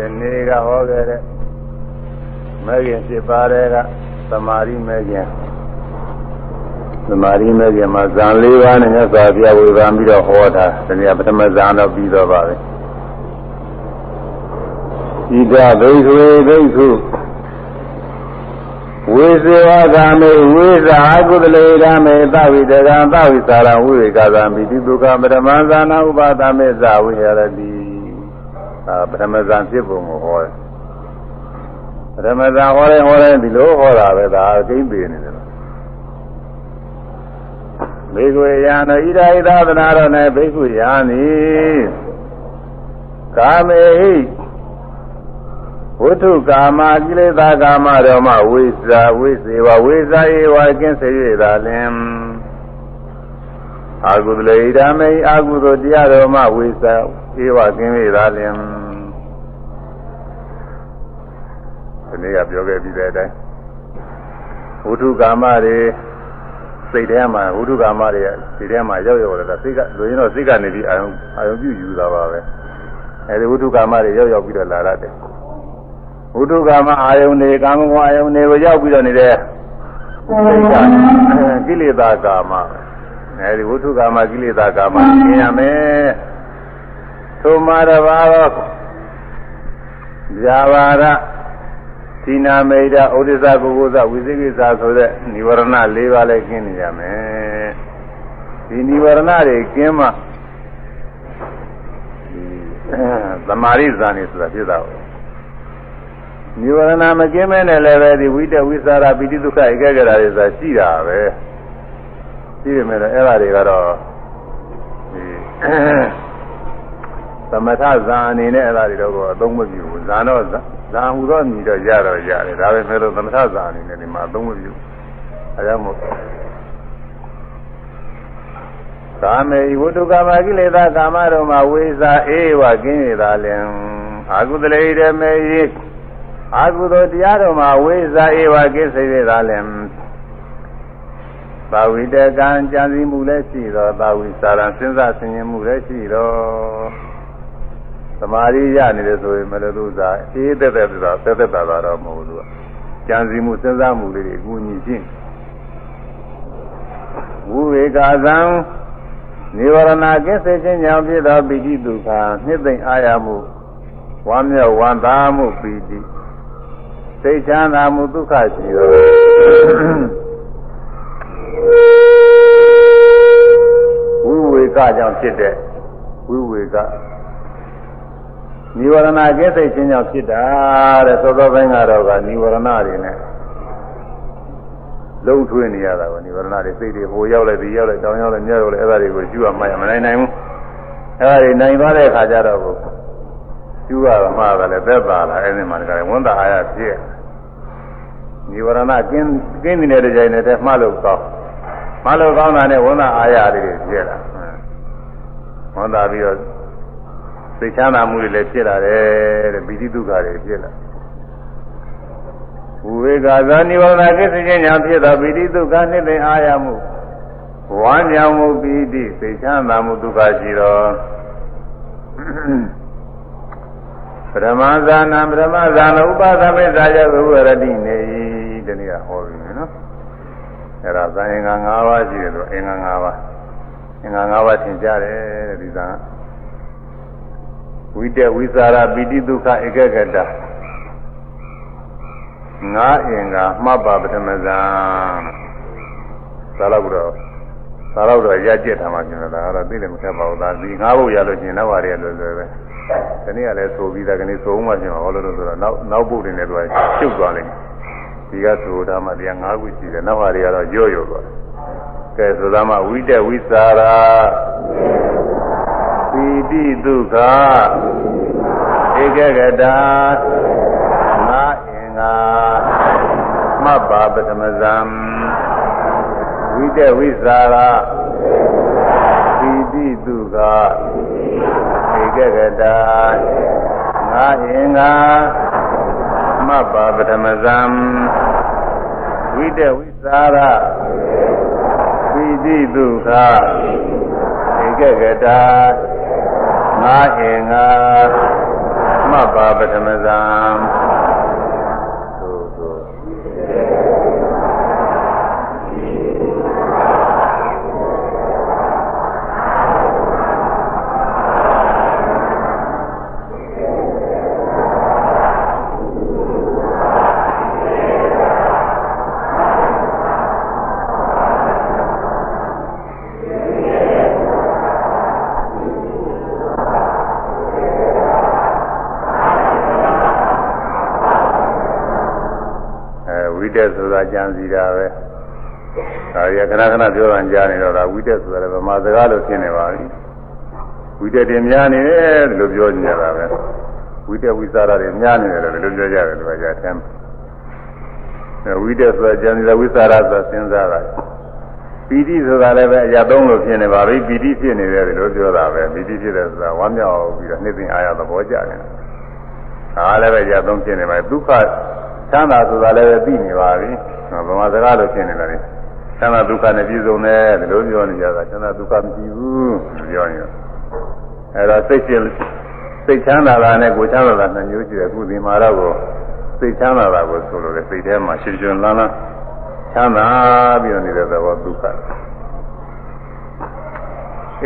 ဒီနေ့ကဟောခဲ့တဲ့မဲခင်ဖြစ်ပါတယ်ကသမာဓိမဲခင်သမာဓိမဲခင်မှာဇန်၄ပါးနဲ့မြတ်စွာဘုရားဝေဘာပြီးတော့ဟောတာဒီနေ့ပထမဇန်တော့ပြီးတော့ပါပဲဤကဘိက္ခွေဘိက္ခုဝေဇေဝကမေဝေဇာအကုသလေရမေသဝိတကံသဝိစာရဝိဝေကသာမိတိဒုက္ခပရမဇာနာဥပါဒမေဇဝိဟရတိ အာပထမဇန်ဖြစ်ပုံကိုဟောတယ်ပထမဇန်ဟောတယ်ဟောတယ်ဒီလိုဟောတာပဲဒါအကိမ့်ပေနေတယ်ဘေကွေယံဣဒာဣသာသနာတော်၌ဘေကွေယံနိကာမေဟိဝိထုကာမကိလေသာကာမတော်မှဝိဇာဝိစေဝဝိဇာယေဝကင်းစေရတာလင်အာဟုတလေဣဒာမေအာဟုသောတရားတော်မှဝိဇာဧဝကင်းရတာလင်ဒီ နေ့ကပြောခဲ့ပြီးတဲ့အတိုင်းဝိထုကာမတွေစိတ်ထဲမှာဝိထုကာမတွေစိတ်ထဲမှာရောက်ရောက်လာတာစိတ်ကလူရင်းတော့စိတ်ကနေပြီးအာယုံအာယုံပြုယူတာပါပဲအဲဒီဝိထုကာမတွေရောက်ရောက်ပြီးတော့လာရတယ်ဝိထုကာမအာယုန်တွေကာမဂုဏ်အာယုန်တွေကိုရောက်ပြီးတော့နေတဲ့စိတ်ကကိလေသာကာမအဲဒီဝိထုကာမကိလေသာကာမသင်ရမယ်သုမာရဘာရောဇာဝရ သီနာမေဒဩဒိသကုကုသဝိသိကိစ္စဆိုတဲ့និဝရဏ၄ပါးလည်းကျင်းနေရမယ်ဒီនិဝရဏတွေကင်းမှသမာရိဇာနေဆိုတာဖြစ်တာပဲနိဝရဏမကင်းမဲနဲ့လည်းပဲဒီဝိတဝိသရာပိဋိဒုက္ခဧကဂရာတွေဆိုတာရှိတာပဲရှိရမယ်လေအဲ့ဒါတွေကတော့ဒီ သမထဇာအနေနဲ့အဲ့ဒါတွေတော့အသုံးမပြုဘူးဇာတော့ဇာဟူတော့မြည်တော့ရတော့ရတယ်ဒါပဲမဲ့လို့သမထဇာအနေနဲ့ဒီမှာအသုံးမပြုအဲကြောင့်မို့ကာမေဝတ္ထုကာမကိလေသာကာမတော်မှာဝိဇာအေဝကင်းရတာလင်အာကုတလေရမေယိအာဟုသောတရားတော်မှာဝိဇာဧဝကိစ္စရတာလည်းသာဝိတကံကြံစည်မှုလည်းရှိတော့သာဝိစာရံစဉ်းစားဆင်ခြင်မှုလည်းရှိတော့ သမာဓိရနေတယ်ဆိုရင်မလို့သူစားအေးသက်သက်သာသက်သက်သာတော့မဟုတ်ဘူးကြံစည်မှုစဉ်းစားမှုလေးတွေအကူအညီရှင်းဝိဝေကာသံနိဝရဏကိစ္စခြင်းကြောင့်ဖြစ်သောပိဋိဒုက္ခနှစ်သိမ့်အာရမှုဝမ်းမြောက်ဝမ်းသာမှုပိဋိစိတ်ချမ်းသာမှုဒုက္ခရှိတော့ဝိဝေကကြောင့်ဖြစ်တဲ့ဝိဝေက နိဝရဏကဲစိတ်ချင်းကြောင့်ဖြစ်တာတဲ့သောသောပိုင်းကတော့ကနိဝရဏတွေနဲ့လုံထွေးနေရတာကနိဝရဏတွေစိတ်တွေဟိုရောက်လိုက်ဒီရောက်လိုက်တောင်ရောက်လိုက်မြောက်ရောက်လိုက်အဲ့ဒါတွေကိုကျူရမှရမနိုင်နိုင်ဘူးအဲ့ဒါတွေနိုင်သွားတဲ့အခါကျတော့ကိုကျူရမှပဲလေသက်သာလာအဲ့ဒီမှာကလည်းဝန်တာအာရဖြစ်နိဝရဏကင်းကင်းနေတဲ့ကြိုင်နဲ့တည်းမှလို့ကောင်းမှလို့ကောင်းတာနဲ့ဝန်တာအာရတွေဖြစ်လာဝန်တာပြီးတော့ သိချမ်းသာမှုတွေလည်းဖြစ်လာတယ်တဲ့ပိဋိဒုက္ခတွေဖြစ်လာဝိဝေကသာနိဝရဏကိစ္စချင်းညာဖြစ်သောပိဋိဒုက္ခနှစ်သိအားရမှုဝမ်းမြောက်မှုပိဋိသိချမ်းသာမှုဒုက္ခရှိတော့ပရမဇာနာပရမဇာနာဥပါဒမေဇာယဝရတိနေဒီနေ့ကဟောပြီနော်အဲ့ဒါဇာယင်္ဂ၅ပါးရှိတယ်ဆိုအင်္ဂါ၅ပါးအင်္ဂါ၅ပါးသင်ကြားတယ်တဲ့ဒီဇာ ဝိတဝိသရာပိတိဒုက္ခဧကဂတငါအင်္ဂါမှတ်ပါပထမဇာသာလောက်တော့သာလောက်တော့ရကြက်ထားမှကျင်တာကတော့သိတယ်မခက်ပါဘူးဒါဒီငါးဘုတ်ရလို့ကျင်တော့ပါရလွယ်လွယ်ပဲဒီနေ့ကလည်းဆိုပြီးသားကနေ့ဆိုမှကျင်ဟောလို့ဆိုတော့နောက်နောက်ဘုတ်တွေနဲ့တော့ကျုပ်သွားလိမ့်မယ်ဒီကဆိုတာမှတရား၅ခုရှိတယ်နောက်ဟာတွေကတော့ရော့ရော့သွားတယ်ကဲဆိုသားမှဝိတဝိစာရာ ပီတိဒုက္ခဧကဂတာငါအင်္ဂါမပ္ပါပထမဇံဝိတဝိစာရာပီတိဒုက္ခဧကဂတာငါအင်္ဂါမပ္ပါပထမဇံဝိတဝိစာရပိတိဒုက္ခဧကဂတာ ငါအင်္ဂါမမှတ်ပါပထမဇံ စီတာပဲဒါရခဏခဏပြောတာကြားနေတော့ဒါဝိတက်ဆိုတာလည်းဗမာစကားလို့ရှင်းနေပါပြီဝိတက်တင်များနေတယ်လို့ပြောနေကြတာပဲဝိတက်ဝိသရာတွေများနေတယ်လို့ပြောကြတယ်ဒီကကြာတယ်အဲဝိတက်ဆိုတာကြံစီတာဝိသရာဆိုတာစဉ်းစားတာပီတိဆိုတာလည်းပဲအရာသုံးလို့ဖြစ်နေပါပြီပီတိဖြစ်နေတယ်လို့ပြောတာပဲပီတိဖြစ်တယ်ဆိုတာဝမ်းမြောက်ပြီးတော့နှစ်သိအာရသဘောကျတယ်ဒါလည်းပဲအရာသုံးဖြစ်နေပါပြီဒုက္ခ ချမ်းသာဆိုတာလည်းပဲသိနေပါပြီဗမာစကားလို့ဖြစ်နေတာလေချမ်းသာဒုက္ခနဲ့ပြည့်စုံတယ်ဒီလိုပြောနေကြတာချမ်းသာဒုက္ခမရှိဘူးပြောရင်အဲတော့စိတ်ရှင်စိတ်ချမ်းသာတာနဲ့ကိုယ်ချမ်းသာတာနှစ်မျိုးရှိတယ်အခုဒီမှာတော့ကိုစိတ်ချမ်းသာတာကိုဆိုလို့လေစိတ်ထဲမှာရှင်ရှင်လန်းလန်းချမ်းသာပြီးတော့နေတဲ့သဘောဒုက္ခ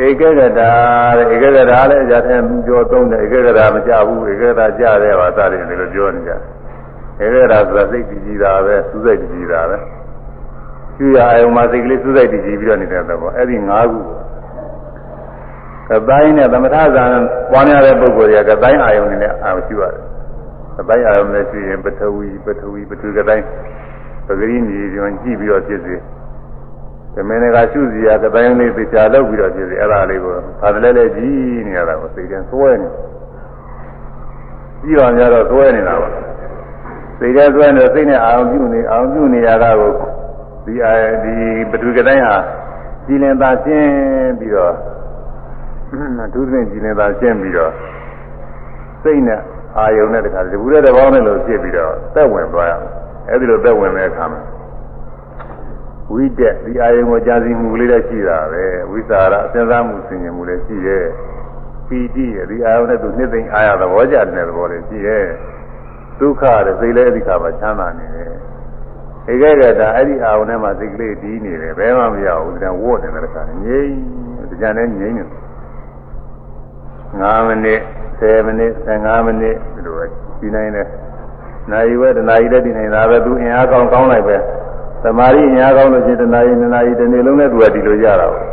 ဧကဂတာတဲ့ဧကဂတာလည်းအကြတဲ့ပြောသုံးတယ်ဧကဂတာမကြဘူးဧကဂတာကြတယ်ပါစတယ်ဒီလိုပြောနေကြတယ် ဧကဂတာဆိုတာစိတ်ကြည်ကြည်တာပဲစူးစိတ်ကြည်ကြည်တာပဲကျွရအယုံမှာစိတ်ကလေးစူးစိတ်ကြည်ကြည်ပြီးတော့နေတဲ့သဘောအဲ့ဒီ၅ခုကတိုင်းနဲ့သမထဇာန်ပွားများတဲ့ပုဂ္ဂိုလ်တွေကကတိုင်းအာယုံနဲ့အာရှိရတယ်ကတိုင်းအာယုံနဲ့ရှိရင်ပထဝီပထဝီပထဝီကတိုင်းပဂရိညီညွန်ကြည့်ပြီးတော့ဖြစ်စေဓမင်းကရှုစီရကတိုင်းလေးသိချာလောက်ပြီးတော့ဖြစ်စေအဲ့ဒါလေးကိုသာတလဲလဲကြည့်နေရတာကိုစိတ်ထဲစွဲနေကြည့်ပါများတော့စွဲနေတာပါ စိတ်ထဲစွဲနေစိတ်နဲ့အာရုံပြုနေအာရုံပြုနေရတာကိုဒီအာဒီပထဝီကတိုင်းဟာကြည်လင်သာရှင်းပြီးတော့ဒုသင်ကြည်လင်သာရှင်းပြီးတော့စိတ်နဲ့အာယုံနဲ့တခါဒီဘူးတဲ့တဘောနဲ့လို့ဖြစ်ပြီးတော့သက်ဝင်သွားရအောင်အဲဒီလိုသက်ဝင်တဲ့အခါမှာဝိတက်ဒီအာယုံကိုကြာစီမှုလေးလည်းရှိတာပဲဝိသရာအစဉ်စားမှုဆင်ញင်မှုလည်းရှိရဲ့ပီတိရဲ့ဒီအာယုံနဲ့သူနှစ်သိမ့်အာရသဘောကြတဲ့သဘောလည်းရှိရဲ့ ဒုက္ခတဲ့စိတ်လည်းအဓိကမှာချမ်းသာနေတယ်ဧကဂတာအဲ့ဒီအာယုံထဲမှာစိတ်ကလေးတီးနေတယ်ဘယ်မှမရဘူးဒါဝတ်နေတယ်ခါငြိမ့်ဒီကြတဲ့ငြိမ့်နေ9မိနစ်10မိနစ်15မိနစ်ဒီလိုပဲဒီနိုင်တယ်နိုင်ဝဲတနာရီလည်းဒီနိုင်တာပဲသူအင်အားကောင်းကောင်းလိုက်ပဲသမာဓိအင်အားကောင်းလို့ချင်းတနာရီနှစ်နာရီတစ်နေ့လုံးနဲ့သူကဒီလိုရတာပေါ့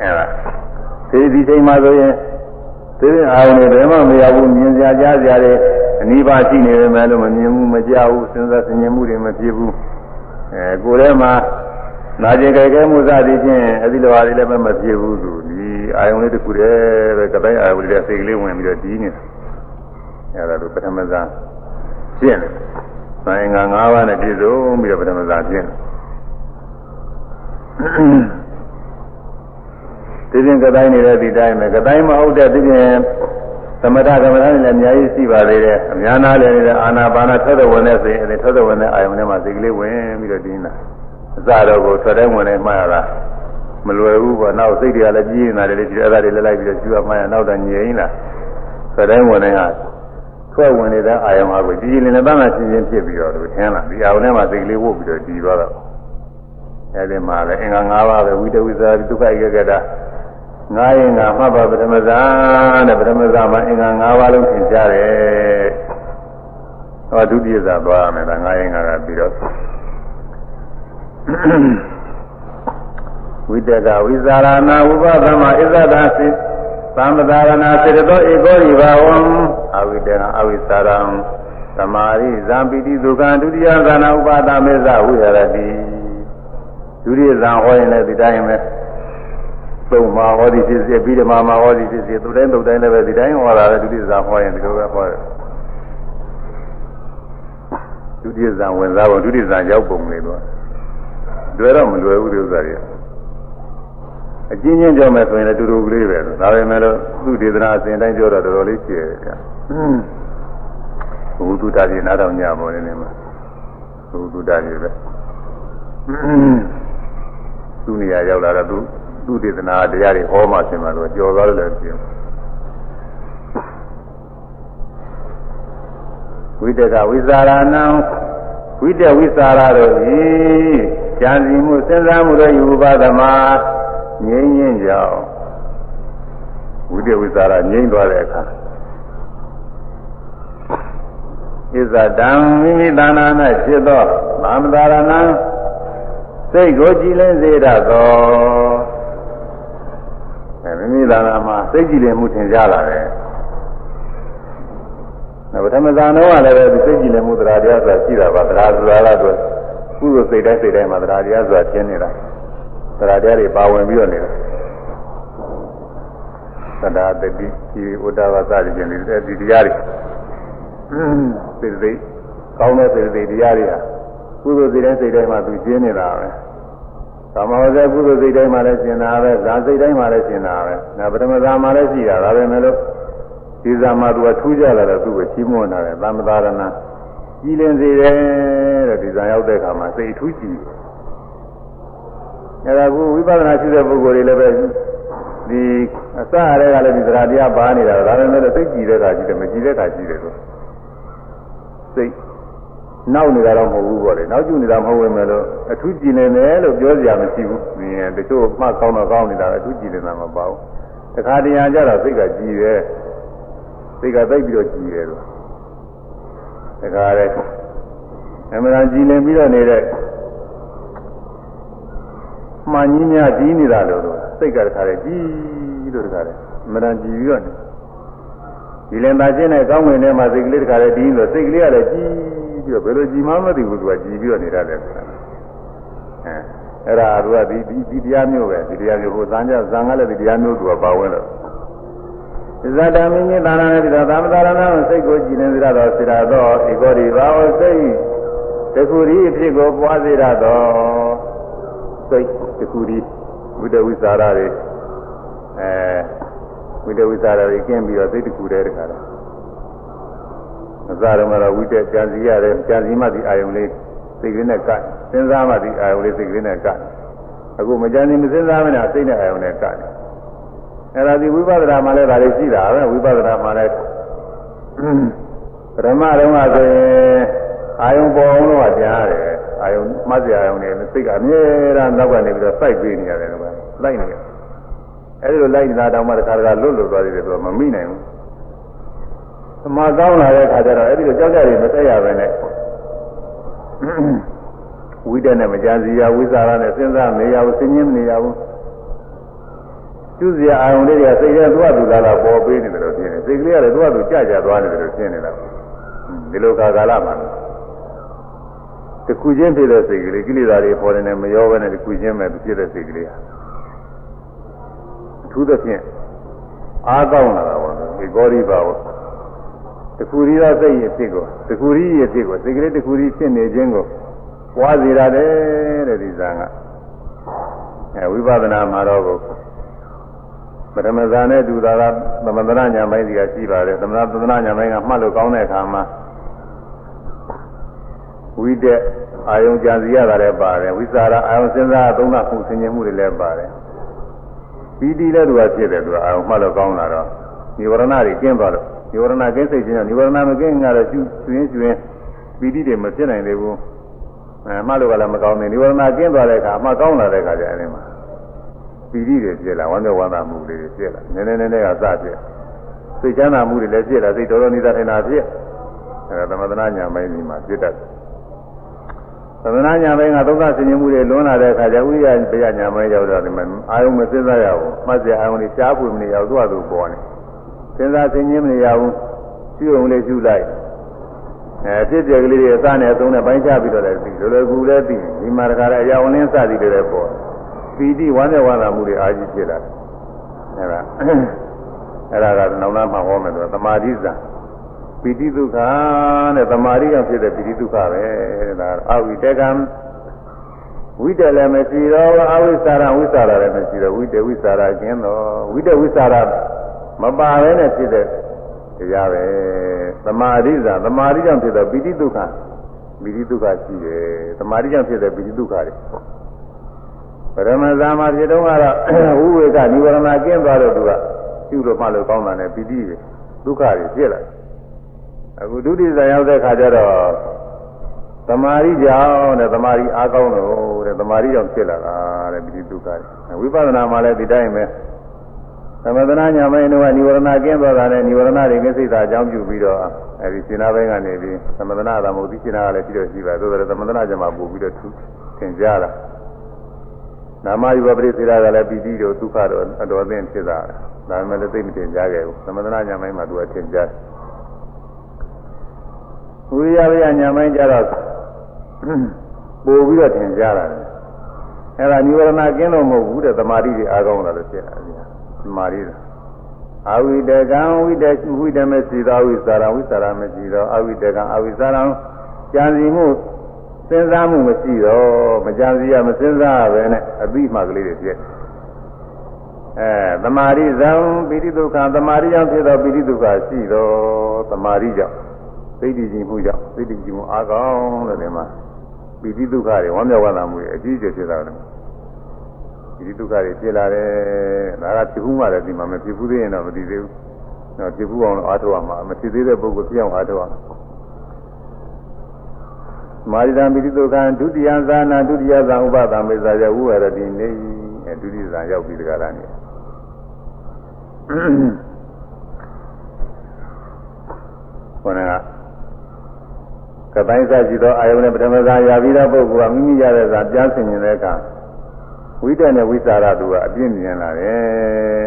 အဲ့ဒါဒီဒီချိန်မှာဆိုရင်ဒီအာရုံတွေဘယ်မှမရဘူးမြင်စရာကြားစရာတွေ အနိဗ္ဗာန်ရှိနေပေမဲ့လို့မမြင်ဘူးမကြဘူးစဉ်းစားဆင်ခြင်မှုတွေမဖြစ်ဘူးအဲကိုယ်ထဲမှာနာကျင်ကြဲကြဲမှုစသည်ဖြင့်အဲဒီလိုဟာတွေလည်းမဖြစ်ဘူးသူဒီအာယုံလေးတစ်ခုတည်းပဲကတိုင်းအာယုံလေးစိတ်ကလေးဝင်ပြီးတော့ဒီးနေတာအဲဒါလိုပထမဇာရှင်းတယ်။ဆိုင်ငါ၅ပါးနဲ့ပြည့်စုံပြီးတော့ပထမဇာရှင်းတယ်။ဒီပြင်ကတိုင်းနေတဲ့ဒီတိုင်းပဲကတိုင်းမဟုတ်တဲ့ဒီပြင် သမထကမ္မဋ္ဌာန်းလည်းအများကြီးရှိပါသေးတယ်။အများနာလည်းနေတဲ့အာနာပါနာထွက်တဲ့ဝင်တဲ့ဆိုရင်အဲဒီထွက်တဲ့ဝင်တဲ့အာယုံထဲမှာစိတ်ကလေးဝင်ပြီးတော့ဒီနေတာ။အစတော့ကိုထွက်တဲ့ဝင်တဲ့မှားရတာမလွယ်ဘူးပေါ့နောက်စိတ်တွေကလည်းကြီးနေတာလေဒီအဲ့ဒါတွေလည်းလိုက်ပြီးတော့ကျူရမှရနောက်တော့ငြိမ်လာထွက်တဲ့ဝင်တဲ့ဟာထွက်ဝင်နေတဲ့အာယုံဟာကိုကြီးကြီးလင်းလင်းတန်းတန်းရှင်းရှင်းဖြစ်ပြီးတော့သူထင်းလာဒီအာယုံထဲမှာစိတ်ကလေးဝုတ်ပြီးတော့ဒီသွားတော့အဲဒီမှာလည်းအင်္ဂါ၅ပါးပဲဝိတဝိဇာဒုက္ခဧကဂတ ငါးရင်ကမှတ်ပါပထမဇာတဲ့ပထမဇာမှာအင်္ဂါ၅ပါးလုံးသင်ကြားတယ်ဟောဒုတိယဇာသွားရမယ်ဒါငါးရင်ကပြီးတော့ဝိတကဝိဇာရဏဝုပသမဣဇဒာစိသမ္ပဒါရဏစေတသောဧကောရိဘာဝံအဝိတေနအဝိသရံသမာရိဇံပိတိဒုက္ခဒုတိယဇာနာဥပါဒမေဇဝိဟရတိဒုတိယဇာဟောရင်လည်းဒီတိုင်းပဲ သုံးမှာဟောဒီဖြစ်စေပြီးဓမ္မမှာဟောဒီဖြစ်စေသူတိုင်းသူတိုင်းလည်းပဲဒီတိုင်းဟောတာပဲဒုတိယဇာဟောရင်ဒီလိုပဲဟောတယ်ဒုတိယဇာဝင်စားဖို့ဒုတိယဇာရောက်ပုံလေးတော့တွေ့တော့မလွယ်ဘူးဒီဥစ္စာတွေအချင်းချင်းကြောမယ်ဆိုရင်လည်းတူတူကလေးပဲဒါပေမဲ့လို့သူဒေသနာအစဉ်တိုင်းပြောတော့တော်တော်လေးကျယ်တယ်ဘုသူတာကြီးနားတော်ညပေါ်နေနေမှာဘုသူတာကြီးပဲသူနေရာရောက်လာတော့သူ သူဒေသနာတရားတွေဟောမှဆင်မှာလို့ကြော်သွားလို့လည်းပြင်ဝိတကဝိသရာဏံဝိတဝိသရာတို့သည်ဉာဏ်စီမှုစဉ်းစားမှုတို့ယူပါသမာငြိမ်းငြင်းကြောင်းဝိတဝိသရာငြိမ်းသွားတဲ့အခါဣဇတံမိမိတဏ္ဍာ၌ဖြစ်သောသာမတာရဏံစိတ်ကိုကြည်လင်းစေတတ်သော အဲမိမိတဏ္ဍာမှာစိတ်ကြည်လင်မှုထင်ရှားလာတယ်ပထမဇာနောကလည်းပဲစိတ်ကြည်လင်မှုတရားတရားဆိုတာရှိတာပါတရားဆိုတာကတော့ကုသိုလ်စိတ်တိုင်းစိတ်တိုင်းမှာတရားတရားဆိုတာရှင်းနေတာတရားတရားတွေပါဝင်ပြီးတော့နေတာသဒ္ဒါတတိဒီဥဒ္ဒဝသတိကျင်ဒီတရားတွေစိတ်စိတ်ကောင်းတဲ့စိတ်စိတ်တရားတွေဟာကုသိုလ်စိတ်တိုင်းစိတ်တိုင်းမှာသူရှင်းနေတာပဲ ကာမဝဇ္ဇကုသိုလ်စိတ်တိုင်းမှာလည်းရှင်းတာပဲဇာစိတ်တိုင်းမှာလည်းရှင်းတာပဲဒါပထမဇာမှာလည်းရှိတာဒါပဲမဲ့လို့ဒီဇာမှာသူကထူးကြလာတော့သူ့ကိုချီးမွမ်းတာလေသမ္မာရဏကြီးလင်းစေတယ်တဲ့ဒီဇာရောက်တဲ့အခါမှာစိတ်ထူးကြည့်အဲဒါကဝိပဿနာရှိတဲ့ပုဂ္ဂိုလ်တွေလည်းပဲဒီအစရတဲ့ကလည်းဒီသရတရားပါနေတာဒါပဲမဲ့လို့စိတ်ကြည့်တဲ့အခါကြည့်တယ်မကြည့်တဲ့အခါကြည့်တယ်လို့စိတ် နောက်နေတာတော့မဟုတ်ဘူးပေါ့လေနောက်ကျနေတာမဟုတ်ဝင်မယ်လို့အထူးကြည်နေတယ်လို့ပြောစရာမရှိဘူး။ဒီတချို့မှတ်ကောင်းတော့ကောင်းနေတာအထူးကြည်နေတာမပါဘူး။တခါတရံကြတော့စိတ်ကကြည်တယ်စိတ်ကသိပ်ပြီးတော့ကြည်တယ်လို့တခါလေအမှန်တန်ကြည်လင်ပြီးတော့နေတဲ့မှန်ကြီးများကြည်နေတာလို့စိတ်ကတခါလေကြည်လို့တခါလေအမှန်တန်ကြည်ပြီးတော့နေဒီလင်သာချင်းနဲ့ကောင်းဝင်ထဲမှာစိတ်ကလေးတခါလေဒီလို့စိတ်ကလေးကလည်းကြီး ပြီးတော့ဘယ်လိုကြီးမှမသိဘူးသူကကြီးပြီးတော့နေရတယ်ဆိုတာအဲအဲ့ဒါသူကဒီဒီဒီတရားမျိုးပဲဒီတရားမျိုးဟိုဇာန်ကြဇာန်ကလည်းဒီတရားမျိုးသူကပါဝင်လို့ဇာတမင်းကြီးသာနာနဲ့ဒီသာမသာရဏစိတ်ကိုကြည်နေကြတော့စေရတော့ဧကောဒီဘာဝစိတ်တခုဒီအဖြစ်ကိုပွားစေရတော့စိတ်တခုဒီဝိတဝိသရာတွေအဲဝိတဝိသရာတွေကျင်းပြီးတော့စိတ်တခုတည်းတခါတော့ အစရမတော့ဝိတကြံစီရတယ်ကြံစီမှဒီအာယုံလေးစိတ်ကလေးနဲ့ကတ်စဉ်းစားမှဒီအာယုံလေးစိတ်ကလေးနဲ့ကတ်အခုမကြံစီမစဉ်းစားမနဲ့စိတ်နဲ့အာယုံနဲ့ကတ်အဲ့ဒါဒီဝိပဿနာမှလည်းဒါလေးရှိတာပဲဝိပဿနာမှလည်းပရမတုံးကဆိုရင်အာယုံပေါ်အောင်လို့ကြားရတယ်အာယုံမှတ်စရာအာယုံနဲ့စိတ်ကအမြဲတမ်းနောက်ကနေပြီးတော့စိုက်ပေးနေရတယ်ကွာလိုက်နေတယ်အဲဒီလိုလိုက်နေတာတောင်မှတစ်ခါတခါလွတ်လွတ်သွားသေးတယ်ဆိုတော့မမိနိုင်ဘူး သမာကောင်းလာတဲ့အခါကျတော့အဲဒီလိုကြောက်ကြရမတက်ရပဲနဲ့ဝိတ္တနဲ့မကြံစီရဝိသရာနဲ့စဉ်းစားနေရဘူးစဉ်းကျင်းမနေရဘူးကျူးစရာအာရုံလေးတွေကစိတ်ထဲသူ့အတူလာလာပေါ်ပေးနေတယ်လို့ထင်တယ်စိတ်ကလေးကလည်းသူ့အတူကြကြသွားနေတယ်လို့ထင်နေတာဒီလိုကာကာလမှာတခုချင်းဖြစ်တဲ့စိတ်ကလေးကိလေသာတွေပေါ်နေတယ်မရောဘဲနဲ့တခုချင်းပဲဖြစ်တဲ့စိတ်ကလေးဟာထူးသဖြင့်အားကောင်းလာတာပေါ့ဒီဂေါရိပါပေါ့ တခုရီသောစိတ်ရဲ့ဖြစ်ကိုတခုရီရဲ့ဖြစ်ကိုစိတ်ကလေးတခုရီဖြစ်နေခြင်းကိုပွားစေရတယ်တဲ့ဒီဇာကအဲဝိပဿနာမှာတော့ကိုပထမဇာနဲ့တူတာကသမန္တနာညာပိုင်းစီကရှိပါတယ်သမဏသဒနာညာပိုင်းကမှတ်လို့ကောင်းတဲ့အခါမှာဝိတက်အာယုံကြံစီရတာလည်းပါတယ်ဝိစာရအာယုံစဉ်းစားသုံးသပ်မှုဆင်ခြင်မှုတွေလည်းပါတယ်ပီတိလည်းသူကဖြစ်တယ်သူကအာယုံမှတ်လို့ကောင်းလာတော့និဝရဏတွေကျင်းသွားလို့ နိဝရဏကိစိတ်ချင်းကနိဝရဏမကိငါတော့ရှုသွင်းသွင်းပီတိတွေမဖြစ်နိုင်သေးဘူးအဲမှလို့ကလည်းမကောင်းသေးနိဝရဏကင်းသွားတဲ့အခါမှကောင်းလာတဲ့အခါကျအဲဒီမှာပီတိတွေဖြစ်လာဝမ်းမြောက်ဝမ်းသာမှုတွေဖြစ်လာနည်းနည်းနည်းနည်းကစဖြစ်စိတ်ချမ်းသာမှုတွေလည်းဖြစ်လာစိတ်တော်တော်နေတာထင်တာဖြစ်အဲဒါသမထနာညာပိုင်းဒီမှာဖြစ်တတ်တယ်သမဏညာဘိုင်းကဒုက္ခဆင်ခြင်မှုတွေလွန်လာတဲ့အခါကျဥရိယပရညာမဲရောက်တော့ဒီမှာအာယုံမစဉ်းစားရဘူးမှတ်စရာအာယုံတွေရှားပွေမနေရောက်သွားသူပေါ်နေ စဉ်းစားဆင်ញမနေရဘူးရှုုံလေးရှုလိုက်အဲဖြစ်ပြကလေးတွေအစနဲ့အဆုံးနဲ့ပိုင်းခြားပြီးတော့လည်းပြီးလိုလိုကူလည်းပြီးဒီမှာတခါလည်းအရာဝင်လင်းစသည်တွေလည်းပေါ်ပီတိဝမ်းနဲ့ဝမ်းသာမှုတွေအာကြီးဖြစ်လာအဲဒါအဲဒါကနောက်လာမှဟောမယ်ဆိုသမာဓိဇာပီတိဒုက္ခတဲ့သမာဓိကဖြစ်တဲ့ပီတိဒုက္ခပဲတဲ့ဒါအဝိတကံဝိတလည်းမရှိတော့အဝိသရာဝိသရာလည်းမရှိတော့ဝိတဝိသရာကျင်းတော့ဝိတဝိသရာ မပါဘဲနဲ့ဖြစ်တဲ့တရားပဲသမာဓိဇာသမာဓိကြောင့်ဖြစ်တဲ့ပီတိဒုက္ခပီတိဒုက္ခရှိတယ်သမာဓိကြောင့်ဖြစ်တဲ့ပီတိဒုက္ခတွေပရမဇာမှာဖြစ်တော့ကတော့ဝိဝေကនិဝရဏကျင်းသွားတော့သူကပြုလို့မှလို့ကောင်းတာနဲ့ပီတိတွေဒုက္ခတွေဖြစ်လာတယ်အခုဒုတိယဇာရောက်တဲ့ခါကျတော့သမာဓိကြောင့်တဲ့သမာဓိအားကောင်းလို့တဲ့သမာဓိကြောင့်ဖြစ်လာတာတဲ့ပိဋိဒုက္ခဝိပဿနာမှာလည်းဒီတိုင်းပဲ သမထနာညာမိုင်းတို့ကនិဝရဏကင်းသွားတာနဲ့និဝရဏတွေကိစိတ်သာအကြောင်းပြုပြီးတော့အဲဒီရှင်နာဘိုင်းကနေပြီးသမထနာသာမဟုတ်ဒီရှင်နာကလည်းရှိတော့ရှိပါသို့တော်သမထနာကျမှပို့ပြီးတော့ထူသင်ကြတာနာမယူပပရိသေရကလည်းပိဋိတို့ဒုက္ခတို့အတော်အသင့်ဖြစ်တာဒါမှလည်းသိမတင်ကြခဲ့ဘူးသမထနာညာမိုင်းမှာသူကသင်ကြတယ်ဝိရိယဝိယညာမိုင်းကြတော့ပို့ပြီးတော့သင်ကြတာအဲ့ဒါនិဝရဏကင်းလို့မဟုတ်ဘူးတဲ့သမာဓိတွေအားကောင်းလာလို့ဖြစ်တာသ မာဓိတွေအဝိတကံဝိတဝိတမစီသောဝိစာရဝိစာရမရှိသောအဝိတကံအဝိစာရံကြံစီမှုစဉ်းစားမှုမရှိတော့မကြံစီရမစဉ်းစားရပဲနဲ့အပြီးမှကလေးတွေဖြစ်အဲသမာဓိဇံပိဋိဒုက္ခသမာဓိကြောင့်ဖြစ်သောပိဋိဒုက္ခရှိသောသမာဓိကြောင့်သိတိကြည်မှုကြောင့်သိတိကြည်မှုအားကောင်းလို့ဒီမှာပိဋိဒုက္ခတွေဝမ်းမြောက်ဝမ်းသာမှုတွေအကြီးအကျယ်ဖြစ်တာတယ် ဒီဒုက္ခတွေဖြစ်လာတယ်ဒါကဖြစ်ဘူးမှလည်းဒီမှာမဖြစ်ဘူးသေးရင်တော့မသိသေးဘူးတော့ဖြစ်ဘူးအောင်လို့အားထုတ်ရမှာမဖြစ်သေးတဲ့ပုဂ္ဂိုလ်ပြောင်းအားထုတ်ရမှာမာရိတံပိဋိဒုက္ခဒုတိယဇာနာဒုတိယဇာဥပဒမေဇာယဝုရတိနေအဲဒုတိယဇာရောက်ပြီးတကားလားနေခေါင်းကကတိုင်းစားကြည့်တော့အာယုန်နဲ့ပထမဇာရပြီးတော့ပုဂ္ဂိုလ်ကမိမိရတဲ့ဇာပြန်ဆင်နေတဲ့အခါ ဝိတ္တနဲ့ဝိသရာတို့ကအပြည့်မြင်လာတယ်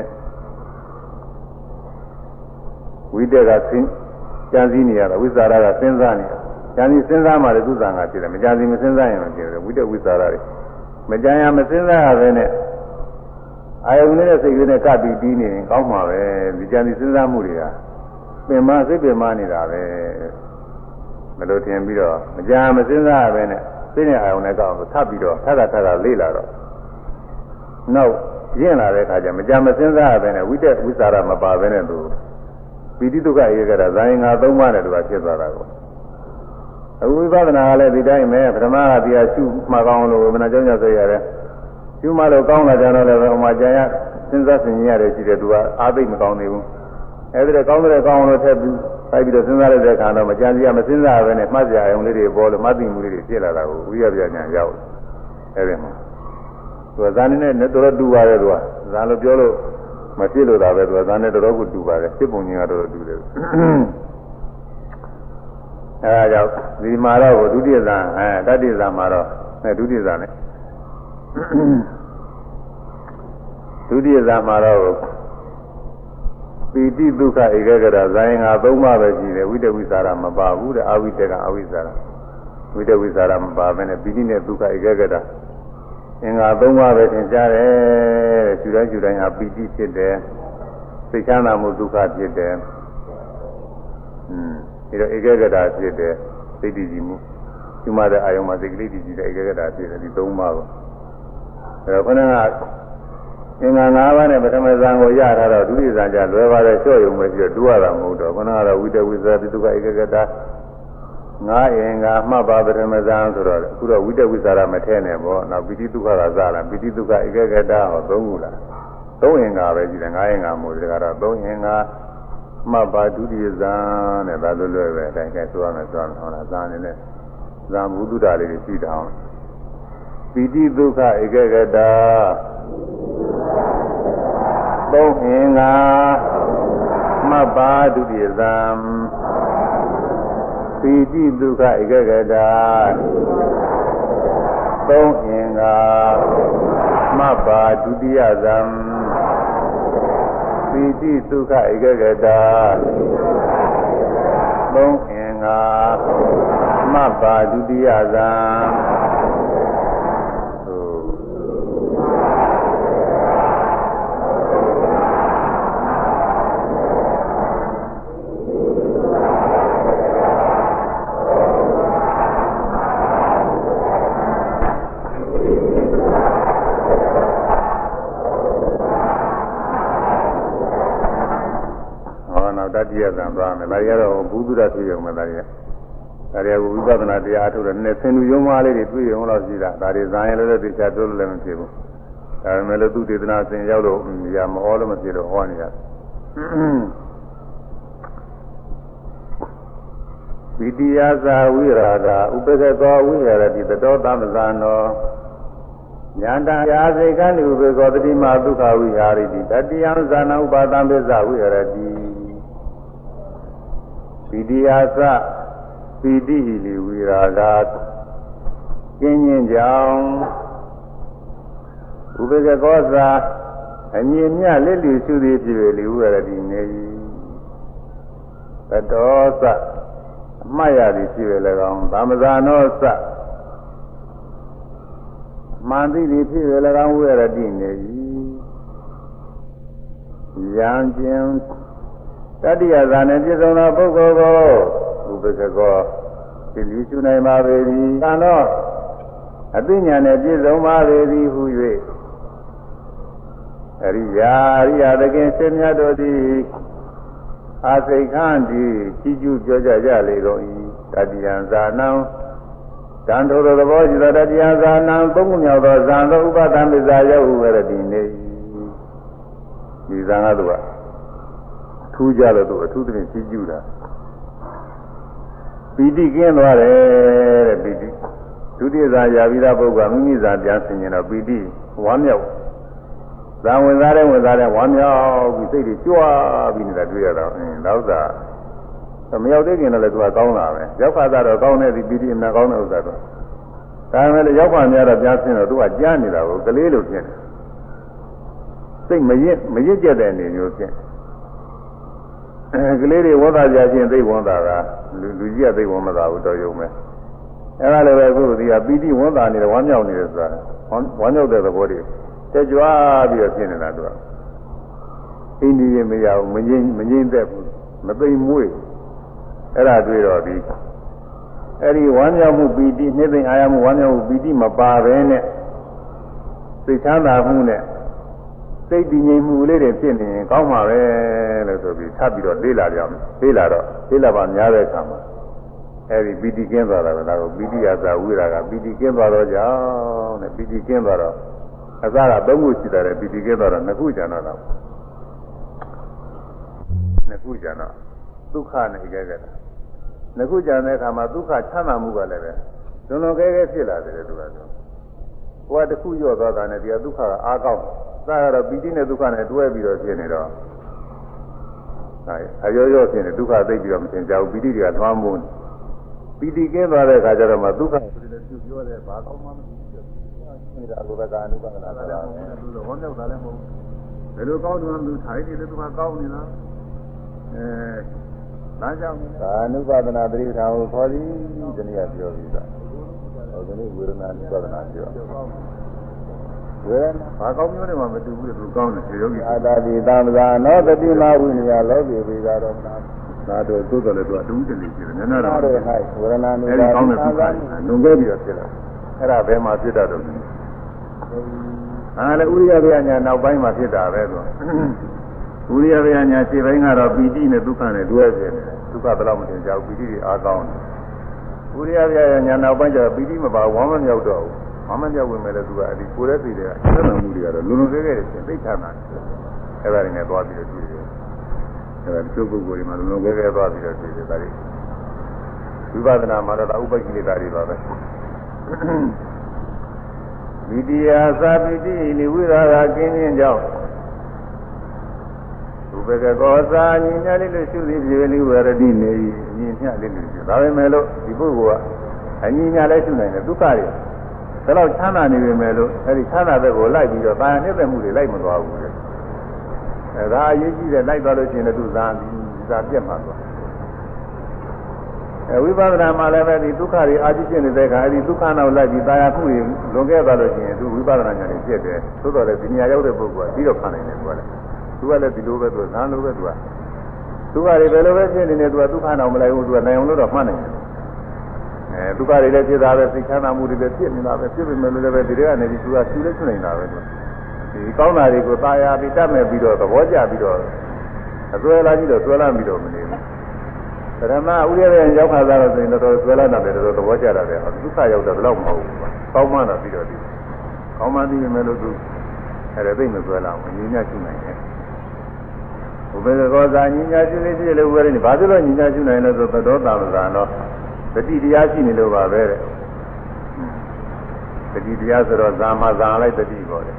ဝိတ္တကစဉ်ကြံစည်နေရတာဝိသရာကစဉ်းစားနေရကြံစည်စဉ်းစားမှလည်းသူ့သံဃာဖြစ်တယ်မကြံစည်မစဉ်းစားရင်မဖြစ်ဘူးဝိတ္တဝိသရာတွေမကြံရမစဉ်းစားရဘဲနဲ့အာယုန်နဲ့စိတ်ကလေးနဲ့ကပ်ပြီးပြီးနေရင်ကောင်းမှာပဲဒီကြံစည်စဉ်းစားမှုတွေကပင်မစိတ်ပင်မနေတာပဲမလို့ထင်ပြီးတော့မကြံမစဉ်းစားရဘဲနဲ့စိတ်နဲ့အာယုန်နဲ့ကောက်ထပ်ပြီးတော့ထပ်တာထပ်တာလေးလာတော့ နောက်ရင့်လာတဲ့အခါကျမကြမစင်းစားရပဲနဲ့ဝိတက်ဝိသရာမပါပဲနဲ့သူပိဋိဒုက္ခဧကရဇာယင်္ဂါသုံးပါးနဲ့သူကဖြစ်သွားတာကိုအဝိပဿနာကလည်းဒီတိုင်းပဲပထမကတရားရှုမှကောင်းလို့ဝေမနာကြောင့်ကြောင့်ဆိုရတယ်ရှုမှလို့ကောင်းလာကြတော့လည်းဟိုမှာကြာရစဉ်းစားဆင်ခြင်ရတယ်ရှိတယ်သူကအာသိမကောင်းနေဘူးအဲဒီတော့ကောင်းတဲ့ကောင်းလို့ထည့်ပြီးလိုက်ပြီးတော့စဉ်းစားလိုက်တဲ့အခါတော့မကြံစည်ရမစဉ်းစားရပဲနဲ့မှတ်ကြအောင်လေးတွေပေါ်လို့မှတ်သိမှုလေးတွေဖြစ်လာတာကိုဝိရပြညာရောက်အဲဒီမှာ သူကဇာနေနဲ့တော်တော်တူပါတယ်သူကဇာလို့ပြောလို့မဖြစ်လို့တာပဲသူကဇာနဲ့တော်တော်ကိုတူပါတယ်ဖြစ်ပုံချင်းကတော်တော်တူတယ်အဲဒါကြောင့်ဒီမှာတော့ဒုတိယဇာအဲတတိယဇာမှာတော့အဲဒုတိယဇာနဲ့ဒုတိယဇာမှာတော့ပီတိဒုက္ခဧကဂရဇာယင်္ဂါသုံးပါးပဲရှိတယ်ဝိတဝိသရာမပါဘူးတဲ့အဝိတကအဝိသရာဝိတဝိသရာမပါဘဲနဲ့ပီတိနဲ့ဒုက္ခဧကဂရ အင်္ဂါ၃ပါးပဲသင်ကြားတယ်တဲ့ယူတိုင်းယူတိုင်းဟာပီတိဖြစ်တယ်စိတ်ချမ်းသာမှုဒုက္ခဖြစ်တယ်อืมပြီးတော့ဧကဂတဖြစ်တယ်စိတ်တည်ကြည်မှုဒီမှာတဲ့အာယုံမှာစိတ်ကလေးတည်ကြည်တဲ့ဧကဂတဖြစ်တယ်ဒီ၃ပါးကိုအဲတော့ခဏကအင်္ဂါ၅ပါးနဲ့ပထမဇန်ကိုရထားတော့ဒုတိယဇန်ကျလွယ်ပါတယ်လျှော့ရုံပဲပြီးတော့တူရတာမဟုတ်တော့ခဏကတော့ဝိတဝိဇာပိတုကဧကဂတ ငါအင်္ဂါမှတ်ပါပထမဇန်ဆိုတော့အခုတော့ဝိတဝိသရာမထဲနဲ့ပေါ့နောက်ပိဋိဒုက္ခကဇာလားပိဋိဒုက္ခဧကဂတဟောသုံးခုလားသုံးအင်္ဂါပဲကြည့်တယ်ငါအင်္ဂါမို့ဒီကတော့သုံးအင်္ဂါမှတ်ပါဒုတိယဇန်တဲ့ဒါလွယ်လွယ်ပဲအတိုင်းကဲဆိုရမယ်ဆိုရမယ်ဟောလားဇန်နေနဲ့ဇန်ဘုဒ္ဓတာလေးတွေရှိတာအောင်ပိဋိဒုက္ခဧကဂတသုံးအင်္ဂါမှတ်ပါဒုတိယဇန် ပီတိဒုက္ခဧကဂတာသုံးအင်္ဂါမပ္ပါဒုတိယဇံပီတိဒုက္ခဧကဂတာသုံးအင်္ဂါမပ္ပါဒုတိယ ဇံတိယသံသွားမယ်ဒါတွေကတော့ဘုသူဒ္ဓတွေ့ရုံပဲဒါတွေကဒါတွေကဝိပဿနာတရားအထုတ်တယ်နည်းဆင်လူယုံမားလေးတွေတွေ့ရုံတော့ရှိတာဒါတွေဇာရင်လည်းလည်းတရားတိုးလို့လည်းမဖြစ်ဘူးဒါပေမဲ့လို့သူဒေသနာဆင်ရောက်လို့ညမဟောလို့မဖြစ်လို့ဟောနေတာဝိတိယသာဝိရာဂဥပကကောဝိရတိတတောသမဇာနောညာတရာစေကနိဥပကောတတိမဒုက္ခဝိဟာရိတိတတိယဇာနာဥပါဒံပစ္စဝိရတိ ဝိတိယသပီတိဟိလိဝိရာဂကျင်းချင်းကြောင့်ဥပကကောသာအမြင်မြလက်လီစုသည်ဖြစ်ပေလေဝိရတိနေ၏တတောသအမှတ်ရသည်ဖြစ်ပေလည်းကောင်းသမဇာနောသမှန်သိသည်ဖြစ်ပေလည်းကောင်းဝိရတိနေ၏ယံကျင် တတိယဇာနဲ့ပြည့်စုံသောပုဂ္ဂိုလ်ကိုဥပကကောသိလီရှုနိုင်ပါပေသည်။သာတော့အသိဉာဏ်နဲ့ပြည့်စုံပါပေသည်ဟု၍အရိယာအရိယာသခင်ရှင်မြတ်တို့သည်အာစိတ်ခန့်ဒီကြီးကျူးပြောကြကြလေကုန်၏တတိယံဇာနံတန်ထိုသောသဘောရှိသောတတိယံဇာနံသုံးခုမြောက်သောဇံသောဥပဒံပစ္စရောက်ဟုဝရတိနေ၏ဒီဇံကသူက ထူးကြလို့သူအထူးသဖြင့်ကြီးကျူးတာပီတိကင်းသွားတယ်တဲ့ပီတိဒုတိယဇာယာပြီးသားပုဂ္ဂိုလ်မိမိဇာပြန်ဆင်ရင်တော့ပီတိဝမ်းမြောက်ဇာဝင်စားတဲ့ဝင်စားတဲ့ဝမ်းမြောက်ပြီးစိတ်တွေကြွားပြီးနေတာတွေ့ရတော့အင်းတော့သာမရောက်တဲ့ခင်တော့လည်းသူကကောင်းတာပဲရောက်ခါတော့ကောင်းတဲ့ဒီပီတိအမှန်ကောင်းတဲ့ဥစ္စာတော့ဒါပေမဲ့ရောက်ခါများတော့ပြန်ဆင်းတော့သူကကြားနေတာကိုကလေးလိုဖြစ်နေစိတ်မရစ်မရစ်ကြတဲ့အနေမျိုးဖြစ် ကလေးတွေဝတ်သားကြခြင်းသိဝန်တာကလူလူကြီးကသိဝန်မသာဘူးတော်ရုံပဲအဲဒါလည်းပဲအခုဒီကပီတိဝန်တာနေတယ်ဝမ်းမြောက်နေတယ်ဆိုတာဝမ်းမြောက်တဲ့သဘောတွေတက်ကြွပြီးတော့ဖြစ်နေတာသူကအိန္ဒိယမရဘူးမငြိမ်မငြိမ်သက်ဘူးမသိမ်မွေ့အဲ့ဒါတွေ့တော့ဒီအဲ့ဒီဝမ်းမြောက်မှုပီတိနှိမ့်သိမ်အာရမှုဝမ်းမြောက်မှုပီတိမပါဘဲနဲ့သိချမ်းသာမှုနဲ့ စိတ်တည်ငြိမ်မှုလေးတွေဖြစ်နေရင်ကောင်းမှာပဲလို့ဆိုပြီးထပ်ပြီးတော့လေးလာကြအောင်လေးလာတော့လေးလာပါများတဲ့အခါမှာအဲဒီပီတိကင်းသွားတာပဲဒါကိုပီတိယသာဝိရာကပီတိကင်းသွားတော့ကြောင်းတဲ့ပီတိကင်းသွားတော့အစကသုံးခုရှိတယ်ပီတိကင်းသွားတော့နှစ်ခုကျန်တော့တော့နှစ်ခုကျန်တော့ဒုက္ခနဲ့ကြဲကြတာနှစ်ခုကျန်တဲ့အခါမှာဒုက္ခချမ်းသာမှုကလည်းပဲလုံးလုံးကဲကဲဖြစ်လာတယ်သူကတော့ဟိုကတစ်ခုညော့သွားတာနဲ့ဒီကဒုက္ခကအားကောင်း သာကတော့ပီတိနဲ့ဒုက္ခနဲ့တွဲပြီးတော့ဖြစ်နေတော့အဲအရောရောဖြစ်နေဒုက္ခသိပြီးတော့မသင်ကြဘူးပီတိတွေကသွမ်းမိုးပီတိကင်းသွားတဲ့အခါကျတော့မှဒုက္ခဆိုတဲ့သူပြောတယ်ဘာကောင်းမှမသိဘူးနေတာလိုပဲကာနုပဒနာဆိုတာသူတော့ဟောမြောက်တာလည်းမဟုတ်ဘယ်လိုကောင်းတယ်မှမသိထိုင်နေတယ်သူကကောင်းနေတာအဲဒါကြောင့်ကာနုပဒနာတတိထာကိုခေါ်သည်ဒီနေ့ကပြောပြီးသားဟောဒီနေ့ဝေဒနာနုပဒနာပြော ဝေဒနာဘာကောင်းမျိုးနဲ့မှမတူဘူးလေသူကောင်းတယ်ဒီယောဂီအာတာတိသံဃာနောတတိမဝိနည်းလောကေပိသာတော်နာသာတို့သို့တော်လည်းသူအတူတူနေရှိတယ်နည်းနည်းတော့အဲ့ဒီဝေဒနာနုပါဒနာကောင်းတဲ့သူကလုံခဲ့ပြီးတော့ဖြစ်လာအဲ့ဒါဘယ်မှာဖြစ်တတ်တော့အဲလည်းဥရိယဗျာညာနောက်ပိုင်းမှာဖြစ်တာပဲသူဥရိယဗျာညာခြေပိုင်းကတော့ပီတိနဲ့ဒုက္ခနဲ့တွဲဖြစ်နေတယ်ဒုက္ခဘယ်တော့မှသင်ကြဘူးပီတိတွေအားကောင်းတယ်ဥရိယဗျာညာနောက်ပိုင်းကျတော့ပီတိမပါဝမ်းမမြောက်တော့ဘူး မမမြောက်ဝင်မဲ့လည်းသူကအဲ့ဒီကိုယ်ရဲ့သိတဲ့ဆက်ဆံမှုတွေကတော့လုံလုံသေးသေးချင်းသိချမ်းတာအဲ့ဒါတွေနဲ့သွားပြီးတော့တွေ့တယ်အဲ့ဒါကျုပ်ပုဂ္ဂိုလ်တွေမှာလုံလုံသေးသေးသွားပြီးတော့တွေ့တယ်ဒါတွေဝိပဿနာမှာတော့ဥပ္ပကိလေသာတွေပါပဲဝိတ္တိယသာပိတိနိဝိရာဂကင်းခြင်းကြောင့်ဥပကကောသာညီညာလေးလို့ရှုသည်ပြေလိဝရတိနေ၏ညီညာလေးလို့ရှုဒါပေမဲ့လို့ဒီပုဂ္ဂိုလ်ကအညီညာလည်းရှုနိုင်တယ်ဒုက္ခတွေ ဒါတော့ချမ်းသာနေပြီမဲ့လို့အဲဒီချမ်းသာဘက်ကိုလိုက်ပြီးတော့တာယာနှစ်သက်မှုတွေလိုက်မသွားဘူးလေအဲဒါအရေးကြီးတယ်လိုက်သွားလို့ရှိရင်လည်းသူသာဒီသာပြတ်မှာသွားအဲဝိပဿနာမှာလည်းပဲဒီဒုက္ခတွေအာจิဖြစ်နေတဲ့အခါအဲဒီဒုက္ခနောက်လိုက်ပြီးတာယာမှုတွေလွန်ခဲ့သွားလို့ရှိရင်သူဝိပဿနာဉာဏ်ကြီးပြည့်တယ်သို့တော်လည်းဒီနေရာရောက်တဲ့ပုဂ္ဂိုလ်ကပြီးတော့ခံနိုင်တယ်သူကလည်းသူကလည်းဒီလိုပဲသူကဇန်လိုပဲသူကဒုက္ခတွေဘယ်လိုပဲဖြစ်နေနေသူကဒုက္ခနောက်မလိုက်ဘူးသူကနိုင်အောင်လို့တော့မှတ်နိုင်တယ် အဲဒုက္ခတွေလည်းဖြစ်တာပဲသိချမ်းသာမှုတွေလည်းဖြစ်နေတာပဲဖြစ်ပေမဲ့လည်းပဲဒီတွေကနေပြီးသူကသူလည်းသူနေတာပဲဒီကောင်းတာတွေကိုသာယာပြီးတတ်မဲ့ပြီးတော့သဘောကျပြီးတော့အစွဲလာကြည့်တော့စွဲလာပြီးတော့မနေဘူးပရမဥရရဲ့ရောက်ခါသားတော့ဆိုရင်တော့စွဲလာတာပဲတော့သဘောကျတာပဲဒုက္ခရောက်တော့ဘယ်တော့မဟုတ်ဘူးကောင်းမှတော့ပြီးတော့ဒီကောင်းမှသိရင်လည်းလို့သူအဲ့ဒါသိမစွဲလာဘူးအငြင်းညှိနိုင်တယ်ဘုဘေကောဇာညဉ္ညာရှိနေရှိလို့ဝယ်ရင်ဘာဖြစ်လို့ညဉ္ညာရှိနိုင်လဲဆိုသတော်တာမသာတော့ တတိတရားရှိနေလို့ပါပဲတဲ့တတိတရားဆိုတော့ဇာမဇာလိုက်တတိပေါ်တယ်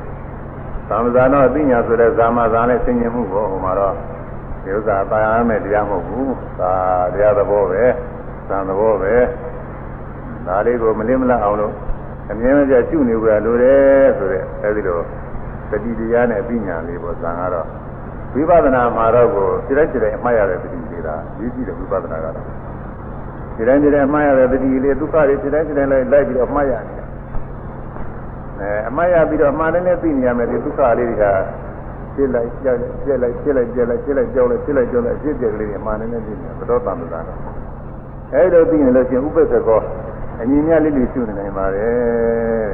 ဇာမဇာတော့အသိညာဆိုတဲ့ဇာမဇာနဲ့ဆင်ញင်မှုကိုဟိုမှာတော့ဒီဥစ္စာပါရမယ်တရားမဟုတ်ဘူးဒါတရားသဘောပဲဇာသဘောပဲဒါလေးကိုမလင်းမလအောင်လို့အမြဲတမ်းကျุနေကြလို့တယ်ဆိုတဲ့အဲဒီလိုတတိတရားနဲ့အသိညာလေးပေါ့ဇာကတော့ဝိပဿနာမှာတော့ကိုစိတ်စိတ်အမှားရတဲ့တတိလေးတာကြီးကြီးတဲ့ဝိပဿနာကတော့ ဒီတိုင်းဒီတိုင်းအမှားရတဲ့တတိလေးဒုက္ခတွေဒီတိုင်းဒီတိုင်းလိုက်လိုက်ပြီးတော့အမှားရတယ်အဲအမှားရပြီးတော့အမှားနဲ့သိနေရမယ်ဒီဒုက္ခလေးတွေကဖြစ်လိုက်ကြောက်လိုက်ပြက်လိုက်ဖြစ်လိုက်ပြက်လိုက်ဖြစ်လိုက်ကြောက်လိုက်ဖြစ်လိုက်ကြောက်လိုက်ဖြစ်တဲ့ကလေးတွေအမှားနဲ့သိနေတယ်သောတမ္ပဇာတော့အဲဒီလိုသိနေလို့ရှိရင်ဥပ္ပစ္ဆကောအညီမြလေးလေးရှုနေနိုင်ပါတယ်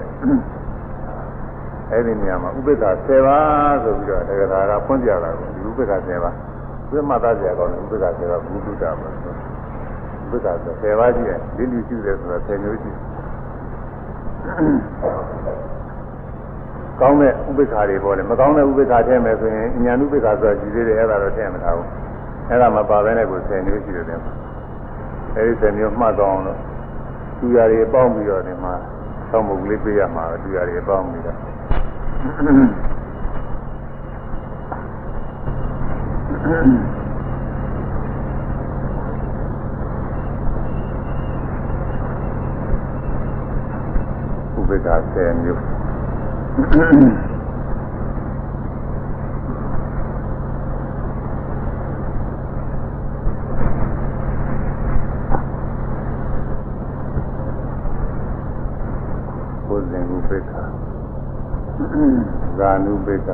အဲ့ဒီနေရာမှာဥပိ္ပခ10ပါးဆိုပြီးတော့တက္ကရာကဖွင့်ပြတာကိုဒီဥပိ္ပခ10ပါးဝိမသားဆရာကောင်းတယ်ဥပိ္ပခ10ပါးဘုဒ္ဓတာပါ ဥပိ္ပခ10ပါးရှိတယ်လေးလူရှိတယ်ဆိုတော့10မျိုးရှိကောင်းတဲ့ဥပိ္ပခတွေပေါ်တယ်မကောင်းတဲ့ဥပိ္ပခထဲမယ်ဆိုရင်ဉာဏ်ဥပိ္ပခဆိုတာကြည့်သေးတယ်အဲ့ဒါတော့ထည့်မထားဘူးအဲ့ဒါမပါဘဲနဲ့ကို10မျိုးရှိတယ်တဲ့အဲ့ဒီ10မျိုးမှတ်တော့အောင်လို့သူရတွေပေါင်းပြီးတော့ဒီမှာသောမုတ်ကလေးပေးရမှာသူရတွေပေါင်းပြီးတော့ဥ ပေက္ခ10မျိုးကိုယ်စဉ်ဥပေက္ခဇာနုပိက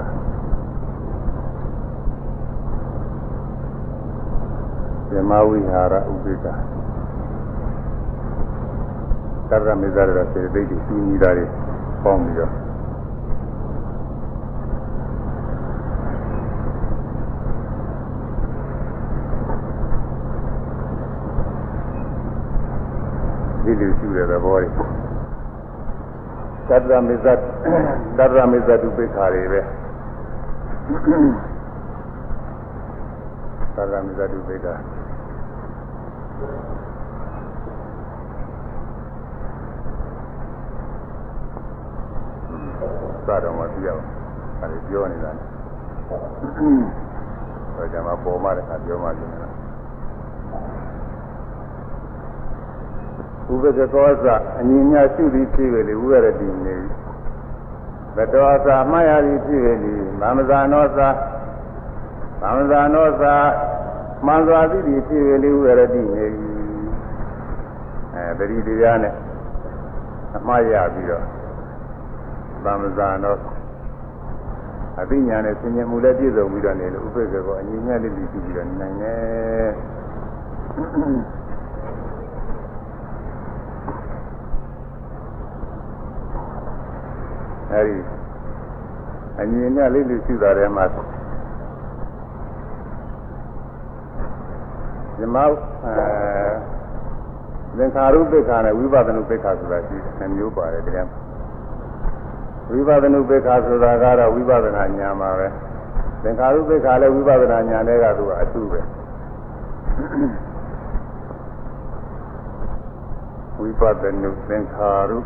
ဇမဝိဟာရဥပိက ကရမေဇရရစေတိတ်တူညီတာတွေပေါင်းပြီးတော့ဒီလိုရှိတဲ့သဘောတွေသတ္တမေဇတ်သတ္တမေဇတ်ဥပိ္ခာတွေပဲသတ္တမေဇတ်ဥပိ္ခာ စတော့မပြရဘူးအဲဒီပြောနေတာဟိုကျမှပေါ်မှတဲ့အခါပြောမှပြင်နေတာဥပကကောသအညီညာရှုသည်ဖြစ်ပေလေဥရတိနေဘတောသာမှားရသည်ဖြစ်ပေလေဗမဇာနောသာဗမဇာနောသာမှန်စွာသိသည်ဖြစ်ပေလေဥရတိနေအဲပရိတရားနဲ့အမှားရပြီးတော့ ဗမဇာနောအသိဉာဏ်နဲ့ဆင်ញင်မှုလည်းပြည့်စုံပြီးတော့နေလို့ဥပ္ပကကောအညီညာလေးပြီးပြီးတော့နိုင်တယ်အဲဒီအမြင်နဲ့လေးလူရှိတာထဲမှာဇမအဲသင်္ခါရုပ္ပခာနဲ့ဝိပဿနုပ္ပခာဆိုတာရှိတယ်မျိုးပါတယ်တရား ဝိပဿနုပ္ပခာဆိုတာကတော့ဝိပဿနာဉာဏ်ပါပဲသင်္ခါရုပ္ပခာလည်းဝိပဿနာဉာဏ်တွေကသူကအထုပဲဝိပဿနုသင်္ခါရု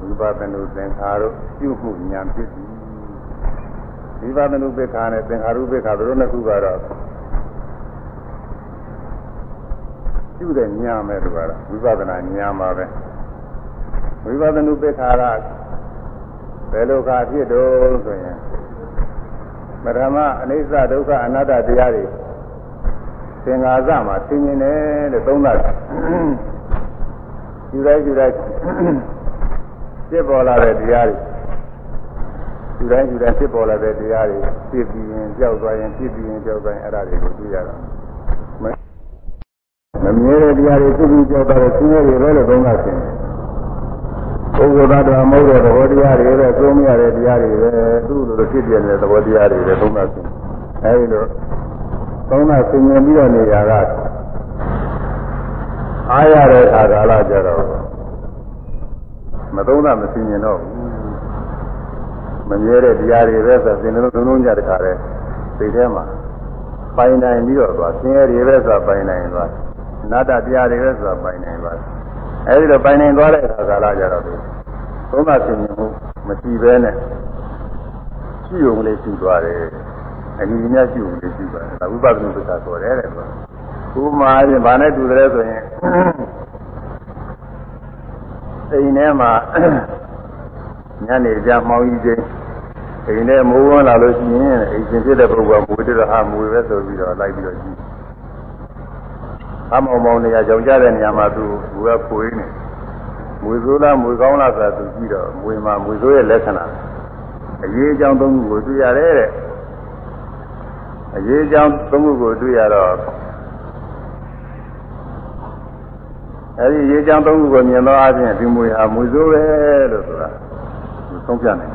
ဝိပဿနာသင်္ခါရပြုမှုဉာဏ်ဖြစ်သည်ဝိပဿနာပိခာနဲ့သင်္ခါရုပိခာတို့နှစ်ခုကတော့ပြုတဲ့ဉာဏ်ပဲတို့ကတော့ဝိပဿနာဉာဏ်ပါပဲ ဝိပဿနာပိခာကဘယ်လိုခါဖြစ်တော့ဆိုရင်ပထမအနိစ္စဒုက္ခအနတ္တတရားတွေသင်္ဃာစမှာသင်မြင်တယ်လို့သုံးတာယူလိုက်ယူလိုက်ဖြစ်ပေါ်လာတဲ့တရားတွေဒီတိုင်းဒီတိုင်းဖြစ်ပေါ်လာတဲ့တရားတွေဖြစ်ပြီးရင်ကြောက်သွားရင်ဖြစ်ပြီးရင်ကြောက်သွားရင်အဲ့ဒါတွေကိုသိရတာမမြဲတဲ့တရားတွေဖြစ်ပြီးကြောက်သွားတဲ့ဆင်းရဲတွေပဲလို့သုံးတာရှင် ပုဂ္ဂိုလ်သားတော်မဟုတ်တဲ့သဘောတရားတွေပဲသုံးမရတဲ့တရားတွေပဲသူ့လိုလိုဖြစ်ပြတဲ့သဘောတရားတွေပဲသုံးတာရှင်အဲဒီလိုသုံးတာဆင်ញင်ပြီးတော့နေရတာအားရတဲ့အခါကာလကြတော့မသုံးတာမသိမြင်တော့ဘူးမမြဲတဲ့တရားတွေပဲဆိုသင်လုံးလုံးကြတခါလဲစိတ်ထဲမှာပိုင်နိုင်ပြီးတော့သွားဆင်းရဲတွေပဲဆိုပိုင်နိုင်သွားနာတတရားတွေပဲဆိုပိုင်နိုင်သွား အဲဒီတော့ပိုင်နိုင်သွားတဲ့အခါကာလကြတော့ဒီသုံးသဆင်ញမှုမရှိဘဲနဲ့ရှိုံလေးရှိသွားတယ်အညီမြတ်ရှိုံလေးရှိသွားတယ်ဒါဝိပဿနာပစ္စဆိုတယ်တဲ့ကွာဥမာချင်းဘာနဲ့တူတယ်ဆိုရင်အိမ်ထဲမှာညနေကြမောင်းကြီးချင်းအိမ်ထဲမိုးဝန်းလာလို့ရှိရင်အိမ်ရှင်ဖြစ်တဲ့ပုဂ္ဂိုလ်ကမွေးတော့ဟာမွေပဲဆိုပြီးတော့လိုက်ပြီးတော့ကြည့် အမောင်မောင်နေရာကြောင်ကြတဲ့နေရာမှာသူကခွေးနေမွေဆိုးလားမွေကောင်းလားဆိုတာသူကြည့်တော့မွေမှာမွေဆိုးရဲ့လက္ခဏာအရေးအကြောင်းသုံးခုကိုတွေ့ရတယ်တဲ့အရေးအကြောင်းသုံးခုကိုတွေ့ရတော့အဲဒီအရေးအကြောင်းသုံးခုကိုမြင်တော့အချင်းဒီမွေဟာမွေဆိုးပဲလို့ဆိုတာသုံးပြနိုင်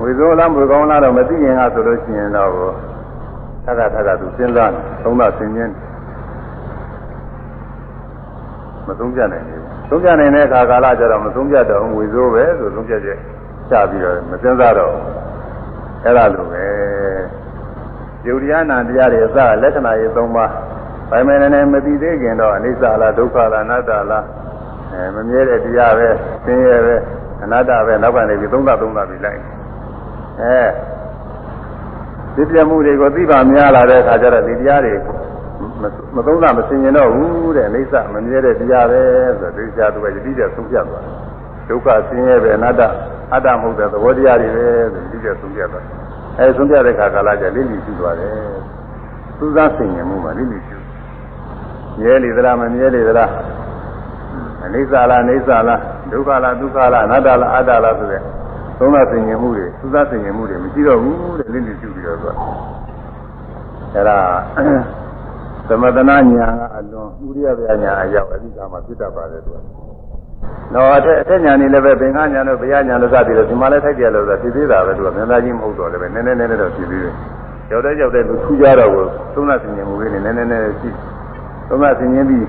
ဝေဇောလားမွေကောင်းလားတော့မသိရင်ကဆိုလို့ရှိရင်တော့ထက်ကထက်ကသူစဉ်းစားတယ်သုံးသဆင်ញင်း မသုံးပြနိုင်ဘူးသုံးပြနိုင်တဲ့အခါကာလကျတော့မသုံးပြတော့ဝေဇောပဲဆိုသုံးပြချက်ချပြီးတော့မစဉ်းစားတော့အဲ့ဒါလိုပဲယုတ်တရားနာတရားတွေအစလက္ခဏာရေး၃ပါးဘိုင်မယ်နဲ့မသိသေးခင်တော့အနိစ္စလားဒုက္ခလားအနတ္တလားအဲမမြဲတဲ့တရားပဲဆင်းရဲပဲအနတ္တပဲနောက်ကနေပြီးသုံးသသုံးသပြီးလိုက်အဲဒီပြမှုတွေကိုသိပါများလာတဲ့အခါကျတော့ဒီတရားတွေ မသုံးတာမစင်ရင်တော့ဘူးတဲ့အိဋ္ဌမမြဲတဲ့တရားပဲဆိုတော့ဒီတရားသူကယတိကျဆုံးဖြတ်သွားဒုက္ခဆင်းရဲပဲအနတ္တအတ္တမဟုတ်တဲ့သဘောတရားတွေပဲဆိုယတိကျဆုံးဖြတ်သွားအဲဆုံးဖြတ်တဲ့အခါကာလကျလိလိရှိသွားတယ်သူစားဆင်ရင်မှုမှာလိလိရှိမြဲလေသလားမမြဲလေသလားအိဋ္ဌလားအိဋ္ဌလားဒုက္ခလားဒုက္ခလားအနတ္တလားအတ္တလားဆိုတဲ့သုံးသဆင်ញင်မှုတွေသုသဆင်ញင်မှုတွေမရှိတော့ဘူးတဲ့လိလိကျူပြီးတော့သူကအဲ့ဒါ သမတနာညာကအလွန်ဥရိယဗျာညာအရောက်အဓိကမှာဖြစ်တတ်ပါတယ်သူကတော့အထက်အထက်ညာနေလည်းပဲသင်္ခါညာတို့ဗျာညာတို့စသည်လို့ဒီမှာလည်းထိုက်ကြလို့ဆိုဖြစ်သေးတာပဲသူကမြန်သားကြီးမဟုတ်တော့လည်းပဲနည်းနည်းနည်းနည်းတော့ဖြစ်သေးတယ်ရောက်တဲ့ရောက်တဲ့သူထူးကြတော့ကိုသုံးသဆင်ញင်မှုလေးနည်းနည်းနည်းနည်းရှိသုံးသဆင်ញင်ပြီး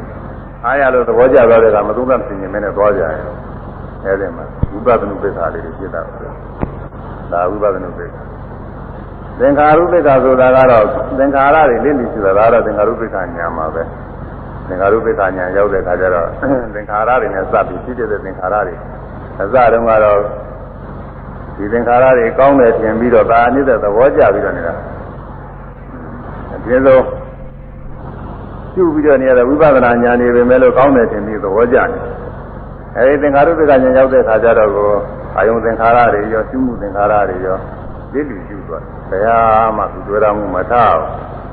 အားရလို့သဘောကျသွားတဲ့ကမသုံးသဆင်ញင်မနဲ့သွားကြတယ်အဲဒီမှာဝိပဿနာပိဿာလေးတွေဖြစ်တာပဲဒါဝိပဿနာပိဿာ သင်္ခါရုပ္ပခဆိုတာကတော့သင်္ခါရတွေလင်းပြီးဆိုတာကတော့သင်္ခါရုပ္ပခညာမှာပဲသင်္ခါရုပ္ပခညာရောက်တဲ့အခါကျတော့သင်္ခါရတွေနဲ့စပ်ပြီးဖြစ်တဲ့သင်္ခါရတွေအစတုန်းကတော့ဒီသင်္ခါရတွေကောင်းတယ်ထင်ပြီးတော့ဒါအနည်းတဲ့သဘောကျပြီးတော့နေတာအပြည့်စုံပြုပြီးတော့နေရတဲ့ဝိပဿနာဉာဏ်တွေပဲမဲ့လို့ကောင်းတယ်ထင်ပြီးသဘောကျနေတယ်အဲဒီသင်္ခါရုပ္ပကဉာဏ်ရောက်တဲ့အခါကျတော့ကိုအာယုံသင်္ခါရတွေရောရှုမှုသင်္ခါရတွေရော သိလူရှုသွားတယ်။ဘယ်မှသူတွေ့ရမှုမထားဘူး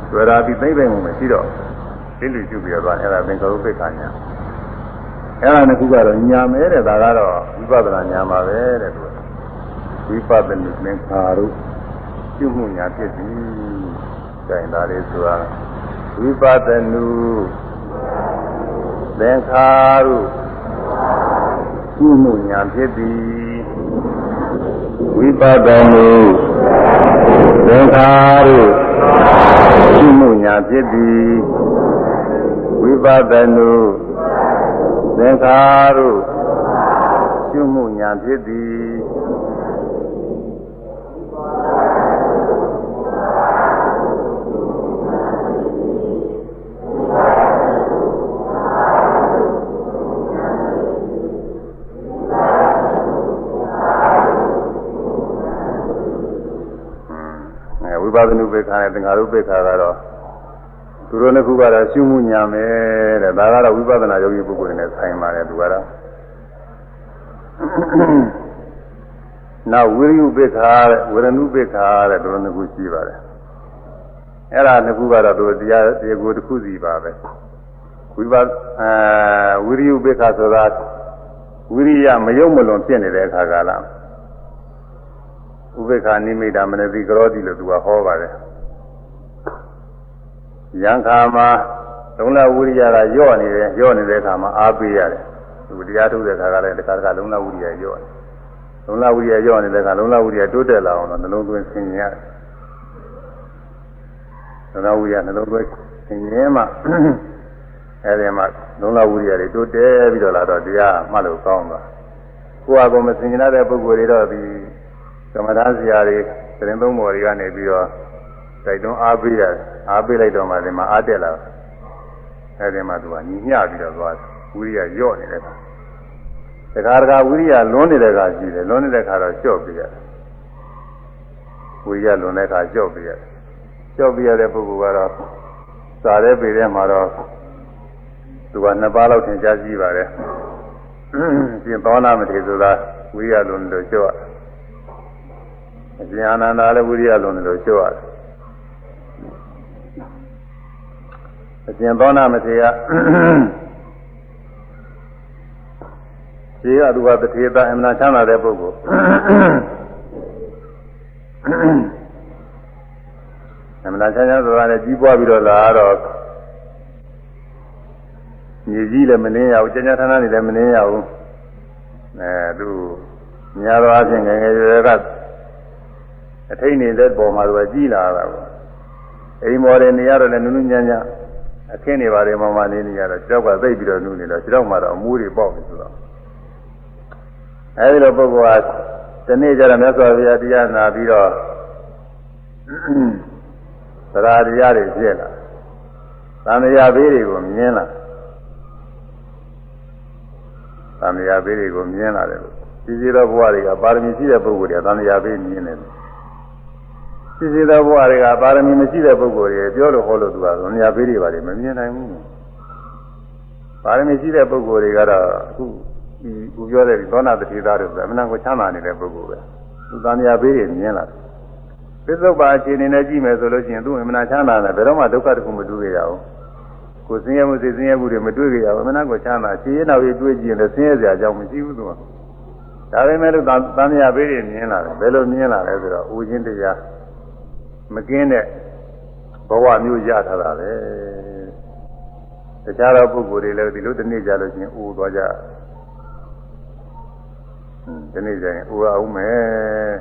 ။တွေ့ရပြီးသိမ့်သိမ့်မှုမရှိတော့သိလူရှုပြီးတော့အဲဒါသင်္ခါရုပ္ပကဉာဏ်။အဲဒါနှစ်ခုကတော့ညာမဲတဲ့ဒါကတော့ဝိပဿနာညာပါပဲတဲ့သူ။ဝိပဿနာသင်္ခါရုရှုမှုညာဖြစ်သည်။ဒါရင်ဒါလေးဆိုတာဝိပဿနုသင်္ခါရုရှုမှုညာဖြစ်သည် ဝိပဿနာသင်္ခါရုရှုမှုညာဖြစ်သည်ဝိပဿနာသင်္ခါရုရှုမှုညာဖြစ်သည် က္ခနဲ့သင်္ဃာရုပေက္ခကတော့သူတို့နှစ်ခုကတော့ရှုမှုညာမယ်တဲ့ဒါကတော့ဝိပဿနာယောဂီပုဂ္ဂိုလ်တွေနဲ့ဆိုင်ပါတယ်သူကတော့နောက်ဝိရိယပေက္ခတဲ့ဝေရဏုပေက္ခတဲ့သူတို့နှစ်ခုရှိပါတယ်အဲ့ဒါနှစ်ခုကတော့သူတရားတရားကိုတစ်ခုစီပါပဲဝိပအဲဝိရိယပေက္ခဆိုတာဝိရိယမယုံမလွန်ဖြစ်နေတဲ့အခါကာလဥပေက္ခနိမိတာမနတိကရောတိလို့သူကဟောပါတယ် ယံခါမှာလုံလဝိရိယကညော့နေတယ်ညော့နေတဲ့အခါမှာအားပေးရတယ်သူတရားထုတ်တဲ့အခါကလည်းတခါတခါလုံလဝိရိယညော့တယ်လုံလဝိရိယညော့နေတဲ့အခါလုံလဝိရိယတိုးတက်လာအောင်တော့နှလုံးသွင်းဆင်ញရတယ်လုံလဝိရိယနှလုံးသွင်းဆင်ញမှအဲဒီမှာလုံလဝိရိယတွေတိုးတက်ပြီးတော့လာတော့တရားမှတ်လို့ကောင်းသွားကိုယ်အကောင်မဆင်ញတဲ့ပုဂ္ဂိုလ်တွေတော့ဒီ ကမ္မဒါဆရာတွေသတင်းသုံးပေါ်တွေကနေပြီးတော့ တိုက်တွန်းအားပေးတယ်အားပေးလိုက်တော့မှဒီမှာအားတက်လာအဲဒီမှာသူကညီမျှပြီးတော့သွားဝိရိယညော့နေတဲ့အခါတခါတခါဝိရိယလွန်နေတဲ့အခါရှိတယ်လွန်နေတဲ့အခါတော့လျှော့ပြရတယ်ဝိရိယလွန်တဲ့အခါလျှော့ပြရတယ်လျှော့ပြရတဲ့ပုဂ္ဂိုလ်ကတော့စာတဲ့ပေတဲ့မှာတော့သူကနှစ်ပါးလောက်သင်ကြားကြည့်ပါတယ်ပြင်သောနာမထေဆိုတာဝိရိယလွန်လို့လျှော့အရှင်အာနန္ဒာလည်းဝိရိယလွန်တယ်လို့ပြောရတယ် အရှင်သောနာမထေရခြေကသူကတထေသာအမှန်ချမ်းသာတဲ့ပုဂ္ဂိုလ်အမှန်ချမ်းသာဆိုတာလည်းကြီးပွားပြီးတော့လာတော့ညီကြီးလည်းမနှင်းရဘူးကျန်ကျန်ထန်းထန်းနေလည်းမနှင်းရဘူးအဲသူများသောအားဖြင့်ငယ်ငယ်ရွယ်ရွယ်ကအထိတ်နေတဲ့ပုံမှာတော့ကြီးလာတာပေါ့အိမ်မော်တွေနေရတော့လည်းနုနုညံ့ညံ့ အခင်းနေပါတယ်မမနေနေရတော့ကြောက်ကသိပ်ပြီးတော့နုနေတော့ခြေတော့မှတော့အမိုးတွေပေါက်နေဆိုတော့အဲဒီလိုပုဂ္ဂိုလ်ကဒီနေ့ကျတော့မြတ်စွာဘုရားတရားနာပြီးတော့သရာတရားတွေပြည့်လာသံဃာဘေးတွေကိုမြင်လာသံဃာဘေးတွေကိုမြင်လာတယ်လို့ဒီစီသောဘဝတွေကပါရမီရှိတဲ့ပုဂ္ဂိုလ်တွေကသံဃာဘေးမြင်တယ် ရှိစေသောဘဝတွေကပါရမီမရှိတဲ့ပုဂ္ဂိုလ်တွေပြောလို့ဟောလို့သူကဇွန်ညာပေးတွေပါတယ်မမြင်နိုင်ဘူးပါရမီရှိတဲ့ပုဂ္ဂိုလ်တွေကတော့အခုဒီကိုပြောတဲ့သောနာတတိသားတွေဆိုအမှန်ကိုချမ်းသာနေတဲ့ပုဂ္ဂိုလ်ပဲသူသံညာပေးတွေမြင်လာပစ္စုပ္ပါအခြေအနေနဲ့ကြည့်မယ်ဆိုလို့ရှိရင်သူအမှန်ချမ်းသာတယ်ဘယ်တော့မှဒုက္ခတခုမတွေ့ကြရဘူးကိုဆင်းရဲမှုစိတ်ဆင်းရဲမှုတွေမတွေ့ကြရဘူးအမှန်ကိုချမ်းသာခြေရနောက်ရေးတွေ့ကြည့်ရင်လည်းဆင်းရဲစရာအကြောင်းမရှိဘူးသူကဒါပေမဲ့လို့သံဃာပေးတွေမြင်လာတယ်ဘယ်လိုမြင်လာလဲဆိုတော့ဦးချင်းတရား မကင်းတဲ့ဘဝမျိုးရထားတာပဲတခြားသောပုဂ္ဂိုလ်တွေလည်းဒီလိုတနေ့ကြလို့ချင်းအိုးသွားကြဒီနေ့ကျရင်အိုးအောင်မယ်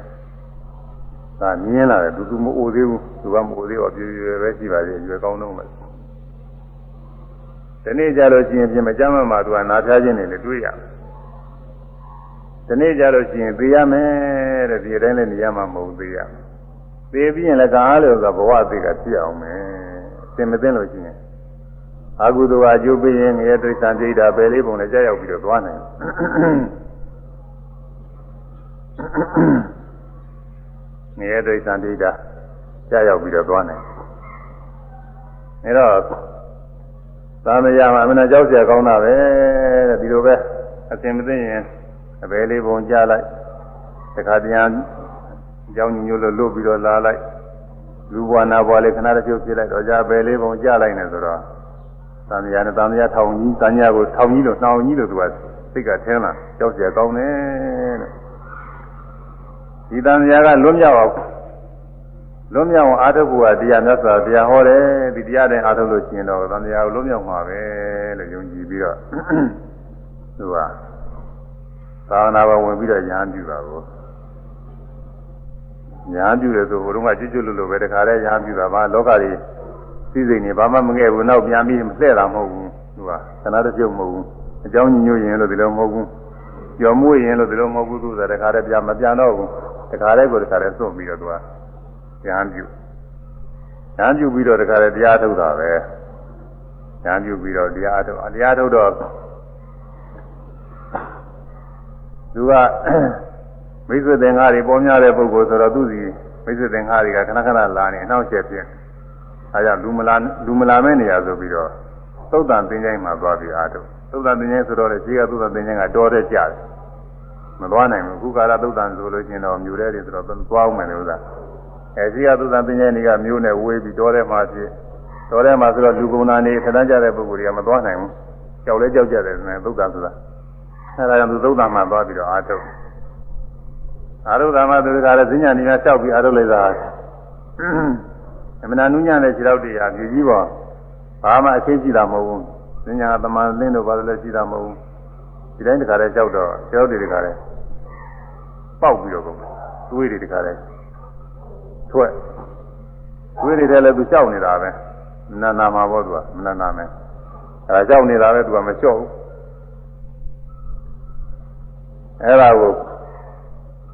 ဒါမြင်လာတယ်သူသူမအိုးသေးဘူးသူကမအိုးသေးတော့ပြေပြေပဲရှိပါသေးရွယ်ကောင်းတော့မယ်ဒီနေ့ကြလို့ချင်းပြင်မကြမ်းမှသူကနာဖျားခြင်းတွေလည်းတွေ့ရတယ်ဒီနေ့ကြလို့ရှိရင်သိရမယ်တဲ့ဒီတိုင်းလည်းနေရမှာမဟုတ်သေးရ သိပြီးရင်လည်းကားလို့ဆိုဘဝသိကဖြစ်အောင်မယ်သင်မသိလို့ရှိရင်အာဟုသောအကျိုးပေးရင်ငရဲဒိဋ္ဌံဒိဋ္ဌာပဲလေးပုံနဲ့ကြောက်ရောက်ပြီးတော့သွားနိုင်ငရဲဒိဋ္ဌံဒိဋ္ဌာကြောက်ရောက်ပြီးတော့သွားနိုင်အဲတော့သာမယမှာအမှန်ကြောက်เสียကောင်းတာပဲတဲ့ဒီလိုပဲအသင်မသိရင်အပဲလေးပုံကြားလိုက်တခါတည်းအ ကြောင်းညို့လို့လွတ်ပြီးတော့လာလိုက်လူဘဝနာဘဝလေးခဏတစ်ဖြုတ်ပြလိုက်တော့ကြာပဲလေးပုံကြားလိုက်နေဆိုတော့သံဃာနဲ့သံဃာထောင်ကြီးသံဃာကိုထောင်ကြီးလို့နှောင်ကြီးလို့သူကစိတ်ကထင်းလာကြောက်เสียကောင်းတယ်တဲ့ဒီသံဃာကလွတ်မြောက်အောင်လွတ်မြောက်အောင်အာထုပ်ကတရားမြတ်စွာဘုရားဟောတယ်ဒီတရားတိုင်းအာထုပ်လို့ရှိရင်တော့သံဃာကိုလွတ်မြောက်မှာပဲလို့ယုံကြည်ပြီးတော့သူကသာသနာ့ဘဝင်ပြီးတော့ညာပြုတာကို ညာပြုတယ်ဆိုဟိုတုန်းကကျွတ်ကျွတ်လို့လို့ပဲတခါတည်းညာပြုတာပါလောကကြီးစည်းစိမ်နေဘာမှမငဲ့ဘူးနောက်ပြန်ပြီးမလှဲ့တာမဟုတ်ဘူးသူကသနာတပြုတ်မဟုတ်ဘူးအကြောင်းညညွှန်ရင်လို့ဒီလိုမဟုတ်ဘူးကြော်မွေးရင်လို့ဒီလိုမဟုတ်ဘူးသူကတခါတည်းပြန်မပြန်တော့ဘူးတခါတည်းကိုတခါတည်းစွန့်ပြီးတော့သူကညာပြုညာပြုပြီးတော့တခါတည်းတရားထုတ်တာပဲညာပြုပြီးတော့တရားထုတ်တရားထုတ်တော့သူက မိစ္ဆသင်္ဃာတွေပေါ်များတဲ့ပုဂ္ဂိုလ်ဆိုတော့သူစီမိစ္ဆသင်္ဃာတွေကခဏခဏလာနေအနှောက်အယှက်ဖြစ်အဲကြောင့်လူမလာလူမလာမဲ့နေရဆိုပြီးတော့သုတ်တန်သင်္ချိုင်းမှာသွားပြီးအားထုတ်သုတ်တန်သင်္ချိုင်းဆိုတော့လေဈေးကသုတ်တန်သင်္ချိုင်းကတော်တဲ့ကြတယ်မသွားနိုင်ဘူးခုကာလသုတ်တန်ဆိုလို့ရှိရင်တော့မြို့ထဲတွေဆိုတော့သွားအောင်မယ်လို့သာအဲဈေးကသုတ်တန်သင်္ချိုင်းတွေကမြို့နဲ့ဝေးပြီးတော်တဲ့မှာဖြစ်တော်တဲ့မှာဆိုတော့လူကုန်နာနေထထကြတဲ့ပုဂ္ဂိုလ်တွေကမသွားနိုင်ဘူးကြောက်လဲကြောက်ကြတယ်နဲ့သုတ်တန်ဆိုတာအဲဒါကြောင့်သူသုတ်တန်မှာသွားပြီးတော့အားထုတ် အာရုဒ္ဓမသူကလည်းဈဉ္ညာနေများလျှောက်ပြီးအာရုလိုက်တာအမနာနုညံ့တဲ့ခြေထောက်တွေဟာပြည်ကြီးပေါ်ဘာမှအချင်းရှိတာမဟုတ်ဘူးဈဉ္ညာသမာလင်းတို့ဘာလို့လဲရှိတာမဟုတ်ဘူးဒီတိုင်းတခါလဲလျှောက်တော့ခြေထောက်တွေတခါလဲပေါက်ပြီးတော့ကုန်သွေးတွေတခါလဲထွက်သွေးတွေထဲလည်းသူလျှောက်နေတာပဲနာနာမှာပေါ့သူကမနာနာမယ်အဲဒါလျှောက်နေတာပဲသူကမလျှော့ဘူးအဲ့ဒါကို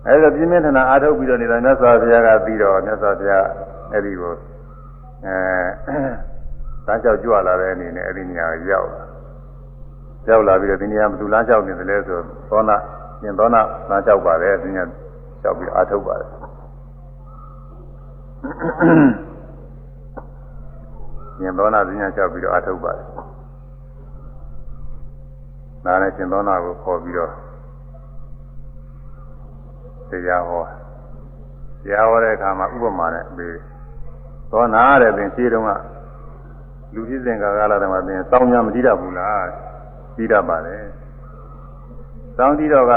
အဲဒီတော့ပြင်းပြင်းထန်ထန်အားထုတ်ပြီးတော့နေတာမြတ်စွာဘုရားကပြီးတော့မြတ်စွာဘုရားအဲ့ဒီကိုအဲလမ်းလျှောက်ကြွလာတဲ့အနေနဲ့အဲ့ဒီနေရာရောက်လာရောက်လာပြီးတော့ဒီနေရာဘယ်သူလမ်းလျှောက်နေတယ်လဲဆိုသောနာပြင်သောနာလမ်းလျှောက်ပါတယ်ဒီညလျှောက်ပြီးအားထုတ်ပါတယ်ပြင်သောနာဒီညလျှောက်ပြီးတော့အားထုတ်ပါတယ်ဒါနဲ့ပြင်သောနာကိုခေါ်ပြီးတော့ တရားဟောတရားဟောတဲ့အခါမှာဥပမာနဲ့ပြီးသောနာတဲ့ပင်ရှိတုန်းကလူဖြစ်စဉ်ကာလတုန်းကပင်စောင်းများမတိတတ်ဘူးလားတိတတ်ပါတယ်စောင်းတိတော့က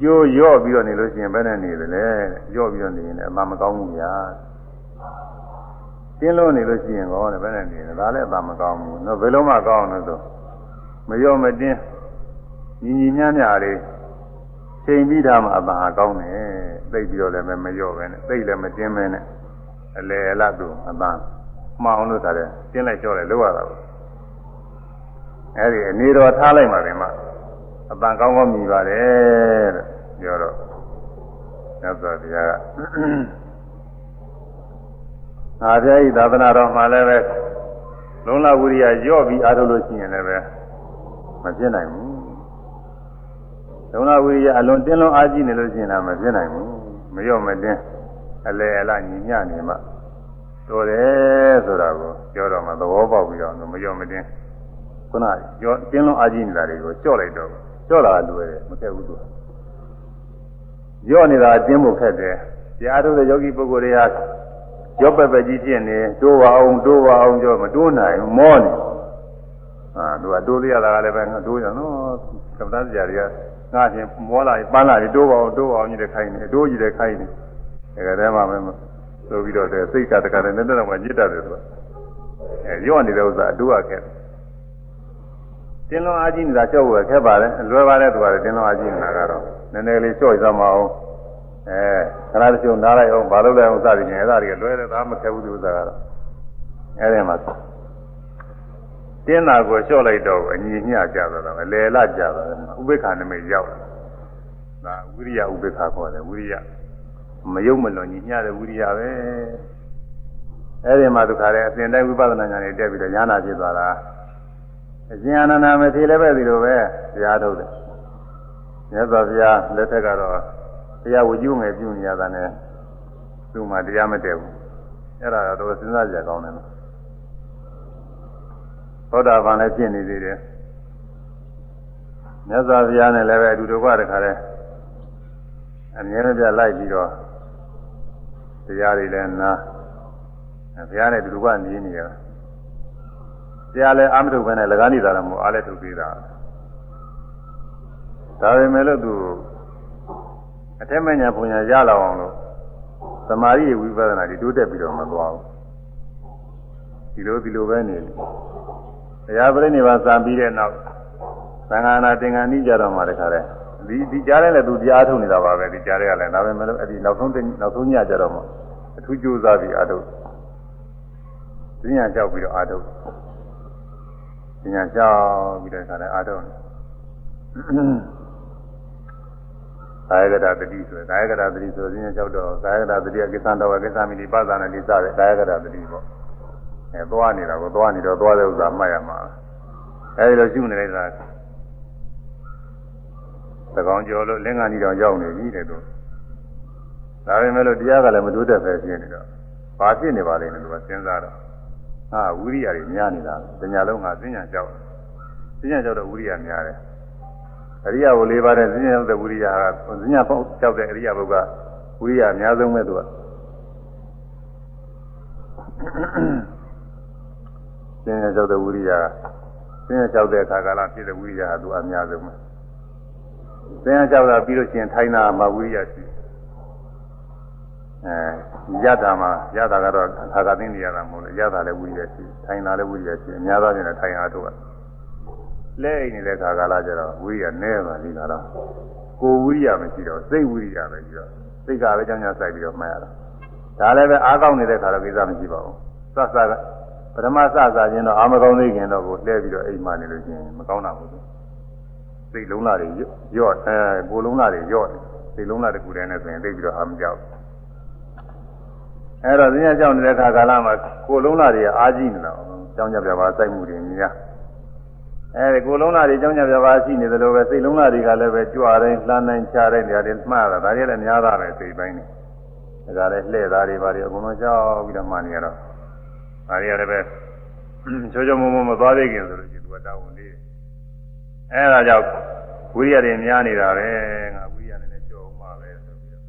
ကျိုးရော့ပြီးတော့နေလို့ရှိရင်ဘယ်နဲ့နေသလဲရော့ပြီးတော့နေရင်လည်းအမှမကောင်းဘူးညာတင်းလို့နေလို့ရှိရင်ကောတယ်ဘယ်နဲ့နေလဲဒါလည်းအမှမကောင်းဘူးတော့ဘယ်လုံးမှကောင်းလို့ဆိုမရော့မတင်းညီညီညံ့ညံ့လေး ချိန်ပြီးသားမှအပဟာကောင်းတယ်သိပြီးတော့လည်းမရော့ပဲနဲ့သိလည်းမတင်းမဲနဲ့အလေအလတ်သူအပန်းမှောင်လို့ထားတယ်တင်းလိုက်ကြောတယ်လောက်ရတာပေါ့အဲဒီအနေတော်ထားလိုက်မှပြင်မှအပန်းကောင်းကောင်းမြည်ပါတယ်တဲ့ပြောတော့သစ္စာတရားကအာပြာဤသာသနာတော်မှာလည်းပဲလုံးလဝိရိယညော့ပြီးအားထုတ်လို့ရှိရင်လည်းပဲမဖြစ်နိုင်ဘူး ဒုံနာဝိရိယအလွန်တင်းလွန်အားကြီးနေလို့ရှိရင်လည်းမဖြစ်နိုင်ဘူးမရော့မတင်းအလဲအလညီညနေမှတော်တယ်ဆိုတာကိုပြောတော့မှသဘောပေါက်ပြီးတော့မရော့မတင်းခုနကြောတင်းလွန်အားကြီးနေတာတွေကိုကြော့လိုက်တော့ကြော့တာလွယ်တယ်မခက်ဘူးသူရော့နေတာတင်းဖို့ခက်တယ်တရားထုတ်တဲ့ယောဂီပုဂ္ဂိုလ်တွေဟာရော့ပက်ပက်ကြီးဖြစ်နေတိုးပါအောင်တိုးပါအောင်ကြောမတိုးနိုင်မောနေအာသူကတိုးရရတာကလည်းပဲတိုးရနော်ကမ္ဘာစရာတွေက ငါချင်းမောလာပန်းလာပြီးတိုးပါအောင်တိုးပါအောင်ကြီးတဲ့ခိုင်းနေတိုးကြီးတဲ့ခိုင်းနေဒါကတည်းမှပဲဆိုပြီးတော့စိတ်ကတကလည်းနဲ့တော့မှညစ်တတ်တယ်သူကအဲရော့နေတဲ့ဥစ္စာအတူအခက်တင်းလုံးအားကြီးနေတာကြောက်ဝယ်ခက်ပါလေလွယ်ပါလေသူကတင်းလုံးအားကြီးနေတာကတော့နည်းနည်းလေးကြော့ရမှာအောင်အဲခဏတစ်ချိန်နားလိုက်အောင်ဘာလို့လဲဥစ္စာတွေကျင်အဲ့ဒါတွေကလွယ်တယ်ဒါမှမခက်ဘူးဒီဥစ္စာကတော့အဲဒီမှာ တင်းတာကိုလျှော့လိုက်တော့အညီညှကြသွားတာပဲလေလကြသွားတယ်ဥပိ္ပခာနမိတ်ရောက်တာဒါဝိရိယဥပိ္ပခာခေါ်တယ်ဝိရိယမယုံမလွန်ညီညတဲ့ဝိရိယပဲအဲဒီမှာဒုက္ခရဲ့အစဉ်တိုင်းဝိပဿနာဉာဏ်နဲ့တက်ပြီးတော့ဉာဏ်နာဖြစ်သွားတာအရှင်အနန္ဒမထေလည်းပဲဒီလိုပဲတရားထုတ်တယ်မြတ်စွာဘုရားလက်ထက်ကတော့တရားဝကြည့်ငယ်ပြုနေရတာနဲ့သူ့မှာတရားမတည့်ဘူးအဲ့ဒါတော့စဉ်းစားကြကောင်းတယ် သောတာပန်လည်းဖြစ်နေသေးတယ်မြတ်စွာဘုရားနဲ့လည်းပဲအတူတကွတခါတည်းအမြဲတမ်းလိုက်ပြီးတော့တရားတွေလည်းနာဘုရားနဲ့အတူတကွနေနေရတရားလည်းအာမထုတ်ပဲနဲ့လကားနေတာတော့မဟုတ်အားလည်းထုတ်သေးတာဒါပေမဲ့လို့သူအထက်မညာပုံညာရလာအောင်လို့သမာဓိဝိပဿနာတွေတိုးတက်ပြီးတော့မသွားဘူးဒီလိုဒီလိုပဲနေတယ် တရားပြိဋိဘာစာပြီးတဲ့နောက်သံဃာနာသင်္ကန်းဤကြတော့မှတခါတည်းဒီဒီကြားထဲလည်းသူတရားထုတ်နေတာပါပဲဒီကြားထဲကလည်းဒါပဲမလို့အဲ့ဒီနောက်ဆုံးနောက်ဆုံးညကြတော့မှအထူးကြိုးစားပြီးအားထုတ်ဉာဏ်ကြောက်ပြီးတော့အားထုတ်ဉာဏ်ကြောက်ပြီးတော့ခါလည်းအားထုတ်နေကာယကတာတတိဆိုကာယကတာတတိဆိုဉာဏ်ကြောက်တော့ကာယကတာတတိအကိစ္စတော်ကိစ္စမိတိပသနာတိစတဲ့ကာယကတာတတိပေါ့ အဲသွားနေတာကိုသွားနေတော့သွားတဲ့ဥစ္စာမှတ်ရမှာအဲဒီလိုရှုနေလိုက်တာသကောင်ကျော်လို့လင်္ကာနီတော်ရောက်နေပြီတဲ့သူဒါပေမဲ့လို့တရားကလည်းမတိုးတက်ပဲဖြစ်နေတော့ဘာဖြစ်နေပါလိမ့်မယ်လို့စဉ်းစားတော့ဟာဝိရိယတွေများနေတာတညာလုံးကသိညာကြောက်သိညာကြောက်တော့ဝိရိယများတယ်အရိယဘုလေးပါးတဲ့သိညာကြောက်တဲ့ဝိရိယကသိညာပေါ့ကြောက်တဲ့အရိယဘုကဝိရိယအများဆုံးပဲသူက သင်္ကြန်လျှောက်တဲ့ဝိရိယသင်္ကြန်လျှောက်တဲ့အခါကာလဖြစ်တဲ့ဝိရိယကသူအများဆုံးပဲသင်္ကြန်လျှောက်တာပြီးလို့ရှိရင်ထိုင်တာမှာဝိရိယရှိအဲရတာမှာရတာကတော့အခါကသိနေရတာမဟုတ်လို့ရတာလည်းဝိရိယရှိထိုင်တာလည်းဝိရိယရှိအများသောဖြင့်ထိုင်အားထုတ်လဲအိမ်နေတဲ့အခါကာလကျတော့ဝိရိယနည်းပါလိမ့်တာတော့ကိုဝိရိယမရှိတော့စိတ်ဝိရိယပဲရှိတော့စိတ်ကပဲကြောင်းကြစိုက်ပြီးတော့မှတ်ရတာဒါလည်းပဲအားကောင်းနေတဲ့ခါတော့ကိစ္စမရှိပါဘူးစစက ပထမစစချင်းတော့အာမကောင်းသေးခင်တော့ကိုလှည့်ပြီးတော့အိမ်မှနေလို့ချင်းမကောင်းတာဘူးစိတ်လုံးလာတွေရော့အဲကိုလုံးလာတွေရော့တယ်စိတ်လုံးလာတကူတည်းနဲ့ဆိုရင်သိပြီးတော့အာမကြောက်အဲ့တော့ဈဉ္ညာကြောက်နေတဲ့ခါကာလမှာကိုလုံးလာတွေအားကြီးနေတာကြောင်းကြပြပါစိုက်မှုတွေများအဲဒီကိုလုံးလာတွေကြောင်းကြပြပါရှိနေတယ်လို့ပဲစိတ်လုံးလာတွေကလည်းပဲကြွတိုင်းလှမ်းတိုင်းချတိုင်းနေရာတွေမှားတာဒါတွေလည်းများတာပဲစိတ်ပိုင်းနေဒါကြလည်းလှည့်သားတွေပါတွေအကုန်လုံးကြောက်ပြီးတော့မှနေရတော့ ဒါတွေလည်းပဲချိုးချိုးမုံမုံမသွားသေးခင်ဆိုလို့ရှိရင်သူကတောင်းဝင်လေးအဲဒါကြောင့်ဝိရိယတွေများနေတာပဲငါဝိရိယနဲ့ကြောက်မှပဲဆိုပြီးတော့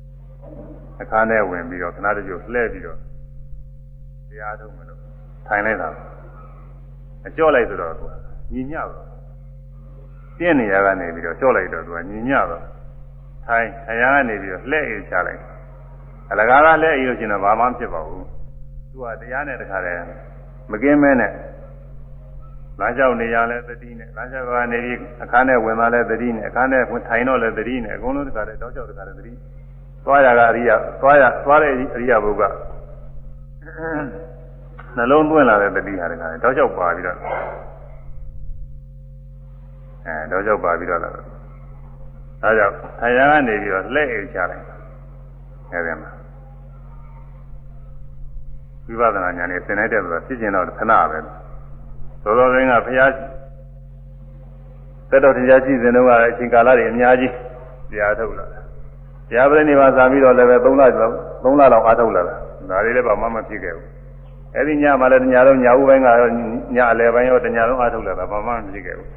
အခါနဲ့ဝင်ပြီးတော့ခဏတကြိုလှည့်ပြီးတော့တရားထုတ်မလို့ထိုင်လိုက်တာအကြော့လိုက်ဆိုတော့သူညီညတော့ပြင်းနေရကနေပြီးတော့ကြော့လိုက်တော့သူကညီညတော့ထိုင်အရာကနေပြီးတော့လှည့်အေးချလိုက်အလကားကလှည့်အေးလို့ရှိရင်တော့ဘာမှမဖြစ်ပါဘူး သူကတရားနဲ့တခါတည်းမကင်းမဲနဲ့လမ်းလျှောက်နေရလဲသတိနဲ့လမ်းလျှောက်ကနေပြီးအခန်းထဲဝင်လာလဲသတိနဲ့အခန်းထဲဝင်ထိုင်တော့လဲသတိနဲ့အကုန်လုံးတခါတည်းတောက်လျှောက်တခါတည်းသတိသွားရကအရိယာသွားရသွားတဲ့အရိယာဘုကနှလုံးသွင်းလာတဲ့တတိဟာတခါတည်းတောက်လျှောက်ပါပြီးတော့အဲတောက်လျှောက်ပါပြီးတော့လာတော့ဒါကြောင့်အရာကနေပြီးတော့လှည့်အိတ်ချလိုက်အဲဒီမှာ ဝိပဿနာဉာဏ်နဲ့သင်လိုက်တဲ့ဆိုတာဖြစ်ကျင်တော့ခဏပဲသောသောရင်းကဘုရားသက်တော်တရားကြည့်စဉ်တော့အချိန်ကာလတွေအများကြီးတရားထုတ်လာတယ်တရားပြိဋိဘာသာပြီးတော့လည်းပဲ3လလောက်3လလောက်အားထုတ်လာတာဒါတွေလည်းဘာမှမဖြစ်ခဲ့ဘူးအဲ့ဒီညမှာလည်းညတော့ညဦးပိုင်းကတော့ညအလယ်ပိုင်းရောတညလုံးအားထုတ်လာတာဘာမှမဖြစ်ခဲ့ဘူး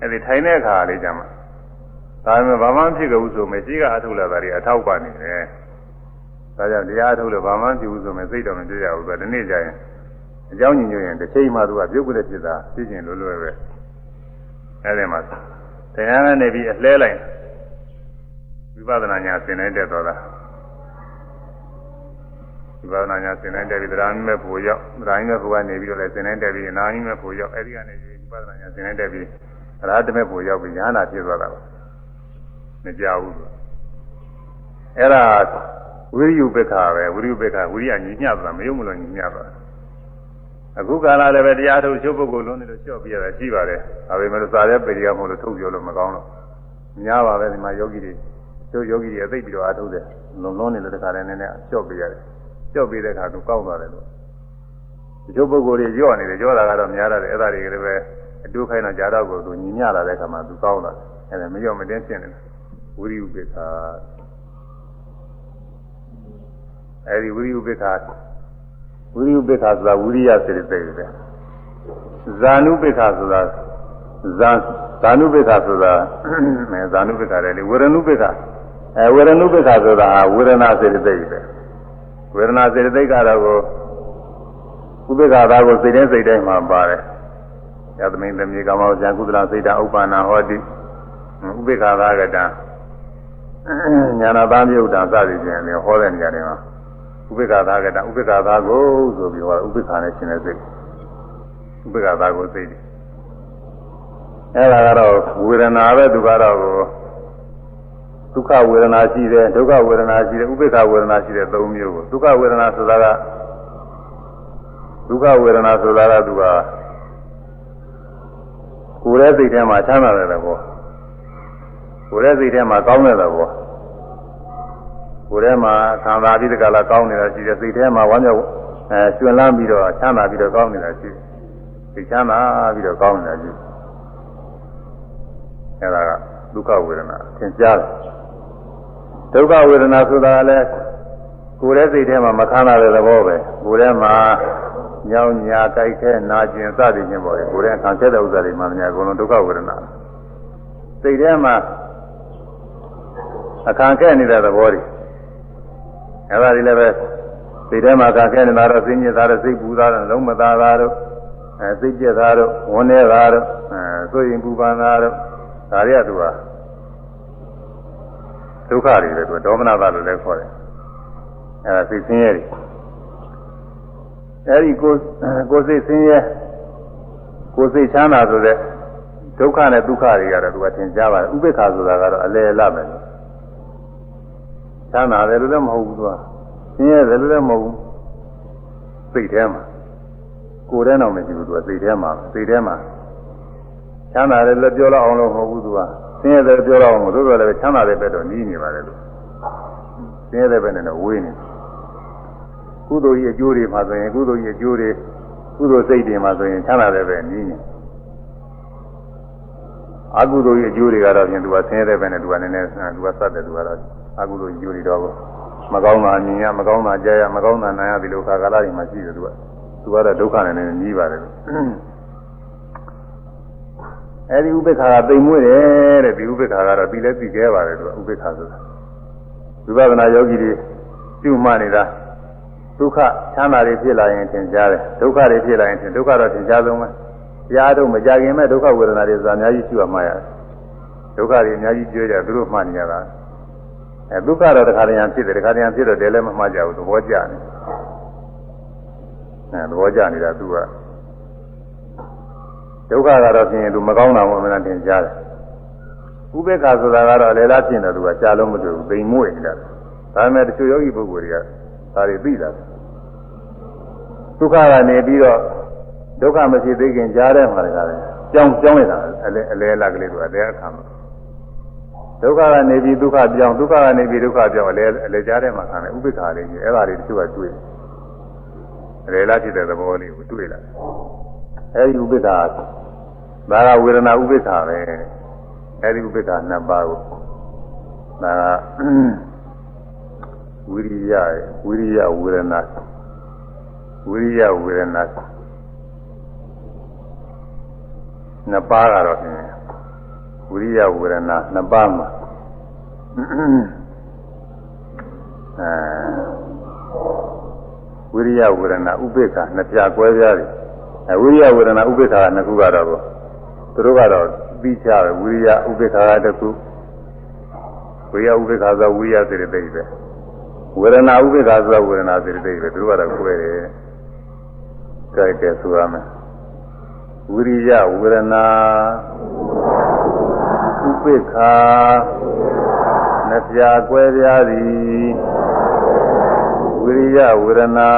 အဲ့ဒီထိုင်တဲ့အခါလေးကြမှာဒါပေမဲ့ဘာမှမဖြစ်ခဲ့ဘူးဆိုမှရှိကအားထုတ်လာတာတွေအထောက်ပံ့နေတယ် ဒါကြောင့်တရားထုတ်လို့ဘာမှမဖြစ်ဘူးဆိုမှစိတ်တော်မပြေရဘူးဆိုတော့ဒီနေ့ကျရင်အကြောင်းညင်ညွှန်ရင်တစ်ချိန်မှသူကပြုတ်ကလေးဖြစ်တာသိကျင်လွယ်လွယ်ပဲအဲဒီမှာတရားနဲ့ပြီးအလှဲလိုက်ဝိပဿနာညာသင်နိုင်တဲ့တော့လားဝိပဿနာညာသင်နိုင်တဲ့ပြီးတရားမဲ့ဖို့ရောက်တရားမဲ့ဖို့ကနေပြီးတော့လည်းသင်နိုင်တဲ့ပြီးအနာကြီးမဲ့ဖို့ရောက်အဲဒီကနေပြီးဝိပဿနာညာသင်နိုင်တဲ့ပြီးအရဟတမဲ့ဖို့ရောက်ပြီးညာနာဖြစ်သွားတာပါမကြဘူးအဲ့ဒါ ဝိရိယုပ္ပခါပဲဝိရိယုပ္ပခါဝိရိယညီညွတ်တာမယုံမလို့ညီညွတ်တာအခုကာလလည်းပဲတရားထုတ်ချုပ်ပုဂ္ဂိုလ်လုံးနေလို့လျှော့ပြရတာရှိပါတယ်။ဒါပေမဲ့စာရဲပေရီကမဟုတ်လို့ထုတ်ပြောလို့မကောင်းတော့များပါပဲဒီမှာယောဂီတွေတို့ယောဂီတွေအသိပြီးတော့အားထုတ်တယ်။လုံးလုံးနေလို့တခါတည်းနည်းနည်းလျှော့ပြရတယ်။လျှော့ပြတဲ့အခါသူကောင်းသွားတယ်လို့ဒီချုပ်ပုဂ္ဂိုလ်တွေကြော့နေတယ်ကြော့တာကတော့များရတယ်အဲ့ဒါတွေကလည်းပဲအတူခိုင်းတော့ကြာတော့ကိုသူညီညလာတဲ့အခါမှာသူကောင်းလာတယ်။အဲ့ဒါမကြော့မတင်းဖြစ်နေတယ်။ဝိရိယုပိ္ပခာ အဲ့ဒီဝိရိယုပိ္ပခာဝိရိယပိ္ခာဆိုတာဝိရိယစေတသိက်ပဲဇာနုပိ္ခာဆိုတာဇာဇာနုပိ္ခာဆိုတာအဲဇာနုပိ္ခာတယ်လေဝေရဏုပိ္ခာအဲဝေရဏုပိ္ခာဆိုတာဝေဒနာစေတသိက်ပဲဝေဒနာစေတသိက်ကတော့ကိုဥပိ္ခာသာကိုစိတ်တိုင်းစိတ်တိုင်းမှာပါတယ်ယသမိန်သမီးကမောဇံကုသလစိတ်တဥပ္ပန္နာဟောတိဥပိ္ခာသာကတံညာနာသားမြုပ်တာစသည်ဖြင့်လည်းဟောတဲ့နေရာတွေမှာ ဥပိ္ပခာသာကတဥပိ္ပခာသာကိုဆိုပြီးဟောဥပိ္ပခာနဲ့ရှင်တဲ့စိတ်ဥပိ္ပခာသာကိုစိတ်အဲ့ဒါကတော့ဝေဒနာပဲသူကတော့ဒုက္ခဝေဒနာရှိတယ်ဒုက္ခဝေဒနာရှိတယ်ဥပိ္ပခာဝေဒနာရှိတယ်သုံးမျိုးကိုဒုက္ခဝေဒနာဆိုတာကဒုက္ခဝေဒနာဆိုတာကသူကကိုယ်ရဲ့စိတ်ထဲမှာချမ်းသာတယ်ပေါ့ကိုယ်ရဲ့စိတ်ထဲမှာကောင်းတယ်ပေါ့ ကိုယ်ထဲမှာခံစားပြီးတကလားကောင်းနေတာရှိတယ်စိတ်ထဲမှာဝမ်းမြောက်အဲကျွလန်းပြီးတော့ချမ်းသာပြီးတော့ကောင်းနေတာရှိတယ်စိတ်ချမ်းသာပြီးတော့ကောင်းနေတာရှိတယ်အဲဒါကဒုက္ခဝေဒနာသင်ကြားတယ်ဒုက္ခဝေဒနာဆိုတာလည်းကိုယ်ရဲ့စိတ်ထဲမှာမခံရတဲ့သဘောပဲကိုယ်ထဲမှာညောင်းညာကြိုက်ခဲနာကျင်စသည်ချင်းပေါ့လေကိုယ်ထဲခံချက်တဲ့ဥစ္စာတွေမှများအကုန်လုံးဒုက္ခဝေဒနာစိတ်ထဲမှာအခါခဲနေတဲ့သဘောတွေ အဲ့ဒါတွေလည်းပဲစိတ်ထဲမှာကခဲနေတာတော့စိတ်ညစ်တာတော့စိတ်ပူတာတော့လုံးမသားတာတော့အဲစိတ်ကြက်တာတော့ဝန်းနေတာတော့အဲဆိုရင်ပူပန်တာတော့ဒါတွေကသူကဒုက္ခတွေပဲသူဒေါမနတာလို့လည်းခေါ်တယ်အဲဒါစိတ်ဆင်းရဲတွေအဲဒီကိုကိုစိတ်ဆင်းရဲကိုစိတ်ချမ်းသာဆိုတဲ့ဒုက္ခနဲ့ဒုက္ခတွေကတော့သူကသင်ကြားပါတယ်ဥပေက္ခဆိုတာကတော့အလယ်အလတ်ပဲလို့ ချမ်းသာတယ်လို့လည်းမဟုတ်ဘူးသူကဆင်းရဲတယ်လို့လည်းမဟုတ်ဘူးစိတ်ထဲမှာကိုယ်ထဲတော့မရှိဘူးသူကစိတ်ထဲမှာစိတ်ထဲမှာချမ်းသာတယ်လည်းပြောတော့အောင်လို့မဟုတ်ဘူးသူကဆင်းရဲတယ်ပြောတော့အောင်လို့တို့တော့လည်းချမ်းသာတဲ့ဘက်တော့နီးနေပါတယ်လို့ဆင်းရဲတဲ့ဘက်နဲ့တော့ဝေးနေကုသိုလ်ကြီးအကျိုးတွေမှာဆိုရင်ကုသိုလ်ကြီးအကျိုးတွေကုသိုလ်စိတ်တွေမှာဆိုရင်ချမ်းသာတဲ့ဘက်နည်းနေအကုသိုလ်ကြီးအကျိုးတွေကတော့ဖြင့်သူကဆင်းရဲတဲ့ဘက်နဲ့သူကနည်းနည်းသူကစတဲ့သူကတော့ အကုသိုလ်ကြီးအကျိုးတွေတော့မကောင်းတာမြင်ရမကောင်းတာကြားရမကောင်းတာနားရဒီလိုခါကာလတွေမှာရှိတယ်သူကသူကတော့ဒုက္ခနဲ့လည်းကြီးပါတယ်အဲဒီဥပေက္ခာကသိမ်မွေ့တယ်တဲ့ဒီဥပေက္ခာကတော့ပြီးလဲပြီးခဲ့ပါတယ်သူကဥပေက္ခာဆိုတာဝိပဿနာယောဂီတွေပြုမှနေတာဒုက္ခချမ်းသာတွေဖြစ်လာရင်သင်ကြားတယ်ဒုက္ခတွေဖြစ်လာရင်သင်ဒုက္ခတော့သင်ကြားဆုံးပဲကြားတော့မကြခင်မဲ့ဒုက္ခဝေဒနာတွေဆိုတာအများကြီးရှိရမှာရတယ်ဒုက္ခတွေအများကြီးကြွေးကြသူတို့မှနေရတာ အဲဒုက္ခတော့တစ်ခါတည်းရန်ဖြစ်တယ်တစ်ခါတည်းရန်ဖြစ်တော့တယ်လည်းမမှားကြဘူးသဘောကျတယ်အဲသဘောကျနေတာသူကဒုက္ခကတော့ဖြစ်ရင်သူမကောင်းတာမှမလားသင်ကြားတယ်ဥပေက္ခဆိုတာကတော့လေလားဖြစ်နေသူကကြားလုံးမတွေ့ဘူးသိမ်မွေ့နေတာဒါပေမဲ့တချို့ယောဂီပုဂ္ဂိုလ်တွေကဒါတွေသိတာဒုက္ခကနေပြီးတော့ဒုက္ခမရှိသေးခင်ကြားထဲမှာလည်းကြောင်းကြောင်းနေတာအလဲအလဲလကလေးတို့အလဲအခါမှာ ဒုက္ခကနေပြီးဒုက္ခပြောင်းဒုက္ခကနေပြီးဒုက္ခပြောင်းအလဲအလဲကြားထဲမှာခံတယ်ဥပိ္ပခာလေးကြီးအဲ့ဒါတွေတချို့ကတွေ့တယ်အလဲလားဖြစ်တဲ့သဘောလေးကိုတွေ့လာအဲ့ဒီဥပိ္ပခာဒါကဝေဒနာဥပိ္ပခာပဲအဲ့ဒီဥပိ္ပခာနှစ်ပါးကိုဒါကဝိရိယဝိရိယဝေဒနာဝိရိယဝေဒနာနှစ်ပါးကတော့ဖြင့် ဝိရိယဝေဒနာနှစ်ပါးမှာအဲဝိရိယဝေဒနာဥပေက္ခနှစ်ပြကွဲပြားတယ်အဲဝိရိယဝေဒနာဥပေက္ခကနှစ်ခုကတော့သူတို့ကတော့ပြီးချတယ်ဝိရိယဥပေက္ခကတစ်ခုဝိရိယဥပေက္ခဆိုဝိရိယစေတသိက်ပဲဝေဒနာဥပေက္ခဆိုဝေဒနာစေတသိက်ပဲသူတို့ကတော့ကွဲတယ်ကြိုက်တယ်ဆိုရမယ်ဝိရိယဝေဒနာ ဥပေက္ခနှစ်ပြာကွဲပြားသည်ဝိရိယဝေဒနာ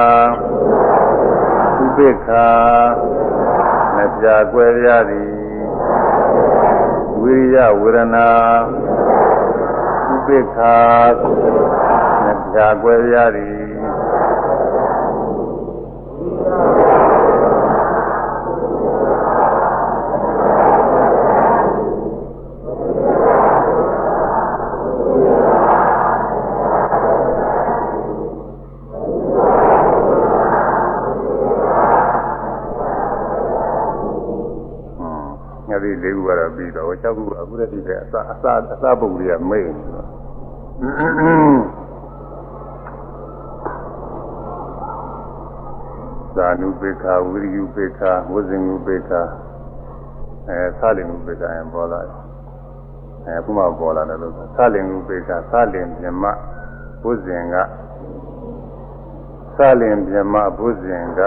ဥပေက္ခနှစ်ပြာကွဲပြားသည်ဝိရိယဝေဒနာဥပေက္ခနှစ်ပြာကွဲပြားသည် ပြီးတော့6ခုအခုတည်းကအစအစအစပုဂ္ဂိုလ်ကမေ့နေတော့သာနုပေခဝိရိယပေခဝဇင်နုပေခအဲသာလင်နုပေခရင်ပေါ်လာအဲခုမှပေါ်လာတယ်လို့သာလင်နုပေခသာလင်မြမဝဇင်ကသာလင်မြမဝဇင်က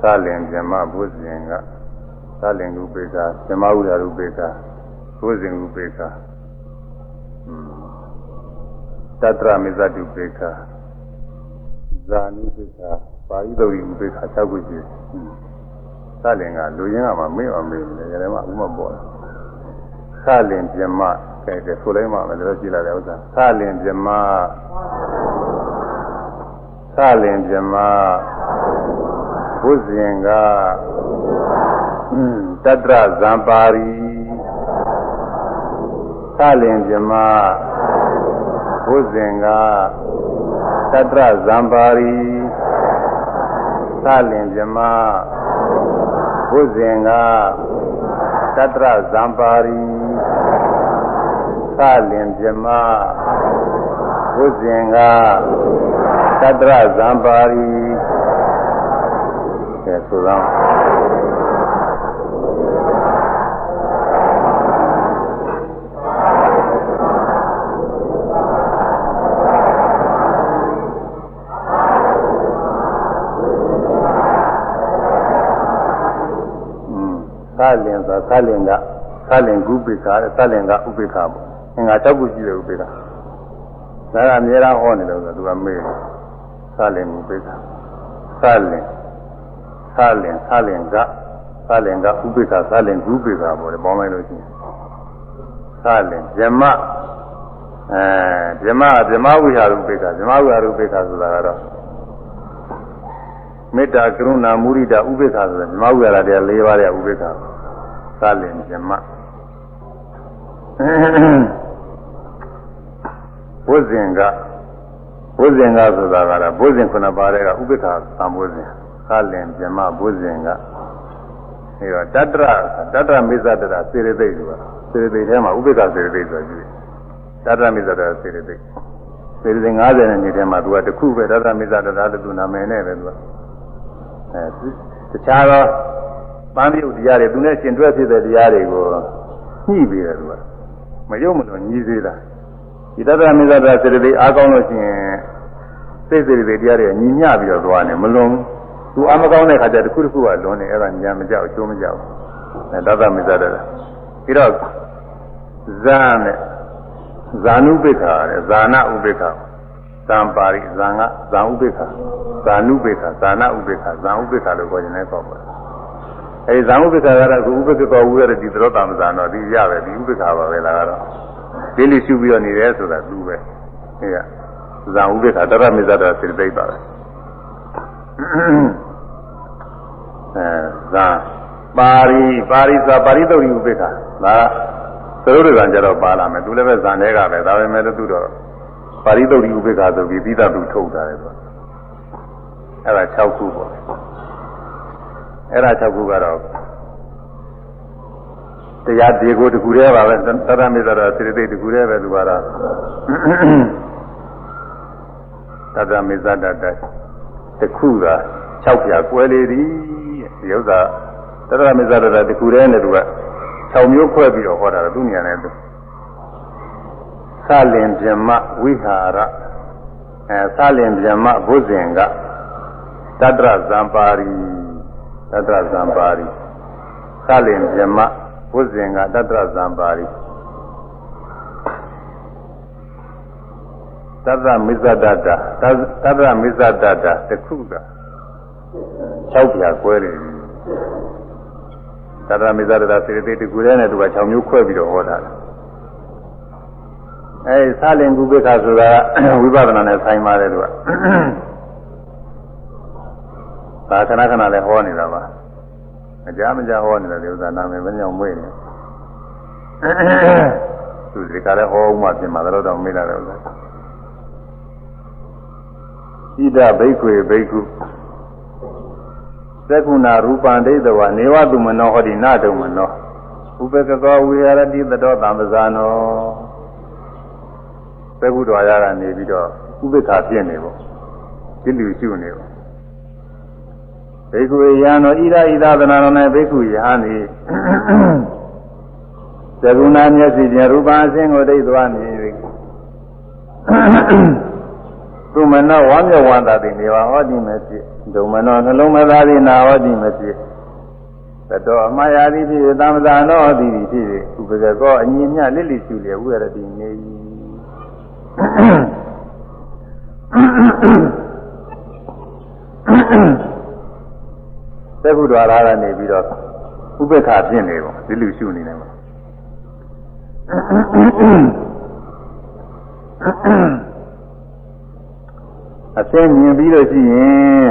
သာလင်မြမဝဇင်က သာလင်ဥပေက္ခဓမ္မဥဒ္ဓရဥပေက္ခဘုဇင်ဥပေက္ခတတရမေဇတုပေက္ခဇာနုပေက္ခပါဠိတော်ဥပေက္ခ6ခုရှိသာလင်ကလူရင်းကမှမေ့အောင်မေ့တယ်ကြတယ်မှဥမပေါ်တယ်သာလင်ပြမကဲကဲဆိုလိုက်မှလည်းတော့ကြည့်လာတဲ့ဥစ္စာသာလင်ပြမသာလင်ပြမဘုဇင်က တတ္တရဇံပါရီသလင်ပြမဘုဇင်ကတတ္တရဇံပါရီသလင်ပြမဘုဇင်ကတတ္တရဇံပါရီသလင်ပြမဘုဇင်ကတတ္တရဇံပါရီကဲဆိုတော့ လင်ဆိုသလင်ကသလင်ကုပိခာသလင်ကဥပိခာပေါ့အင်္ဂါ၆ခုရှိတယ်ဥပိခာဒါကအများအားဟောနေတယ်ဆိုသူကမေးတယ်သလင်ဥပိခာသလင်သလင်သလင်ကသလင်ကဥပိခာသလင်ကုပိခာပေါ့လေပေါင်းလိုက်လို့ရှိရင်သလင်ဇမသအဲဗြဟ္မဗြဟ္မဝိဟာရုပိက္ခဗြဟ္မဝိဟာရုပိက္ခဆိုတာကတော့မေတ္တာကရုဏာမုရိဒဥပိ္ပခဆိုတဲ့ဓမ္မဝိဟာရတရား၄ပါးရဲ့ဥပိ္ပခသာ လင်ဓမ္မဘုဇင်ကဘုဇင်ကဆိုတာကတော့ဘုဇင်ခုနှစ်ပါးတဲ့ကဥပိ္ပခသံဘုဇင်သာလင်ဓမ္မဘုဇင်ကအဲတော့တတ္တရတတ္တမိစ္ဆတရစေရသိတ်ဆိုတာစေရသိတ်ထဲမှာဥပိ္ပခစေရသိတ်ဆိုတာရှိတယ်တတ္တမိစ္ဆတရစေရသိတ်စေရသိတ်90နဲ့ညီထဲမှာသူကတစ်ခုပဲတတ္တမိစ္ဆတရတူနာမည်နဲ့ပဲသူကအဲတခြားသော ပန်းပြုတ်တရားတွေသူနဲ့ရှင်တွဲဖြစ်တဲ့တရားတွေကိုညှိပြီးတယ်သူကမယုံမလို့ညီးသေးတာဒီတတ္တမစ္ဆဒစေတသိက်အားကောင်းလို့ရှိရင်စိတ်စေတသိက်တရားတွေညီမျှပြီးတော့သွားနေမလွန်သူအမကောင်းတဲ့ခါကျတစ်ခုတစ်ခုကလွန်နေအဲ့ဒါညာမကြောက်အကျိုးမကြောက်အဲတတ္တမစ္ဆဒပြီးတော့ဇာနဲ့ဇာနုပိ္ခာတဲ့ဇာနာဥပိ္ခာသံပါရိဇံကဇံဥပိ္ပခာဇာနုပိ္ပခာဇာနာဥပိ္ပခာဇံဥပိ္ပခာလို့ခေါ်ရင်လည်းခေါ်ပါတယ် အဲဒီဇံဥပိ္ပခာကတော့ဥပိ္ပခာဝူရတဲ့ဒီသရောတမဇာတော့ဒီရပဲဒီဥပိ္ပခာပါပဲလားကတော့ဒီလိုရှုပြီးတော့နေတယ်ဆိုတာသူပဲဒီကဇံဥပိ္ပခာတရမေဇတာစေတိတ်ပါပဲအဲဇာပါရိပါရိသာပါရိတုတ်ဥပိ္ပခာဒါသရုပ်တွေကကြတော့ပါလာမယ်သူလည်းပဲဇံတွေကပဲဒါပဲမဲ့လို့သူတော့ပါရိသုတ်ဒီဥပိ္ပခာဆိုပြီးပြီးသားသူထုတ်တာလေဆိုအဲ့ဒါ6ခုပေါ့ အဲ့ဒါ6ခုကတော့တရားဒီကိုတခုတည်းပါပဲသတ္တမေတ္တာစေတိတ်တခုတည်းပဲသူကတော့သတ္တမေဇတတတခုသာ6ပြာကွဲလေသည်ဒီဥစ္စာသတ္တမေဇတတတခုတည်းနဲ့သူက6မျိုးခွဲပြီးတော့ဟောတာသူဉာဏ်နဲ့သူသလင်ပြမဝိဟာရအဲသလင်ပြမဘုဇင်ကတတ္တရဇံပါရီ တတ္တရဇံပါရီသလင်ပြမဘုဇင်ကတတ္တရဇံပါရီသတ္တမိစ္ဆဒတ္တသတ္တမိစ္ဆဒတ္တတခုက6ပြာကွဲတယ်သတ္တမိစ္ဆဒတ္တစေတေတကူရဲနဲ့သူက6မျိုးခွဲပြီးတော့ဟောတာအဲသာလင်ကုပိ္ပခဆိုတာဝိပဿနာနဲ့ဆိုင်ပါတယ်သူက သာခဏခဏလည်းဟောနေတာပါအကြမကြဟောနေတာဒီဥစ္စာနာမည်မညောင်မွေ့နေသူဒီကလည်းဟောမှပြင်မှာတော့တော့မေးလာတယ်ဥစ္စာဣဒဘိက္ခွေဘိက္ခုသက္ကုဏရူပံဒိဋ္ဌဝနေဝတုမနောဟောတိနာတုမနောဥပကကောဝိရတိသတောသံပဇာနောသက္ကုတော်ရကနေပြီးတော့ဥပိ္ပခာပြင့်နေပေါ့ဒီလူရှုနေပေါ့ ဘိက္ခုယံတော်ဣဒဣဒသနာတော်၌ဘိက္ခုယဟန်ဤသကုဏမျက်စိဖြင့်ရူပအစင်းကိုဒိဋ္ဌဝမြင်၍သူမနောဝါမျက်ဝန္တာတိနေဝဟောတိမဖြစ်ဒုံမနောနှလုံးမသားသည်နာဟောတိမဖြစ်သတောအမှားရာသည်ဖြစ်သံသာနောသည်ဖြစ်ဥပဇကောအညီမြလစ်လိရှုလျက်ဝိရတိနေ၏ သက္ကုဒ္ဒရာကနေပြီးတော့ဥပ္ပခါဖြစ်နေပေါ့ဒီလူရှုနေတယ်ပေါ့အသင်မြင်ပြီးလို့ရှိရင်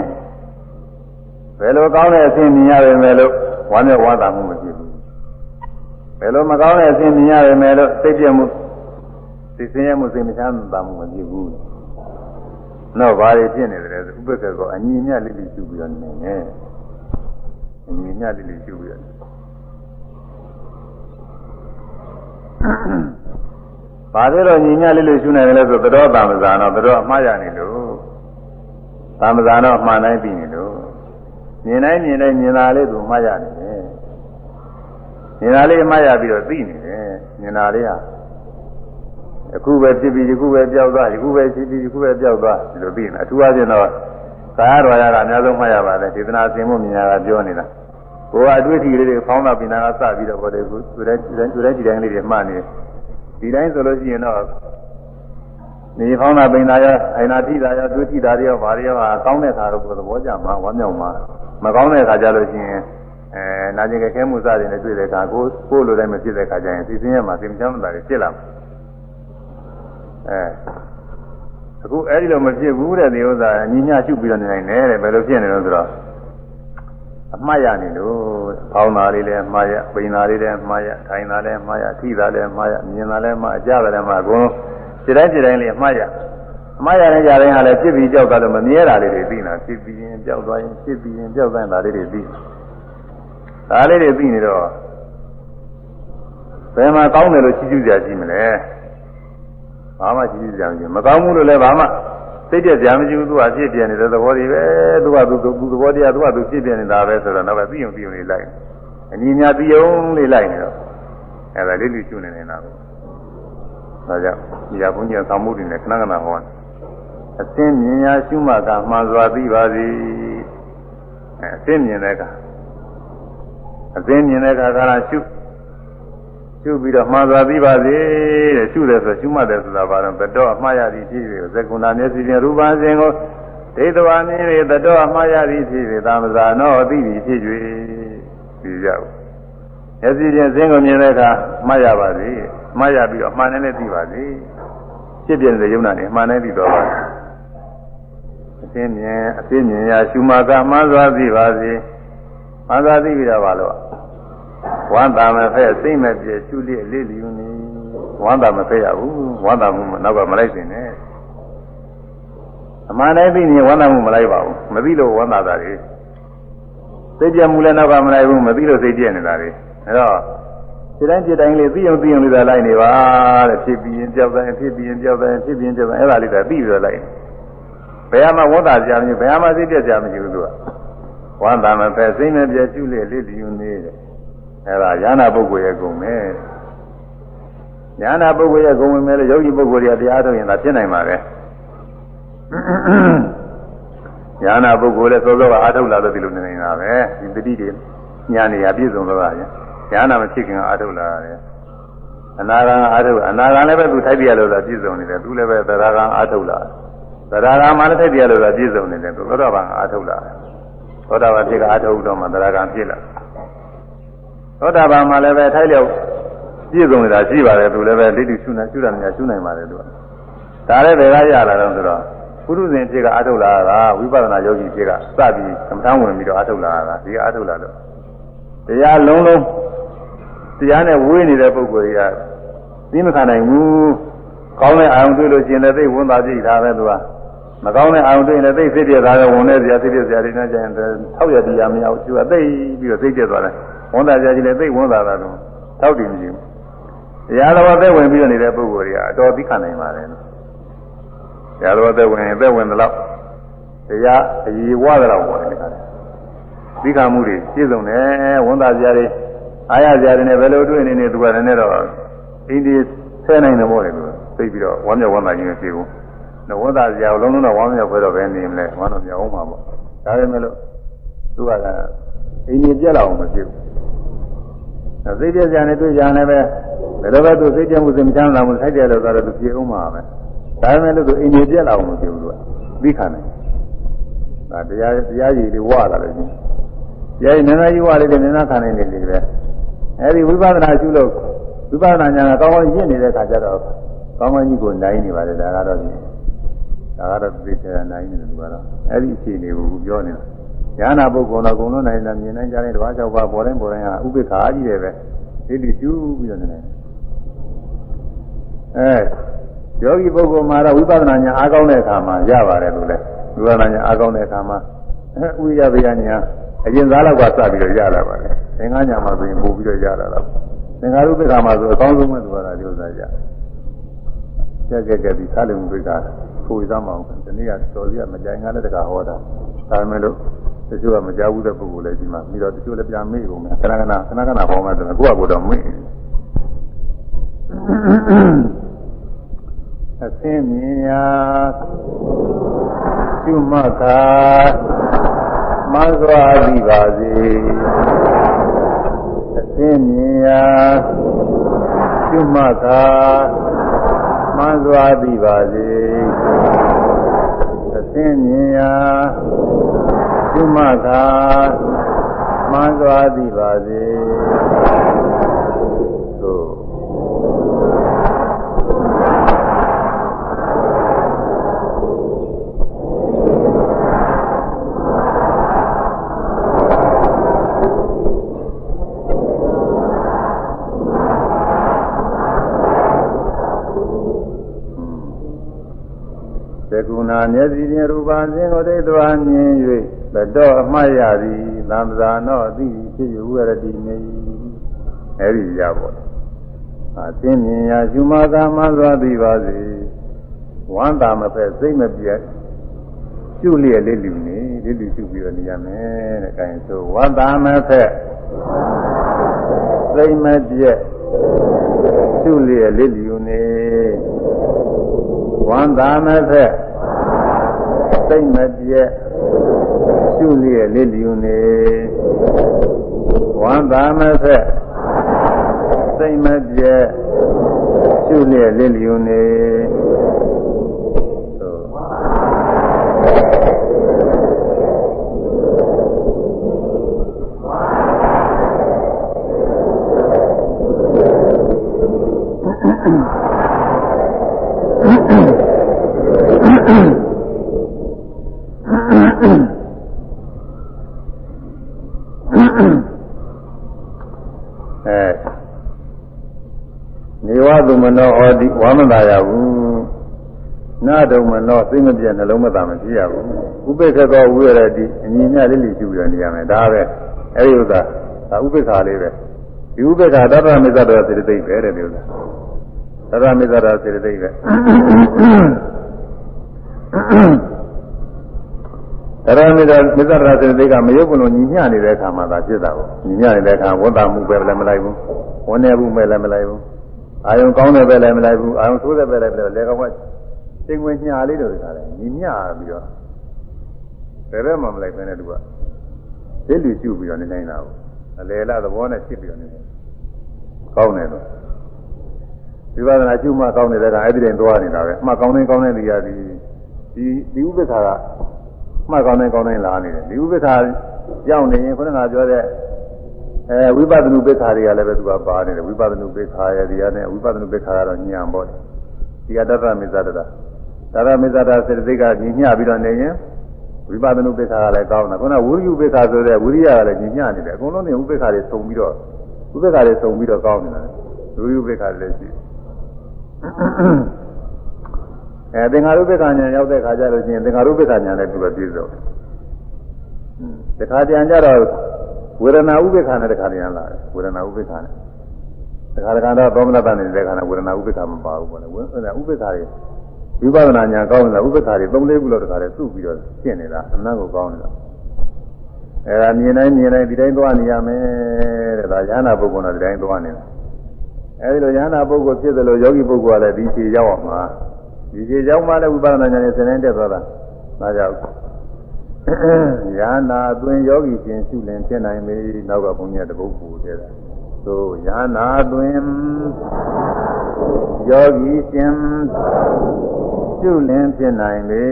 ဘယ်လိုကောင်းတဲ့အသင်မြင်ရပါမယ်လို့ဝမ်းနဲ့ဝါသာမှုမဖြစ်ဘူးဘယ်လိုမကောင်းတဲ့အသင်မြင်ရပါမယ်လို့စိတ်ပြမှုစိတ်ဆင်းရဲမှုစိတ်မချမ်းသာမှုမဖြစ်ဘူး။တော့ဘာတွေဖြစ်နေတယ်ဥပ္ပက္ခကောအညီမြလိလိရှုပြီးတော့နေနေ။ အညီမြလိလိရှုပြီးတော့ဘာလို့တော့ညီမြလိလိရှုနေတယ်လဲဆိုတော့သံမဇာတော့တော့အမှားရနေလို့သံမဇာတော့အမှားတိုင်းပြီးနေလို့မြင်တိုင်းမြင်တိုင်းမြင်တာလေးသူမှားရနေတယ်။မြင်တာလေးအမှားရပြီးတော့သိနေတယ်မြင်တာလေးဟာအခုပဲဖြစ်ပြီးဒီခုပဲပြောက်သွားဒီခုပဲဖြစ်ပြီးဒီခုပဲပြောက်သွားဒီလိုပြီးနေအထူးအချင်းတော့ ကာယတော်ရတာအများဆုံးမှတ်ရပါတယ်ဒေသနာသင်မှုမြင်ရတာပြောနေတာဘုရားအတွေ့အထိလေးတွေဖောင်းတာပိနာကစပြီးတော့ဟောတယ်ခုသူတိုင်းသူတိုင်းသူတိုင်းဒီတိုင်းလေးတွေမှတ်နေဒီတိုင်းဆိုလို့ရှိရင်တော့နေဖောင်းတာပိနာရအိနာတိတာရတွေ့ထိတာတွေရောဘာတွေရောကောင်းတဲ့ခါတော့သဘောကျမှာဝမ်းမြောက်မှာမကောင်းတဲ့ခါကျလို့ရှိရင်အဲနာကျင်ကြခဲမှုစတွေနဲ့တွေ့တဲ့အခါကိုကိုယ်လိုတိုင်းမဖြစ်တဲ့အခါကျရင်သိစင်းရမှာသိမချမ်းသာတွေဖြစ်လာမှာအဲ အခုအဲ့ဒီလိုမဖြစ်ဘူးတဲ့ဒီဥစ္စာညီညရှုပြီးတော့နေနိုင်တယ်တဲ့ဘယ်လိုဖြစ်နေလို့ဆိုတော့အမှားရနေလို့ဖောင်းတာလေးလည်းမှားရပိန်တာလေးလည်းမှားရထိုင်တာလည်းမှားရထိတာလည်းမှားရမြင်တာလည်းမှားအကြတာလည်းမှားအကုန်လုံးခြေတိုင်းခြေတိုင်းလေးအမှားရအမှားရတဲ့ကြတိုင်းဟာလည်းဖြစ်ပြီးကြောက်တာလို့မမြဲတာလေးတွေသိနေတာဖြစ်ပြီးရင်ကြောက်သွားရင်ဖြစ်ပြီးရင်ကြောက်သွားတာလေးတွေသိဒါလေးတွေသိနေတော့ဘယ်မှာကောင်းတယ်လို့ချီးကျူးကြကြည့်မလဲ ဘာမှချီးကျူးကြမရှိမကောင်းဘူးလို့လည်းဘာမှစိတ်ပြကြမရှိဘူးသူကဖြစ်ပြနေတဲ့သဘောတွေပဲသူကသူသူသဘောတရားသူကသူဖြစ်ပြနေတာပဲဆိုတော့တော့သိုံသိုံလေးလိုက်အညီများသိုံလေးလိုက်နေတော့အဲ့ဒါလေးလူရှုနေနေတာကိုဒါကြောင့်ဒီရဘုန်းကြီးကသံမှုတွေနဲ့ခဏခဏဟောအစင်းမြင်ရာရှုမှကမှန်စွာသိပါစေအစင်းမြင်တဲ့ကအစင်းမြင်တဲ့အခါကလည်းရှု ရှုပြီးတော့မှားသွားပြီးပါစေတဲ့ရှုတယ်ဆိုရှုမှတ်တယ်ဆိုတာဘာလို့တတော်အမှားရသည်ဖြစ်၍ဇကုဏမျက်စိဖြင့်ရူပအစဉ်ကိုဒိဋ္ဌဝါမြင်၍တတော်အမှားရသည်ဖြစ်၍သာမဇာနောအသိသည်ဖြစ်၍ပြီးကြဘူးမျက်စိဖြင့်ဇင်းကိုမြင်တဲ့အခါမှားရပါစေမှားရပြီးတော့မှန်တယ်နဲ့သိပါစေဖြစ်ပြတဲ့ယုံနာနဲ့မှန်တယ်သိတော့ပါအသိမြင်အသိမြင်ရာရှုမှကမှန်စွာသိပါစေမှန်စွာသိပြီးတော့ပါလို့ ဝမ်းသာမဖက်စိတ်မပြေရှုလျက်လေးလျူနေဝမ်းသာမဖက်ရဘူးဝမ်းသာမှုနောက်ကမလိုက်စင်နဲ့အမှန်တိုင်းသိနေဝမ်းသာမှုမလိုက်ပါဘူးမသိလို့ဝမ်းသာတာတွေစိတ်ပြမှုလည်းနောက်ကမလိုက်ဘူးမသိလို့စိတ်ပြနေတာတွေအဲတော့ဒီတိုင်းဒီတိုင်းလေးသိအောင်သိအောင်လေးသာလိုက်နေပါတဲ့ဖြစ်ပြီးရင်ကြောက်တိုင်းဖြစ်ပြီးရင်ကြောက်တိုင်းဖြစ်ပြီးရင်ကြောက်တိုင်းအဲ့ဒါလေးသာသိပြီးတော့လိုက်ဘယ်မှာဝမ်းသာကြမရှိဘယ်မှာစိတ်ပြကြမရှိဘူးသူကဝမ်းသာမဖက်စိတ်မပြေရှုလျက်လေးလျူနေတဲ့ အဲဒါဉာဏပုဂ္ဂိုလ်ရဲ့ဂုဏ်ပဲဉာဏပုဂ္ဂိုလ်ရဲ့ဂုဏ်ဝင်မဲ့လို့ယောဂီပုဂ္ဂိုလ်တွေကတရားထုတ်ရင်ဒါဖြစ်နိုင်ပါပဲဉာဏပုဂ္ဂိုလ်လည်းစောစောကအားထုတ်လာလို့ဒီလိုနေနေတာပဲဒီတတိတွေဉာဏ်နေရာပြည့်စုံတော့တာဉာဏမဖြစ်ခင်အားထုတ်လာတယ်အနာဂံအားထုတ်အနာဂံလည်းပဲသူထိုက်ပြရလို့သာပြည့်စုံနေတယ်သူလည်းပဲသရဂံအားထုတ်လာသရဂံမှလည်းထိုက်ပြရလို့သာပြည့်စုံနေတယ်သူသောတာပန်အားထုတ်လာတယ်သောတာပန်ဖြစ်ကအားထုတ်တော့မှသရဂံဖြစ်လာတယ် သောတာပန်မှာလည်းပဲထိုက်လျောက်ပြည့်စုံနေတာရှိပါတယ်သူလည်းပဲဒိဋ္ဌိရှုနေရှုတာများရှုနိုင်ပါတယ်သူကဒါလည်းဘယ်ကရလာတော့ဆိုတော့ပုရုဇဉ်ဖြစ်ကအထုတ်လာတာဝိပဿနာယောဂီဖြစ်ကစပြီးကမ္မထမ်းဝင်ပြီးတော့အထုတ်လာတာဒီကအထုတ်လာတော့တရားလုံးလုံးတရားနဲ့ဝေးနေတဲ့ပုဂ္ဂိုလ်တွေကသိမခံနိုင်ဘူးကောင်းတဲ့အာရုံတွေ့လို့ရှိရင်လည်းသိဝန်သာကြည့်တာပဲသူက မကောင်းတဲ့အာရုံတွေ့ရင်လည်းသိစိတ်ပြတာပဲဝင်နေစရာသိပြစရာတွေနဲ့ကြရင်ထောက်ရတရားမရဘူးသူကသိပြီးတော့သိကျက်သွားတယ်ဝန်တာကြကြီးလည်းသိဝန်တာတာတော့တောက်တည်မရှိဘူးတရားတော်သက်ဝင်ပြီးတော့နေတဲ့ပုဂ္ဂိုလ်တွေကအတော်သိခံနိုင်ပါတယ်တရားတော်သက်ဝင်သက်ဝင်တယ်လို့တရားအည်ဝါတယ်လို့ပြောတယ်ခါတယ်သိခံမှုတွေပြည့်စုံတယ်ဝန်တာကြတွေအားရကြတွေနဲ့ဘယ်လိုတွေ့နေနေသူကလည်းတော့အိန္ဒိဆဲနိုင်တယ်ပေါ့လေသူသိပြီးတော့ဝမ်းမြောက်ဝမ်းသာခြင်းမရှိဘူး နော်ဝန်တာကြလုံးလုံးတော့ဝမ်းမြောက်ခွဲတော့ပဲနေမလဲဝမ်းတော့မြောက်အောင်ပါပေါ့ဒါပေမဲ့လို့သူကအိန္ဒိပြက်လာအောင်မဖြစ်ဘူးစိတ်ပြည့်စရာနဲ့တွေ့ကြတယ်ပဲဘယ်လိုပဲသူစိတ်ပြည့်မှုစိတ်မချမ်းသာမှုထိုက်တယ်လို့ဆိုတော့သူပြေအောင်မှာပဲဒါပေမဲ့လို့သူအိမ်ကြီးပြက်လာအောင်မဖြစ်ဘူးသူကပြီးခံတယ်ဒါတရားတရားကြီးတွေဝါလာတယ်ကြီးတရားကြီးနည်းနည်းကြီးဝါလေးတွေနည်းနည်းခံနေနေတယ်ပဲအဲဒီဝိပဿနာရှုလို့ဝိပဿနာဉာဏ်ကကောင်းကောင်းရင့်နေတဲ့အခါကျတော့ကောင်းကောင်းကြီးကိုနိုင်နေပါလေဒါကတော့ ဒါကတော့သိချင်နိုင်နေတယ်သူကတော့အဲဒီအခြေအနေကိုပြောနေတာဉာဏပုဂ္ဂိုလ်တော့အကုန်လုံးနိုင်တယ်မြင်နိုင်ကြတယ်တပါး၆ပါးပေါ်တိုင်းပေါ်တိုင်းဟာဥပိ္ပခာကြီးတယ်ပဲဒီလိုကျူးပြီးတော့နေတယ်အဲယောဂီပုဂ္ဂိုလ်မှာတော့ဝိပဿနာဉာဏ်အားကောင်းတဲ့အခါမှာရပါတယ်လို့လေဝိပဿနာဉာဏ်အားကောင်းတဲ့အခါမှာအဲဥရဗျာဉာဏ်အရင်သားလောက်ကစပြီးတော့ရလာပါတယ်သင်္ကန်းဉာဏ်မှာဆိုရင်ပို့ပြီးတော့ရလာတော့သင်္ကာရုပ္ပခါမှာဆိုအကောင်းဆုံးပဲဆိုတာဒီဥစ္စာရကြက်ကက်ကဒီသာလုံဝိက္ခာ ကိုယ်သားမအောင်ဒီနေ့ကတော်ကြီးကမကြိုင်ကားလည်းတကဟောတာဒါပေမဲ့လို့တချို့ကမကြောက်ဘူးတဲ့ပုဂ္ဂိုလ်လည်းဒီမှာပြီးတော့တချို့လည်းပြန်မေ့ကုန်တယ်ခဏခဏခဏခဏပေါ်မှဆိုတော့ကိုယ့်အကူတော့မေ့အသင်းမြင်ရာကျွမခါမစွာသည်ပါစေအသင်းမြင်ရာကျွမခါ မစွာသည်ပါစေအသင်းမြင်ရာကျွမသာမှန်စွာသည်ပါစေ မျက်စိဖြင့်ရူပအစဉ်ကိုဒိဋ္ဌဝါမြင်၍တတော်အမှတ်ရသည်သံသာနောအသိဖြစ်ယူရတိနေအဲဒီရပေါ့အသိမြင်ရာရှုမသာမှစွာသိပါစေဝမ်းသာမဖက်စိတ်မပြတ်ရှုလျက်လေးလူနေလေးလူရှုပြီးတော့နေရမယ်တဲ့အဲဒါဆိုဝမ်းသာမဖက်စိတ်မပြတ်ရှုလျက်လေးလူနေဝမ်းသာမဖက် စိတ်မပြည့်ရှုလျက်လေးလျူနေဝမ်းသာမဖက်စိတ်မပြည့်ရှုလျက်လေးလျူနေသု မနောဟောတိဝါမသာရဘူးနာတုံမနောစိတ်မပြတ်နှလုံးမသာမဖြစ်ရဘူးဥပိ္ပခကောဝိရတိအညီမျှလေးလေးရှုပြီးတော့နေရမယ်ဒါပဲအဲဒီဥစ္စာဒါဥပိ္ပခာလေးပဲဒီဥပိ္ပခာသတ္တမေသတ္တစေတသိက်ပဲတဲ့ဒီဥစ္စာသတ္တမေသတ္တစေတသိက်ပဲတရမေတ္တာမေတ္တာစေတသိက်ကမရုပ်ကလုံးညီမျှနေတဲ့အခါမှာသာဖြစ်တာကိုညီမျှနေတဲ့အခါဝတ္တမှုပဲလည်းမလိုက်ဘူးဝန်းနေမှုပဲလည်းမလိုက်ဘူး အာယုံကောင်းတဲ့ပဲလည်းမလိုက်ဘူးအာယုံဆိုးတဲ့ပဲလည်းမလိုက်လေကောင်ကစိတ်ဝင်ညာလေးတို့ခါတယ်ညီမျှပြီးတော့ဘယ်ဘက်မှမလိုက်ဘဲနဲ့သူကဒိဋ္ဌိကျုပ်ပြီးတော့နေနေတာကိုအလေလာသဘောနဲ့ဖြစ်ပြီးတော့နေတယ်ကောင်းတယ်လို့ဝိပဿနာကျုပ်မှကောင်းနေတဲ့ကအဲ့ဒီတိုင်သွားနေတာပဲအမှကောင်းတဲ့ကောင်းတဲ့နေရာဒီဒီဒီဥပ္ပခါကမှကောင်းတဲ့ကောင်းတဲ့လာနေတယ်ဒီဥပ္ပခါရောက်နေရင်ခုနကပြောတဲ့ အဲဝိပဿနာပိခါတွေကလည်းပဲသူကပါနေတယ်ဝိပဿနာပိခါရဲ့ဒီကနေ့ဝိပဿနာပိခါကတော့ညံပေါ့တယ်ဒီကတတမေဇတတာတတမေဇတာစေတသိက်ကညညပြီးတော့နေရင်ဝိပဿနာပိခါကလည်းကောင်းတယ်ခုနဝိရိယပိခါဆိုတဲ့ဝိရိယကလည်းညညနေတယ်အကုန်လုံးနေဝိပိခါတွေစုံပြီးတော့ဝိပိခါတွေစုံပြီးတော့ကောင်းနေတာဝိရိယပိခါလည်းရှိအဲသင်္ဃာရုပ္ပခာညာရောက်တဲ့ခါကျလို့ရှိရင်သင်္ဃာရုပ္ပခာညာလည်းသူကပြည့်စုံတယ်တခါတည်းကြတော့ ဝေဒနာဥပိ္ပခာနဲ့တခါတည်းလာတယ်ဝေဒနာဥပိ္ပခာနဲ့တခါတခါတော့သောမနတနေတဲ့ခါနဲ့ဝေဒနာဥပိ္ပခာမပါဘူးပေါ့လေဝေဒနာဥပိ္ပခာတွေဝိပဿနာညာကောင်းနေတာဥပိ္ပခာတွေ၃လေးခုလောက်တခါတည်းစုပြီးတော့ရှင်းနေတာအနတ်ကိုကောင်းနေတာအဲဒါမြင်တိုင်းမြင်တိုင်းဒီတိုင်းသွားနေရမယ်တဲ့ဒါရဟနာပုဂ္ဂိုလ်ကဒီတိုင်းသွားနေတာအဲဒီလိုရဟနာပုဂ္ဂိုလ်ဖြစ်တယ်လို့ယောဂီပုဂ္ဂိုလ်ကလည်းဒီခြေရောက်အောင်မှာဒီခြေရောက်မှလည်းဝိပဿနာဉာဏ်နဲ့ဆင်းနေတက်သွားတာဒါကြောင့် ယာနာအတွင်ယောဂီရှင်ရှုလင်ဖြစ်နိုင်ပြီနောက်ကဘုန်းကြီးတပုတ်ပူတဲ့တာသို့ယာနာအတွင်ယောဂီရှင်ရှုလင်ဖြစ်နိုင်ပြီ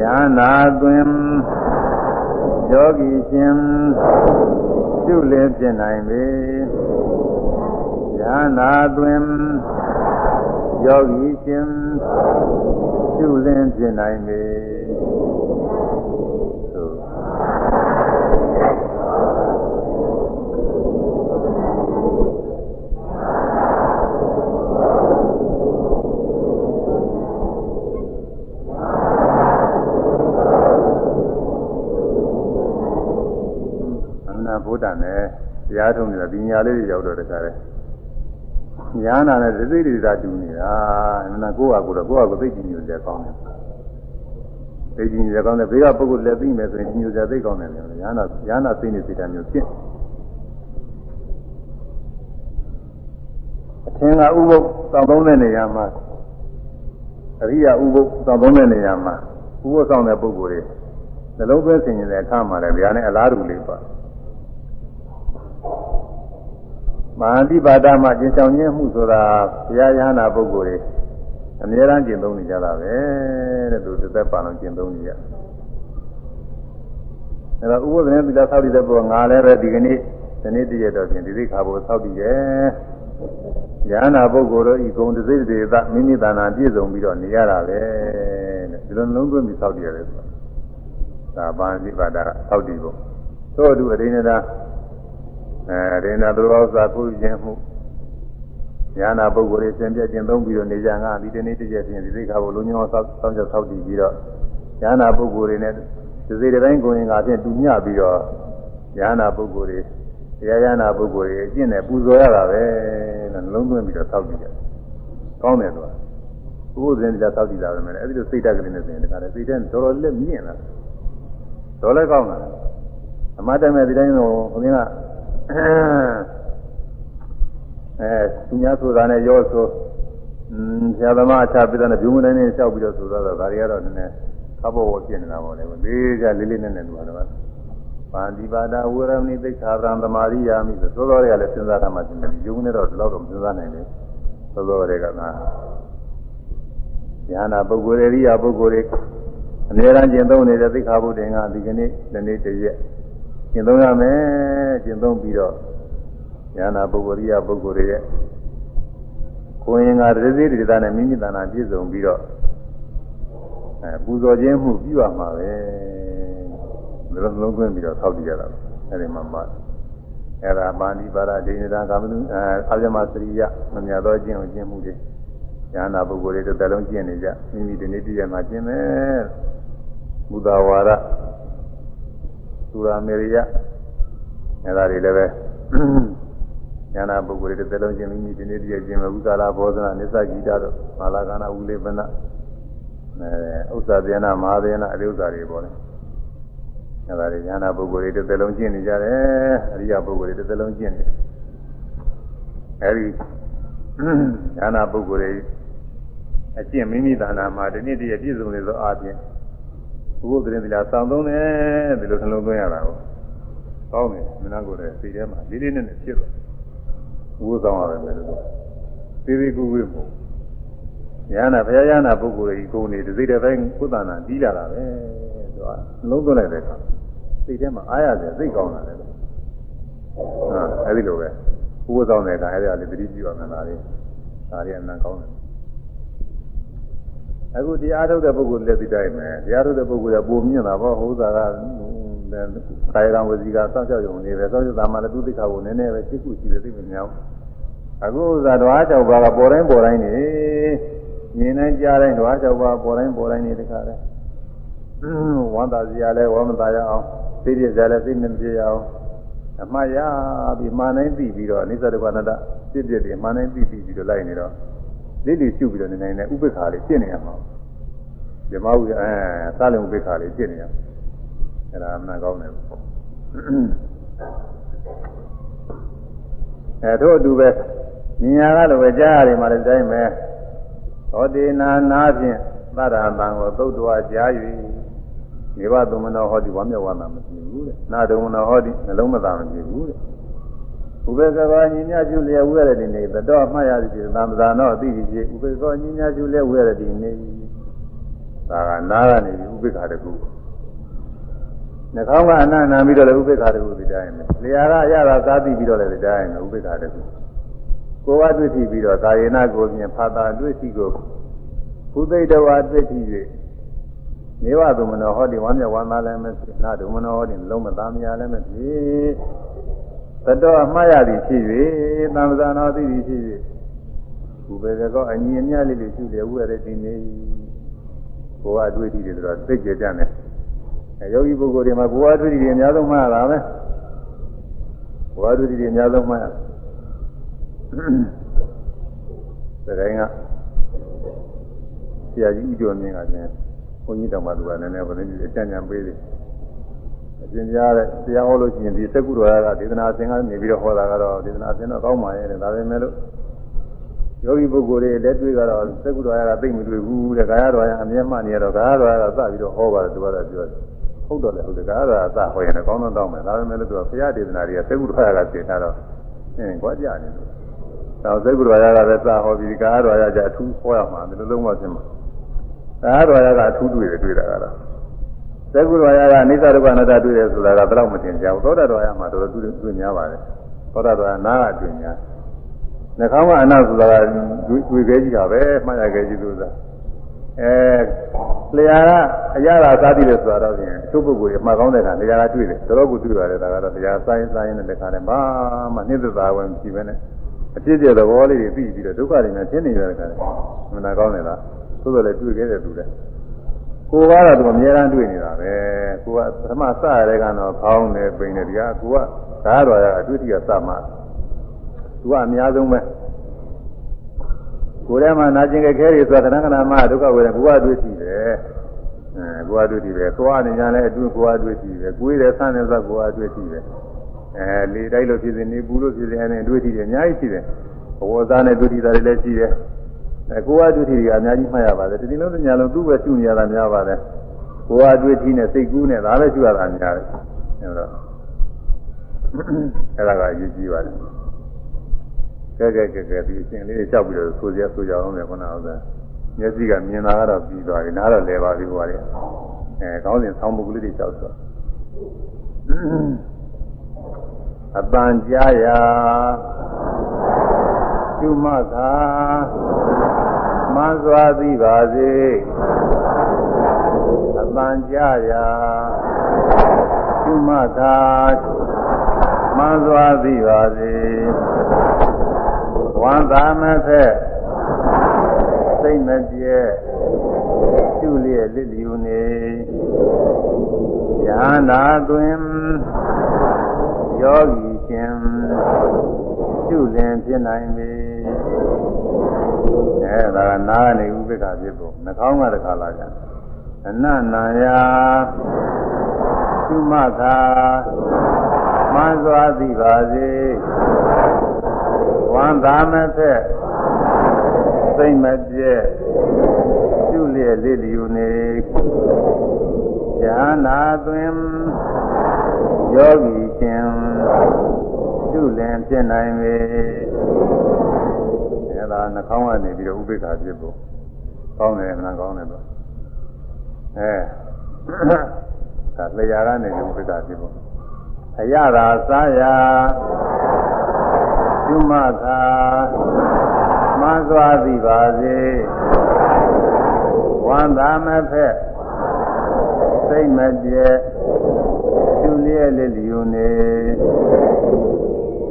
ယာနာအတွင်ယောဂီရှင်ရှုလင်ဖြစ်နိုင်ပြီယာနာအတွင်ယောဂီရှင်ရှုလင်းဖြစ်နိုင်ပေ အနာဘုဒ္ဓနဲ့တရားထုံးနေတာဒီညာလေးတွေရောက်တော့တခါလဲညာနာနဲ့သိသိတွေသာတူနေတာနာကိုယ့်ဟာကိုယ်တော့ကိုယ့်ဟာကိုယ်သိကြည့်နေကြကောင်းတယ်သိကြည့်နေကြကောင်းတယ်ဘေးကပုဂ္ဂိုလ်လည်းသိမယ်ဆိုရင်ညိုကြသိကောင်းတယ်လေညာနာညာနာသိနေစိတ်ဓာတ်မျိုးဖြစ်အထင်ကဥပုပ်တောင်းသုံးတဲ့နေရာမှာအရိယာဥပုပ်တောင်းသုံးတဲ့နေရာမှာဥပုပ်ဆောင်တဲ့ပုဂ္ဂိုလ်တွေနှလုံးသွင်းဆင်ခြင်တဲ့အခါမှာလည်းဗျာနဲ့အလားတူလေးပါ မဟာတိပါဒမှာကျင့်ဆောင်ခြင်းမှုဆိုတာဘုရားယဟနာပုဂ္ဂိုလ်တွေအများအားကျင့်သုံးနေကြတာပဲတဲ့သူတစ်သက်ပါလုံးကျင့်သုံးနေကြအဲတော့ဥပဒနဲ့သီလဆောက်တည်တဲ့ပုဂ္ဂိုလ်ငါလည်းပဲဒီကနေ့ဒီနေ့တည်းရတော့ပြင်ဒီသိခါဖို့ဆောက်တည်ရဲ့ယဟနာပုဂ္ဂိုလ်တို့ဤဂုံတစိတ်တေသမိမိတဏ္ဍာပြည့်စုံပြီးတော့နေရတာပဲတဲ့ဒီလိုနှလုံးသွင်းပြီးဆောက်တည်ရတယ်ဆိုတာဒါပါဠိပါဒဆောက်တည်ဖို့သို့အတူအရင်းနေတာ အဲဒိနာသူတော်စာကုခြင်းမှုညာနာပုဂ္ဂိုလ်တွေစင်ပြကျင်သုံးပြီးတော့နေကြငါဒီတနေ့တစ်ချက်ချင်းဒီသိက္ခာကိုလုံးညောဆောက်ဆောက်ချက်ဆောက်တည်ပြီးတော့ညာနာပုဂ္ဂိုလ်တွေနဲ့ဒီစိတ်တိုင်းကိုရင်ကဖြင့်တူညပြီးတော့ညာနာပုဂ္ဂိုလ်တွေတရားညာနာပုဂ္ဂိုလ်တွေအကျင့်နဲ့ပူဇော်ရတာပဲလို့နှလုံးသွင်းပြီးတော့ဆောက်တည်တယ်ကောင်းတယ်လို့ဘုရားရှင်တရားဆောက်တည်တာပဲမယ်အဲဒီလိုစိတ်ဓာတ်ကလေးနဲ့ဆိုရင်ဒါကလည်းစိတ်ထဲတော်တော်လေးမြင့်လာတော်လည်းကောင်းတာအမတ်တမဲ့ဒီတိုင်းတော့ဘုရားက အဲသူများဆိုတာနဲ့ရောဆိုอืมဆရာသမားအခြားပြည်တဲ့ဘုံမတိုင်းနဲ့လျှောက်ပြီးတော့ဆိုတော့ဒါတွေကတော့နည်းနည်းခဘောဝပြနေတာပေါ့လေလေးကြလေးလေးနဲ့နဲ့သူကတော့ပါဠိပါဒဝရမဏိသိက္ခာပရံသမာရိယာမိဆိုသောတော်တွေကလည်းစဉ်းစားထားမှရှင်တယ်ယုံနေတော့ဒီလောက်တော့မစဉ်းစားနိုင်ဘူးသောတော်တွေကငါဉာဏပုဂ္ဂိုလ်ရိယာပုဂ္ဂိုလ်တွေအများအားကျင့်သုံးနေတဲ့သိက္ခာပုဒ်တင်ကဒီကနေ့ဒီနေ့တရက် ကျင့်သုံးရမယ်ကျင့်သုံးပြီးတော့ဉာဏပုဂ္ဂိုလ်ရိယာပုဂ္ဂိုလ်တွေရဲ့ကိုယ်ရင်ကရစေတိတနဲ့မိမိတဏ္ဍာပြည့်စုံပြီးတော့အဲပူဇော်ခြင်းမှုပြုရမှာပဲလုံးလုံးသွင်းပြီးတော့ထောက်တည်ရတာအဲဒီမှာမှအဲ့ဒါပါဏိပါဒဒိဋ္ဌာကာမတုအဲအာယမစရိယမမြတ်သောကျင့်ကိုကျင့်မှုတွေညာနာပုဂ္ဂိုလ်တွေတစ်သက်လုံးကျင့်နေကြမိမိဒီနေ့တည်းရမှာကျင့်မယ်ဘုဒ္ဓဝါဒ သုရာမေရိယအဲ့ဒါတွေလည်းပဲညာနာပုဂ္ဂိုလ်တွေတစ်သက်လုံးကျင့်မိမိဒီနေ့တည်းရကျင့်မယ်ဥသာလာဘောဇနာနိစ္စဂီတတို့မာလာကနာဥလေပနအဲဥစ္စာသေနမဟာသေနအရိဥ္စာတွေပေါ်တယ်အဲဒါတွေညာနာပုဂ္ဂိုလ်တွေတစ်သက်လုံးကျင့်နေကြတယ်အရိယပုဂ္ဂိုလ်တွေတစ်သက်လုံးကျင့်နေအဲဒီညာနာပုဂ္ဂိုလ်တွေအကျင့်မိမိသာနာမှာဒီနေ့တည်းပြည့်စုံနေသောအားဖြင့် ဘုရားသခင်သီလာစောင့်သုံးတယ်ဒီလိုနှလုံးသွင်းရတာကိုကောင်းတယ်မနာကိုယ်တဲ့စိတ်ထဲမှာလေးလေးနက်နက်ဖြစ်သွားဘုရားဆောင်ရတယ်မယ်လို့သေးသေးကူကူမို့ညာနာဘုရားညာနာပုဂ္ဂိုလ်ကြီးကိုယ်နေဒီစိတ်တဲ့ပိုင်းကုသနာပြီးလာတာပဲသူကနှလုံးသွင်းလိုက်တဲ့အခါစိတ်ထဲမှာအားရတယ်စိတ်ကောင်းလာတယ်ဟာအဲဒီလိုပဲဘုရားဆောင်တဲ့အခါအဲဒီအလေးသတိပြုရမယ်လားလေဒါရီအနံကောင်းတယ် အခုတရားထုတ်တဲ့ပုဂ္ဂိုလ်လည်းသိတိုင်းမယ်တရားထုတ်တဲ့ပုဂ္ဂိုလ်ကပုံမြင့်တာပေါ့ဟိုဥစ္စာကကာယကံဝစီကစောင့်ရှောက်ရုံနေပဲစောင့်ရှောက်တာမှလည်းသူသိက္ခာကိုနည်းနည်းပဲသိခုရှိတယ်သိမများဘူးအခုဥစ္စာဓဝါ၆ပါးကပေါ်တိုင်းပေါ်တိုင်းနေမြင်တိုင်းကြားတိုင်းဓဝါ၆ပါးပေါ်တိုင်းပေါ်တိုင်းနေတခါလဲဝမ်းသာစရာလဲဝမ်းမသာရအောင်သိရစရာလဲသိမပြရအောင်အမှားရပြီးမာနိုင်ပြီးပြီးတော့အနိစ္စဒုက္ခအနတ္တဖြစ်ဖြစ်ပြီးမာနိုင်ပြီးပြီးပြီးတော့လိုက်နေတော့ လေးလေးရှုပြီးတော့နေနေနဲ့ဥပိ္ပခါလေးရှင်းနေရမှာဓမ္မဥအဲသာလင်ဥပိ္ပခါလေးရှင်းနေရအဲ့ဒါအမှန်ကောင်းတယ်အဲတို့အတူပဲဉာဏ်ကလည်းပဲကြားရတယ်မှာလည်းတိုင်းပဲဟောတိနာနာဖြင့်သရတံကိုသုတ်တော်ကြား၍နေဝသမနောဟောတိဝါမျက်ဝါနာမဖြစ်ဘူးတဲ့နာဒုံနောဟောတိနှလုံးမသာမဖြစ်ဘူးတဲ့ ဥပေက္ခညီညာကျူလျက်ဝဲရတဲ့နေသတော်မှတ်ရသည်သံသာနောအသိကြီးဥပေက္ခညီညာကျူလျက်ဝဲရတဲ့နေဒါကနာကနေဥပေက္ခတကူနှာခေါင်းကအနန္တပြီးတော့လည်းဥပေက္ခတကူဒီတိုင်းပဲလျာကအရသာသာသိပြီးတော့လည်းဒီတိုင်းပဲဥပေက္ခတကူကိုယ်ဝတွေ့ရှိပြီးတော့ကာယေနာကိုမြင်ဖာတာတွေ့ရှိကိုဘုသိတဝါတွေ့ရှိ၍နေဝသမနောဟောတိဝမ်းမြဝမ်းသာလည်းမဖြစ်နာဒုမနောဟောတိလုံးမသားမရလည်းမဖြစ် သတောအမှားရသည်ဖြစ်၍သံဃာနာသိသည်ဖြစ်၍ဘုဘေကောအညီအမျှလေးလေးရှိတယ်ဝိရတဲ့ဒီနေကိုယ်ကတွေ့ကြည့်တယ်ဆိုတော့သိကြကြတယ်အဲယောဂီပုဂ္ဂိုလ်တွေမှာကိုယ်ကတွေ့ကြည့်တယ်အများဆုံးမှားတာပဲကိုယ်ကတွေ့ကြည့်တယ်အများဆုံးမှားတဲ့တိုင်းကဆရာကြီးဥကျော်မြင့်ကလည်းဘုန်းကြီးတော်မှသူကလည်းနည်းနည်းဘယ်လိုအကြံဉာဏ်ပေးတယ် အရှင်ကြားတဲ့တရားဟောလို့ရှိရင်ဒီသက္ကုတော်ရကဒေသနာအစဉ်ကနေပြီးတော့ဟောတာကတော့ဒေသနာအစဉ်တော့ကောင်းပါရဲ့ဒါပဲမဲ့လို့ယောဂီပုဂ္ဂိုလ်တွေလက်တွေ့ကတော့သက္ကုတော်ရကသိမ့်မတွေ့ဘူးတဲ့ကာယတော်ရအမြဲမှနေရတော့ကာယတော်ရကစပြီးတော့ဟောပါတယ်သူကတော့ပြောတယ်ဟုတ်တော့လေဟုတ်တယ်ကာယတော်ရအစဟောရင်လည်းကောင်းတော့တောင်းမယ်ဒါပဲမဲ့လို့သူကဘုရားဒေသနာတွေကသက္ကုတော်ရကသင်ထားတော့အင်းကြွားကြနေလို့တော့သက္ကုတော်ရကလည်းစဟောပြီးကာယတော်ရကြအထူးဟောရမှာဒီလိုလုံးဝသင်မှာကာယတော်ရကအထူးတွေ့တယ်တွေ့တာကတော့ သက္ကုရဝါယကအနိစ္စဒုက္ခအနတ္တတွေ့တယ်ဆိုတာကဘယ်တော့မတင်ကြဘူးသောတာတော်ရမှာတော်တော်တွေ့တွေ့များပါတယ်သောတာတော်ကနာကတွေ့များနှာခေါင်းကအနတ်ဆိုတာကတွေ့ခဲ့ကြည့်တာပဲမှတ်ရခဲ့ကြည့်လို့သာအဲလျာကအရာသာစားပြီးတယ်ဆိုတာတော့ပြင်သူ့ပုဂ္ဂိုလ်ရဲ့မှတ်ကောင်းတဲ့အခါလျာကတွေ့တယ်တော်တော်ကိုတွေ့ရတယ်ဒါကတော့လျာဆိုင်ဆိုင်တဲ့ခါနဲ့ဘာမှနှိမ့်သက်သာဝင်ကြည့်ပဲနဲ့အဖြစ်ပြသဘောလေးတွေပြီးပြီးတော့ဒုက္ခတွေနဲ့ရှင်းနေရတဲ့ခါမနာကောင်းတယ်လားသို့တော်လည်းတွေ့ခဲ့တဲ့သူလည်း ကိုကတော့သူအများအားတွေ့နေတာပဲကိုကပထမစရတဲ့ကတော့ဖောင်းနေပိန်နေတရားကိုကဓာတ်တော်ရအတွေ့အထိကစမှသူကအများဆုံးပဲကိုယ်ထဲမှာနာကျင်ကြခဲတွေဆိုတာခဏခဏမှဒုက္ခဝေဒနာကိုကတွေ့ထိတယ်အဲကိုကတွေ့ထိတယ်သွားနေကြလဲအတူကိုကတွေ့ထိတယ်ကိုယ်ရယ်ဆန်းနေဆိုကိုကတွေ့ထိတယ်အဲလေတိုက်လို့ဖြစ်စေနေပူလို့ဖြစ်စေအဲတွေ့ထိတယ်အများကြီးရှိတယ်ဘဝသားနဲ့တွေ့ထိတာတွေလည်းရှိတယ် အဲကိုကတွေ့ထိတွေကအများကြီးမှတ်ရပါတယ်ဒီလိုလိုညာလုံးသူ့ပဲရှုနေရတာများပါတယ်ကိုကတွေ့ထိနဲ့စိတ်ကူးနဲ့ဒါပဲရှုရတာများတယ်အဲတော့အဲ့ဒါကအရေးကြီးပါတယ်ကဲကဲကဲကဲဒီအရှင်လေးလျှောက်ပြီးတော့ဆိုကြဆိုကြအောင်လေခုနကမျက်စိကမြင်တာကတော့ပြီးသွားပြီနားတော့လဲပါပြီဟိုကလေအဲကောင်းစဉ်ဆောင်းပုဂ္ဂလိတွေလျှောက်ဆိုအပန်ကြားရာကျုမသာ မန်းစွာသိပါစေအပန်ကြားရာကျုမသာမန်းစွာသိပါစေဝန္တာမဖက်စိတ်မပြဲရှုလျက်လစ်လျူနေယန္တာတွင်ယောဂီရှင်ရှုလင်ဖြစ်နိုင်ပြီ အဲဒါကနာကနေဥပိ္ပခဖြစ်ဖို့နှာခေါင်းကတခါလာကြအနနာယာရှုမှသာမှန်စွာသိပါစေဝန္တာမဖက်စိတ်မပြည့်ရှုလျက်လေးလျူနေဉာဏသွင်ယောဂီရှင်ရှုလင်ဖြစ်နိုင်ပေ အဲဒါနှာခေါင်းကနေပြီးတော့ဥပိ္ပခာဖြစ်ဖို့ကောင်းတယ်နှာခေါင်းနဲ့တော့အဲဒါလျာကနေဥပိ္ပခာဖြစ်ဖို့အရသာစားရာကျွမသာမှန်စွာသိပါစေဝန္တာမဖက်စိတ်မပြဲကျူလျက်လေးလျူနေ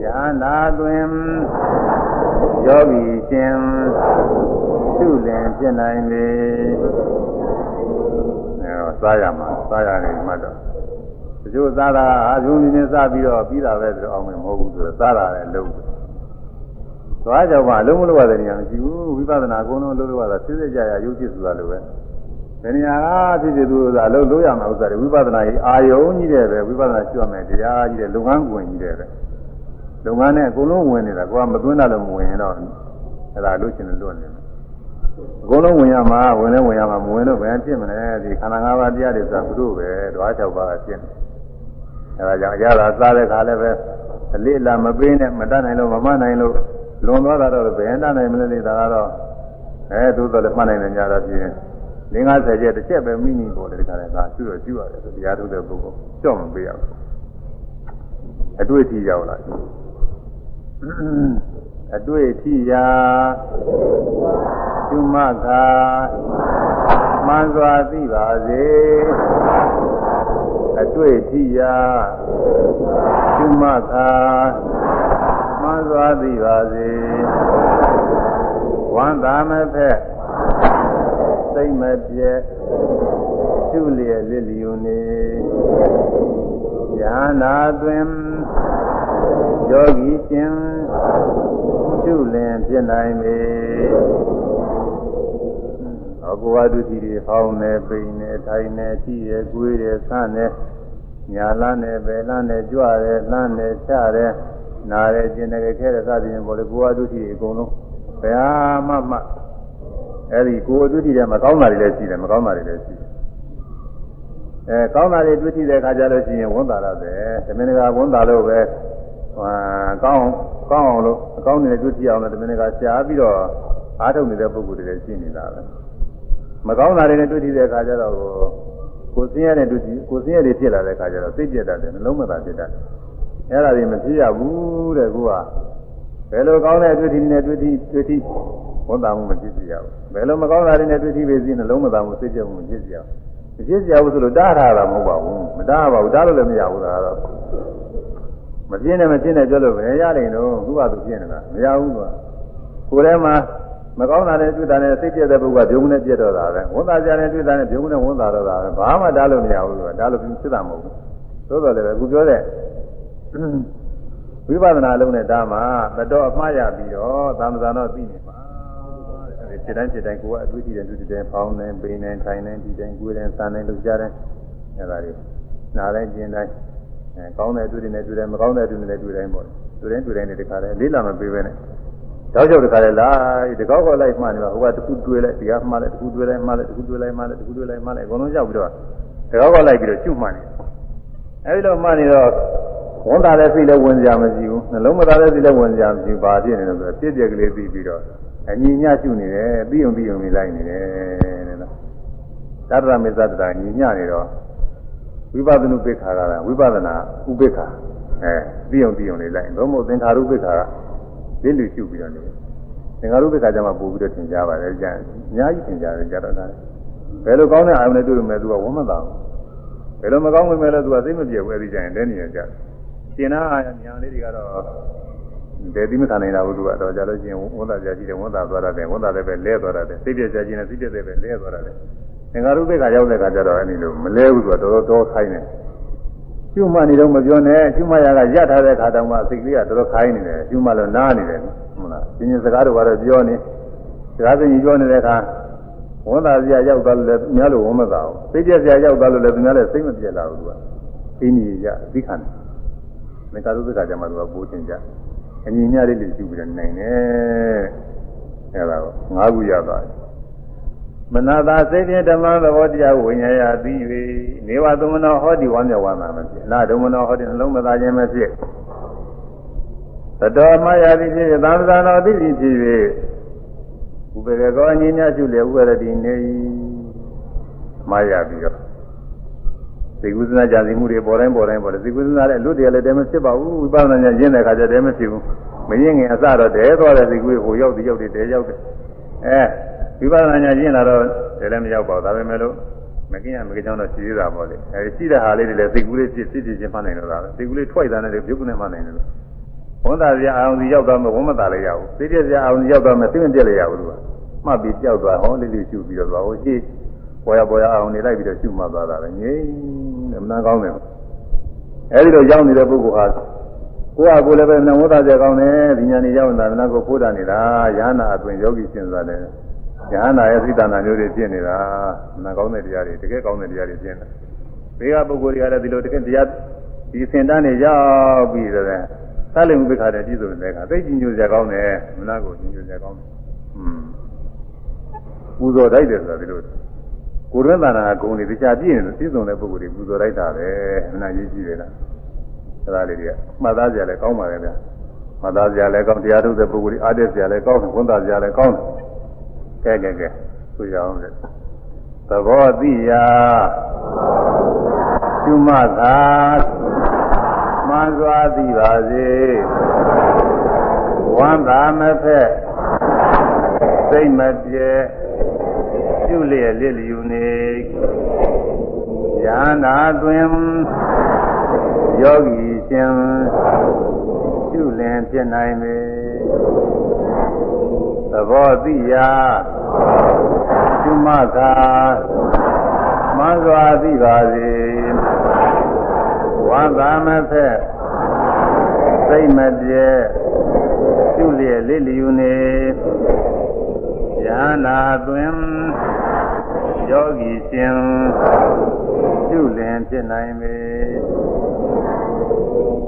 ယန္နာတွင် ယောဂီရှင်ကျူလင်ဖြစ်နိုင်လေအဲတော့စားရမှာစားရတယ်မှတ်တော့တချို့စားတာအာဇုံနေနေစားပြီးတော့ပြီးတာပဲဆိုတော့အောင်မမဟုတ်ဘူးဆိုတော့စားတာလည်းလုံးသွားကြောင်မှအလုံးမလို့ရတဲ့နေရာမရှိဘူးဝိပဿနာအကုန်လုံးလုံးလို့ရတာစစ်စစ်ကြရရုပ်ဖြစ်ဆိုတာလိုပဲဘယ်နေရာကဖြစ်ဖြစ်သူဥစ္စာလုံးလို့ရမှာဥစ္စာတွေဝိပဿနာကြီးအာယုံကြီးတဲ့ပဲဝိပဿနာကျွတ်မယ်တရားကြီးတဲ့လုပ်ငန်းဝင်ကြီးတဲ့ပဲ လုပ်ငန်းနဲ့အကုန်လုံးဝင်နေတာကိုကမသွင်းတာလို့မဝင်ရင်တော့အဲ့ဒါလို့ရှင်လွတ်နေတယ်အကုန်လုံးဝင်ရမှာဝင်လဲဝင်ရမှာမဝင်တော့ဘယ်ဖြစ်မလဲဒီခန္ဓာ၅ပါးတရားတွေဆိုတာဘုတို့ပဲဓဝါ၆ပါးရှင်းတယ်အဲဒါကြောင့်အရသာစားတဲ့ခါလည်းပဲအလေးအလာမပေးနဲ့မတတ်နိုင်လို့မမနိုင်လို့လွန်သွားတာတော့ဘယ်တတ်နိုင်မလဲလေဒါကတော့အဲသို့တော်လည်းမှတ်နိုင်တယ်ကြတော့ပြင်းလင်း50ကျက်တစ်ချက်ပဲမိမိပေါ်တယ်ဒီကနေ့ကကျွတော့ကျွရတယ်ဆိုတရားထုတ်တဲ့ပုဂ္ဂိုလ်ကြောက်မပေးရဘူးအတွေ့အထိရောက်လာ အတွေ့အထိရာကျွမခါမှန်စွာသိပါစေအတွေ့အထိရာကျွမခါမှန်စွာသိပါစေဝန္တာမဖက်စိတ်မပြဲရှုလျက်လစ်လျူနေညာနာတွင် ယောဂီရှင်ရှုလင်ဖြစ်နိုင်ပေအဘဝဒုတိယဟောင်းနေပိန်နေထိုင်နေကြည့်ရကိုယ်ရဆန်းနေညာလန်းနေပဲလန်းနေကြွရဲလန်းနေချရဲနာရဲကျင်နေခဲတဲ့စသည်ဖြင့်ပေါ်လေဘဝဒုတိယအကုန်လုံးဘယ်မှမှအဲဒီကိုယ်အတွေ့အထိတွေမကောင်းတာတွေလည်းရှိတယ်မကောင်းတာတွေလည်းရှိတယ်အဲကောင်းတာတွေတွေ့ထိတဲ့အခါကျလို့ရှိရင်ဝန်တာရတယ်ဓမင်းကဝန်တာလို့ပဲ ဟာကောင်းကောင်းအောင်လို့အကောင်းတွေတွေ့ထိအောင်လို့ဓမင်းကရှားပြီးတော့အားထုတ်နေတဲ့ပုဂ္ဂိုလ်တွေလည်းရှိနေတာပဲမကောင်းတာတွေနဲ့တွေ့ထိတဲ့အခါကျတော့ကိုယ်စင်းရတဲ့တွေ့ထိကိုယ်စင်းရတွေဖြစ်လာတဲ့အခါကျတော့စိတ်ပြတ်တတ်တယ်နှလုံးမသာဖြစ်တတ်တယ်အဲ့ဒါတွေမဖြစ်ရဘူးတဲ့ကူကဘယ်လိုကောင်းတဲ့တွေ့ထိနဲ့တွေ့ထိတွေ့ထိဝန်တာမှုမဖြစ်စီရဘူးဘယ်လိုမကောင်းတာတွေနဲ့တွေ့ထိပဲစီနှလုံးမသာမှုစိတ်ကြမှုမဖြစ်စီရဘူးမဖြစ်စီရဘူးဆိုလို့တားထားတာမဟုတ်ပါဘူးမတားပါဘူးတားလို့လည်းမရဘူးဒါကတော့ မပြင်းနဲ့မပြင်းနဲ့ပြောလို့ပဲရနိုင်တော့သူ့ဘာသူပြင်းနေတာမရဘူးကွာကိုယ်ထဲမှာမကောင်းတာနဲ့တွေ့တာနဲ့စိတ်ပြည့်တဲ့ပုဂ္ဂိုလ်ကဘုံနဲ့ပြည့်တော့တာပဲဝန်တာကြတဲ့တွေ့တာနဲ့ဘုံနဲ့ဝန်တာတော့တာပဲဘာမှတားလို့မရဘူးကွာတားလို့ဖြစ်တာမဟုတ်ဘူးသို့တော်လည်းအခုပြောတဲ့ဝိပဿနာလုံးနဲ့တားမှာတတော်အမှားရပြီးတော့သာမဇာတော့သိနေမှာတဲ့စိတ်တိုင်းစိတ်တိုင်းကိုယ်ကအတွေ့အကြုံတွေ့တဲ့ဖောင်းနေပိနေထိုင်နေဒီတိုင်းကိုယ်တိုင်းစမ်းနေလို့ကြားတယ်အဲဒါတွေနားတိုင်းကျင်တိုင်း အဲကောင်းတဲ့အတွေ့အကြုံနဲ့တွေ့တယ်မကောင်းတဲ့အတွေ့အကြုံနဲ့တွေ့တိုင်းပေါ့တွေ့တိုင်းတွေ့တိုင်းနဲ့တခါတည်းလေးလာမပေးပဲနဲ့တောက်လျှောက်တခါလေလိုက်တကောက်ကောက်လိုက်မှနေပါဟိုကတခုတွေးလိုက်ဒီကမှလိုက်တခုတွေးလိုက်မှလိုက်တခုတွေးလိုက်မှလိုက်တခုတွေးလိုက်မှလိုက်အကုန်လုံးရောက်ပြီးတော့တကောက်ကောက်လိုက်ပြီးတော့ကျွတ်မှနေအဲဒီလိုမှနေတော့ဝန်တာတဲ့စိတ်လည်းဝင်ကြမရှိဘူးနှလုံးမသားတဲ့စိတ်လည်းဝင်ကြမရှိဘူးဘာဖြစ်နေလဲဆိုတော့ပြည့်ပြည့်ကလေးပြီးပြီးတော့အညီညကျွနေတယ်ပြီးုံပြီးုံလေးလိုက်နေတယ်တဲ့နော်သတ္တရမေသတ္တရာညီညနေတော့ ဝိပဿနုပိခါကဝိပဿနာဥပိခါအဲပြီးုံပြီးုံလေးလိုက်ဘုမို့သင်္ခါရုပိခါကလင်းလူရှုပြီးတော့နေသင်္ဃာရုပ္ပခါကျမှပို့ပြီးတော့သင်ကြားပါတယ်ကြာအများကြီးသင်ကြားတယ်ကြာတော့တာဘယ်လိုကောင်းတဲ့အာရုံနဲ့တွေ့လို့မဲ့သူကဝမ်းမသာဘူးဘယ်လိုမကောင်းဝင်မဲ့လဲသူကသိမပြေဘူးအဲဒီကျရင်တဲနေရကြရှင်နာအာညာလေးတွေကတော့ဒယ်တိမခံနိုင်တာဘူးသူကတော့ကြာလို့ရှိရင်ဝန်သာကြာကြည့်တယ်ဝန်သာသွားရတယ်ဝန်သာလည်းပဲလဲသွားရတယ်စိတ်ပြကြာကြည့်နေစိတ်ပြတဲ့ပဲလဲသွားရတယ် သင်္ဃာရုပ္ပခါရောက်တဲ့ခါကျတော့အဲဒီလိုမလဲဘူးသူကတော်တော်တော်ခိုင်းတယ်ကျွမနေတော့မပြောနဲ့ကျွမရကရထားတဲ့ခါတောင်မှစိတ်ကလေးကတော်တော်ခိုင်းနေတယ်ကျွမလို့နားနေတယ်ဟုတ်လားပြင်းပြစကားတော့ကတော့ပြောနေစကားသိရင်ပြောနေတဲ့အခါဝန်သာစရာရောက်သွားလို့လည်းသူများလို့ဝန်မသာဘူးစိတ်ပြစရာရောက်သွားလို့လည်းသူများလည်းစိတ်မပြေလာဘူးသူကအင်းကြီးရသိခံတယ်မေတ္တာသုခါကြမှာသူကပိုးတင်ကြအညီညလေးလေးရှိပြီးတော့နိုင်တယ်အဲ့ဒါကို၅ခုရသွားတယ် မနာသာစိတ်ဖြင့်ဓမ္မသဘောတရားဝိညာယသိ၍နေဝသမနောဟောတိဝမ်းမြောက်ဝမ်းသာမဖြစ်နာဓမ္မနောဟောတိနှလုံးမသာခြင်းမဖြစ်သတောမယတိဖြစ်သံသနာသိတိဖြစ်၍ဥပေကကောအငြိညာရှုလေဥရတိနေမာယပြီးတော့သိကုသနာကြစီမှုတွေပေါ်တိုင်းပေါ်တိုင်းပေါ်တယ်သိကုသနာလည်းလွတ်တယ်လည်းတည်းမဖြစ်ပါဘူးဝိပဿနာဉာဏ်ရင်းတဲ့အခါကျတည်းမဖြစ်ဘူးမရင်းငင်အစတော့တဲသွားတဲ့သိကုဟိုရောက်တည်ရောက်တယ်တဲရောက်တယ်အဲ ဝိပဿနာဉာဏ်ကျင့်လာတော့တယ်လည်းမရောက်ပါဘူးဒါပေမဲ့လို့မကင်းရမကင်းကြောင်းတော့ရှိသေးတာပေါ့လေအဲဒီရှိတဲ့ဟာလေးတွေလည်းသိကူလေးဖြစ်ဖြစ်ဖြစ်ချင်းမှနိုင်တော့တာပဲသိကူလေးထွိုက်တာနဲ့ပြုတ်ကနေမှနိုင်တယ်လို့ဝန်တာစရာအာရုံစီရောက်သွားမှဝန်မတာလည်းရဘူးသိပြစရာအာရုံစီရောက်သွားမှသိမပြက်လည်းရဘူးသူကမှတ်ပြီးကြောက်သွားဟောလေးလေးရှုပြီးတော့သွားဟိုရှိပေါ်ရပေါ်ရအာရုံနေလိုက်ပြီးတော့ရှုမှသွားတာပဲငြိမ်းမနာကောင်းတယ်အဲဒီလိုရောက်နေတဲ့ပုဂ္ဂိုလ်ဟာကိုယ့်အကိုလည်းပဲနဝတ္တကြကောင်းတယ်ဒီညာနေရောက်နေတာကကိုဖိုးတာနေတာရဟနာအသွင်ယောဂီရှင်သွားတယ် ဉာဏ်နာရဲ့စိတ္တနာမျိုးတွေဖြစ်နေတာမနာကောင်းတဲ့တရားတွေတကယ်ကောင်းတဲ့တရားတွေဖြစ်နေတာဘေးကပုဂ္ဂိုလ်တွေကလည်းဒီလိုတကယ်တရားဒီစင်တန်းနေရောက်ပြီးတော့သလိမှုပိခါတဲ့ပြည်စုံတဲ့အခါသိကျင်ညိုစရာကောင်းတယ်မနာကိုညိုစရာကောင်းတယ်อืมပူဇော်တိုက်တယ်ဆိုတာဒီလိုကိုယ်ရင်းသာနာဂုံတွေတရားပြည့်နေပြည်စုံတဲ့ပုဂ္ဂိုလ်တွေပူဇော်တိုက်တာပဲမနာရေးကြည့်တယ်လားအဲဒါလေးတွေကမှတ်သားစရာလည်းကောင်းပါရဲ့ဗျာမှတ်သားစရာလည်းကောင်းတရားထုတ်တဲ့ပုဂ္ဂိုလ်တွေအားတက်စရာလည်းကောင်းတယ်ဝန်သားစရာလည်းကောင်းတယ် ကဲကဲကဲဆိုရအောင်လေသဘောသိရာကျွမသာမှန်စွာသိပါစေဝမ်းသာမဖက်စိတ်မပြေပြုလျက်လစ်လျူနေယာနာတွင်ယောဂီရှင်ပြုလင်ဖြစ်နိုင်ပေ သဘောသိရာကျွမသာမှန်စွာသိပါစေဝမ်းသာမဖက်စိတ်မပြေရှုလျက်လေးလျူနေယန္နာသွင်ယောဂီရှင်ရှုလင်ဖြစ်နိုင်ပေ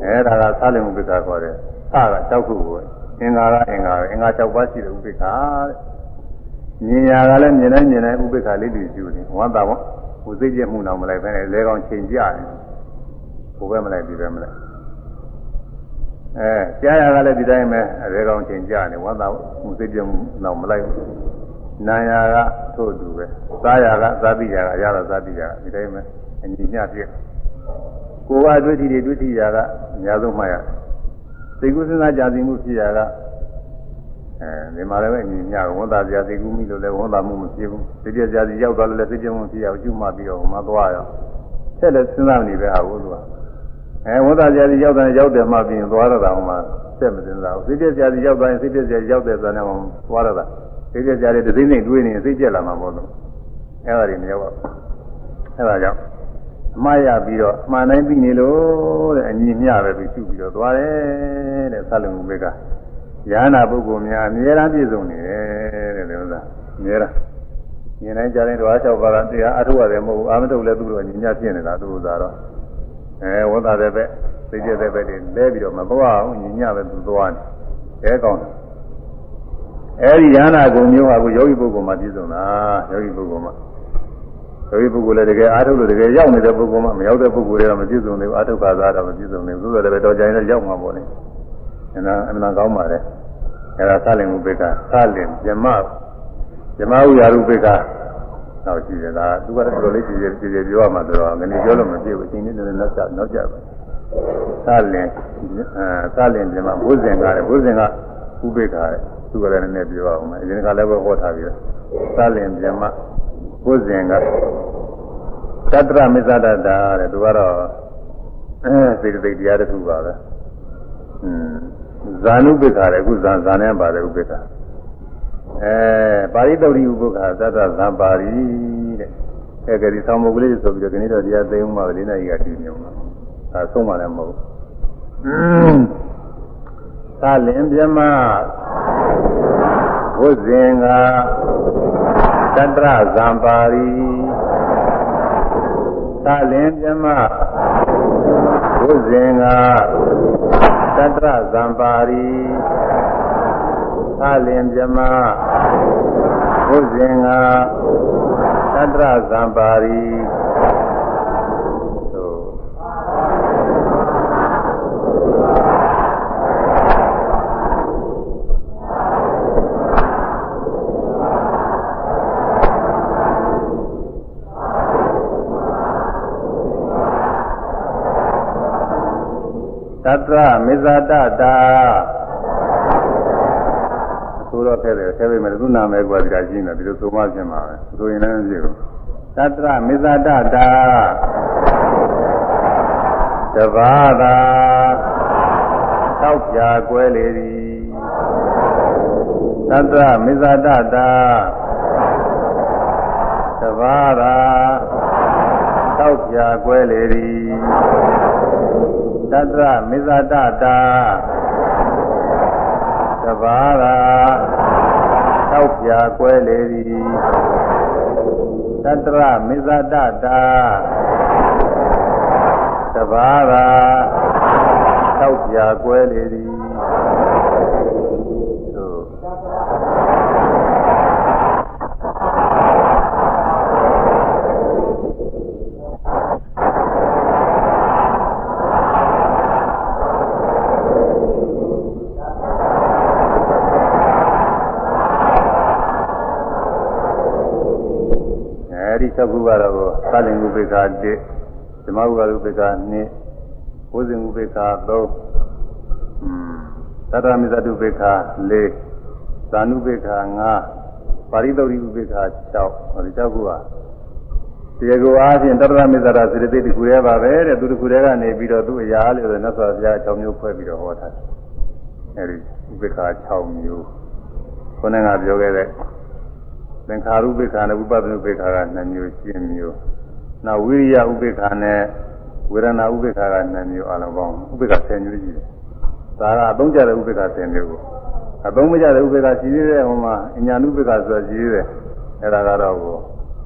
အဲ့ဒါကသာလင်ဥပ္ပခါခေါ်တယ်။သာက၆ခုကိုအ င်္ဂါကအင်္ဂါအင်္ဂါ၆ပါးရှိတဲ့ဥပိ္ပခာတဲ့မြင်ရကလည်းမြင်တိုင်းမြင်တိုင်းဥပိ္ပခာလေးတွေယူနေဝမ်းသာပေါ့ဟိုစိတ်ပြမှုတော့မလိုက်ဘဲနဲ့လဲကောင်းချိန်ကြတယ်ဘိုးပဲမလိုက်ဒီပဲမလိုက်အဲကြားရကလည်းဒီတိုင်းပဲလဲကောင်းချိန်ကြတယ်ဝမ်းသာဟိုစိတ်ပြမှုတော့မလိုက်ဘူးနာယာကထို့အတူပဲသာယာကသာတိယာကရတော့သာတိယာဒီတိုင်းပဲအညီမျှပြည့်ကိုယ်ကတွေ့ထီတွေတွေ့ထီရာကအများဆုံးမှတ်ရတယ် စိတ်ကူးစဉ်းစားကြသိမှုဖြစ်ရတာအဲဒီမှာလည်းအညီညဝန်သားစရာစိတ်ကူးမိလို့လည်းဝန်သားမှုမဖြစ်ဘူးစိတ်ပြစရာစီရောက်သွားလို့လည်းစိတ်ပြမှုဖြစ်ရအောင်ကျွမှပြီးတော့ဟိုမှာသွားရအောင်ဆက်လက်စဉ်းစားနေပဲဟာဘူးသူကအဲဝိသဇာတိရောက်တယ်ရောက်တယ်မှပြီးရင်သွားရတာဟိုမှာစက်မတင်စားဘူးစိတ်ပြက်ဇာတိရောက်တိုင်းစိတ်ပြက်ဇာတိရောက်တယ်ဆိုတော့သွားရတာစိတ်ပြက်ဇာတိတစ်သိမ့်သိမ့်တွေးနေစိတ်ပြက်လာမှာမဟုတ်ဘူးအဲ့ဒါတွေမရောက်ပါဘူးအဲ့ဒါကြောင့်အ မှားရပြီးတော့မှန်တိုင်းပြီးနေလို့တဲ့အညီမျှပဲပြီးရှုပြီးတော့သွားတယ်တဲ့ဆက်လုံဘက်ကရဟနာပုဂ္ဂိုလ်များအများအားပြည့်စုံနေတယ်တဲ့ဒီဥစ္စာအများအားမြင်တိုင်းကြားတိုင်းတော့အားလျှောက်ပါတာတရားအထုရတယ်မဟုတ်ဘူးအာမတုလည်းသူ့လိုအညီမျှဖြစ်နေတာသူ့ဥစ္စာတော့အဲဝတ်တာတဲ့ဘက်သိကျတဲ့ဘက်တွေလဲပြီးတော့မသွားအောင်ညီမျှပဲသူသွားတယ်အဲကောင်းတယ်အဲဒီရဟနာကုံမျိုးဟာကိုယောဂီပုဂ္ဂိုလ်မှာပြည့်စုံတာယောဂီပုဂ္ဂိုလ်မှာ ယောဂီပုဂ္ဂိုလ်လည်းတကယ်အားထုတ်လို့တကယ်ရောက်နေတဲ့ပုဂ္ဂိုလ်မှမရောက်တဲ့ပုဂ္ဂိုလ်တွေကမပြည့်စုံသေးဘူးအားထုတ်ခါသားတော့မပြည့်စုံသေးဘူးသို့တော်လည်းတော့ကြိုင်လည်းရောက်မှာပေါ့လေအဲဒါအမှန်ကောင်းပါတယ်အဲဒါသလင်ဥပေက္ခသလင်ဇမဇမဥရာရုပေက္ခတော့ရှိတယ်ဒါသူကတော့တော်လေးကြည်ကြည်ကြည်ပြောရမှာဆိုတော့ငနေပြောလို့မပြည့်ဘူးအချိန်လေးလည်းနောက်ကျနောက်ကျပါသလင်အဲသလင်ဇမဘုဇင်ကလည်းဘုဇင်ကဥပေက္ခတဲ့သူကလည်းနည်းနည်းပြောအောင်မယ်အရင်ကလည်းပဲဟောထားပြီးတော့သလင်ဇမ ဘုဇင်ကသတ္တရမစ္ဆဒတာတဲ့သူကတော့အဲစေတသိက်တရားတစ်ခုပါပဲอืมဇာနုပိ္ခာတဲ့အခုဇာဇာနဲ့ပါတယ်ဥပိ္ခာအဲပါဠိတုတ်ရိဥပု္ခာသတ္တဇံပါရီတဲ့အဲကလေးဆောင်းမုတ်ကလေးဆိုပြီးတော့ဒီနေ့တော့တရားသိအောင်ပါလေးနိုင်ကတည်နေအောင်လားအဲဆုံးမှလည်းမဟုတ်ဘူးသာလင်ပြမ ဘုဇင်ကတတ္တဇံပါရီသာလင်ပြမဘုဇင်ကတတ္တဇံပါရီသာလင်ပြမဘုဇင်ကတတ္တဇံပါရီ တတ္တမေဇာတတာဆိုတော့ခဲ့တယ်ခဲ့ပေမဲ့သူနာမဲကွာဒီကရှင်းတယ်ဒီလိုသုံးပါခြင်းပါပဲဆိုရင်လည်းမရှိဘူးတတ္တမေဇာတတာတဘာသာတောက်ပြကွဲလေသည်တတ္တမေဇာတတာတဘာသာတောက်ပြကွဲလေသည် တတ္တမေဇတတာတဘာသာတောက်ပြကွဲလေသည်တတ္တမေဇတတာတဘာသာတောက်ပြကွဲလေသည်6 ခုကတော့သာလင်ဥပေက္ခ1ဓမ္မဥပါရုပေက္ခ2ဘုဇင်ဥပေက္ခ3อืมသတ္တမိသတုပေက္ခ4ဇာနုပေက္ခ5ပါရိသုရိဥပေက္ခ6ဟောဒီ6ခုဟာဒီကူအားဖြင့်တတ္တမိသရာစေတသိက်တစ်ခုတည်းပါပဲတဲ့သူတစ်ခုတည်းကနေပြီးတော့သူ့အရာလို့ဆိုမြတ်စွာဘုရား6မျိုးခွဲပြီးတော့ဟောထားတယ်အဲဒီဥပေက္ခ6မျိုးခေါင်းကပြောခဲ့တဲ့သ င်္ခါရုပ္ပခာနဲ့ဥပဒနာဥပ္ပခာက2မျိုးရှင်းမျိုးနောက်ဝိရိယဥပ္ပခာနဲ့ဝေဒနာဥပ္ပခာက2မျိုးအလုံးပေါင်းဥပ္ပခာ10မျိုးရှိတယ်ဒါကအသုံးကျတဲ့ဥပ္ပခာ10မျိုးကိုအသုံးမကျတဲ့ဥပ္ပခာရှိသေးတယ်ဟိုမှာအညာနုဥပ္ပခာဆိုတာရှိသေးတယ်အဲ့ဒါကတော့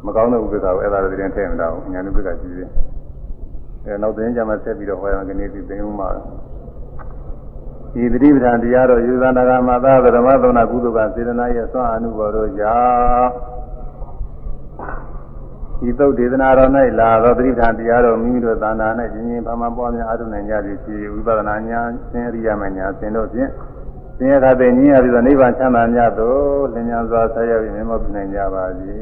မကောင်းတဲ့ဥပ္ပခာကိုအဲ့ဒါတွေတင်ထည့်မတော့အညာနုဥပ္ပခာရှိသေးတယ်အဲနောက်သင်ကြမှာဆက်ပြီးတော့ဟောရမယ်ဒီနေ့ဒီသင်ဥမှာ ဤသတိပဋ္ဌာန်တရားတော်ယူဇာနာဂမသာဓမ္မသုံးနာကုသကစေတနာရဲ့သွမ်းအနုဘော်တို့ကြောင့်ဤသုတ်ဒေသနာတော်၌လာသောသတိပဋ္ဌာန်တရားတော်မိမိတို့သာနာ၌ခြင်းချင်းဘာမှပွားများအားထုတ်နိုင်ကြသည်ဖြစ်ဝိပဿနာဉာဏ်သင်ရိယမဉာဏ်သင်တို့ဖြင့်သင်ရတဲ့ဉာဏ်ရပြီးတော့နိဗ္ဗာန်ချမ်းသာမြတ်သို့လင်ညာစွာဆက်ရောက်ပြီးမြတ်မောပြနိုင်ကြပါစေ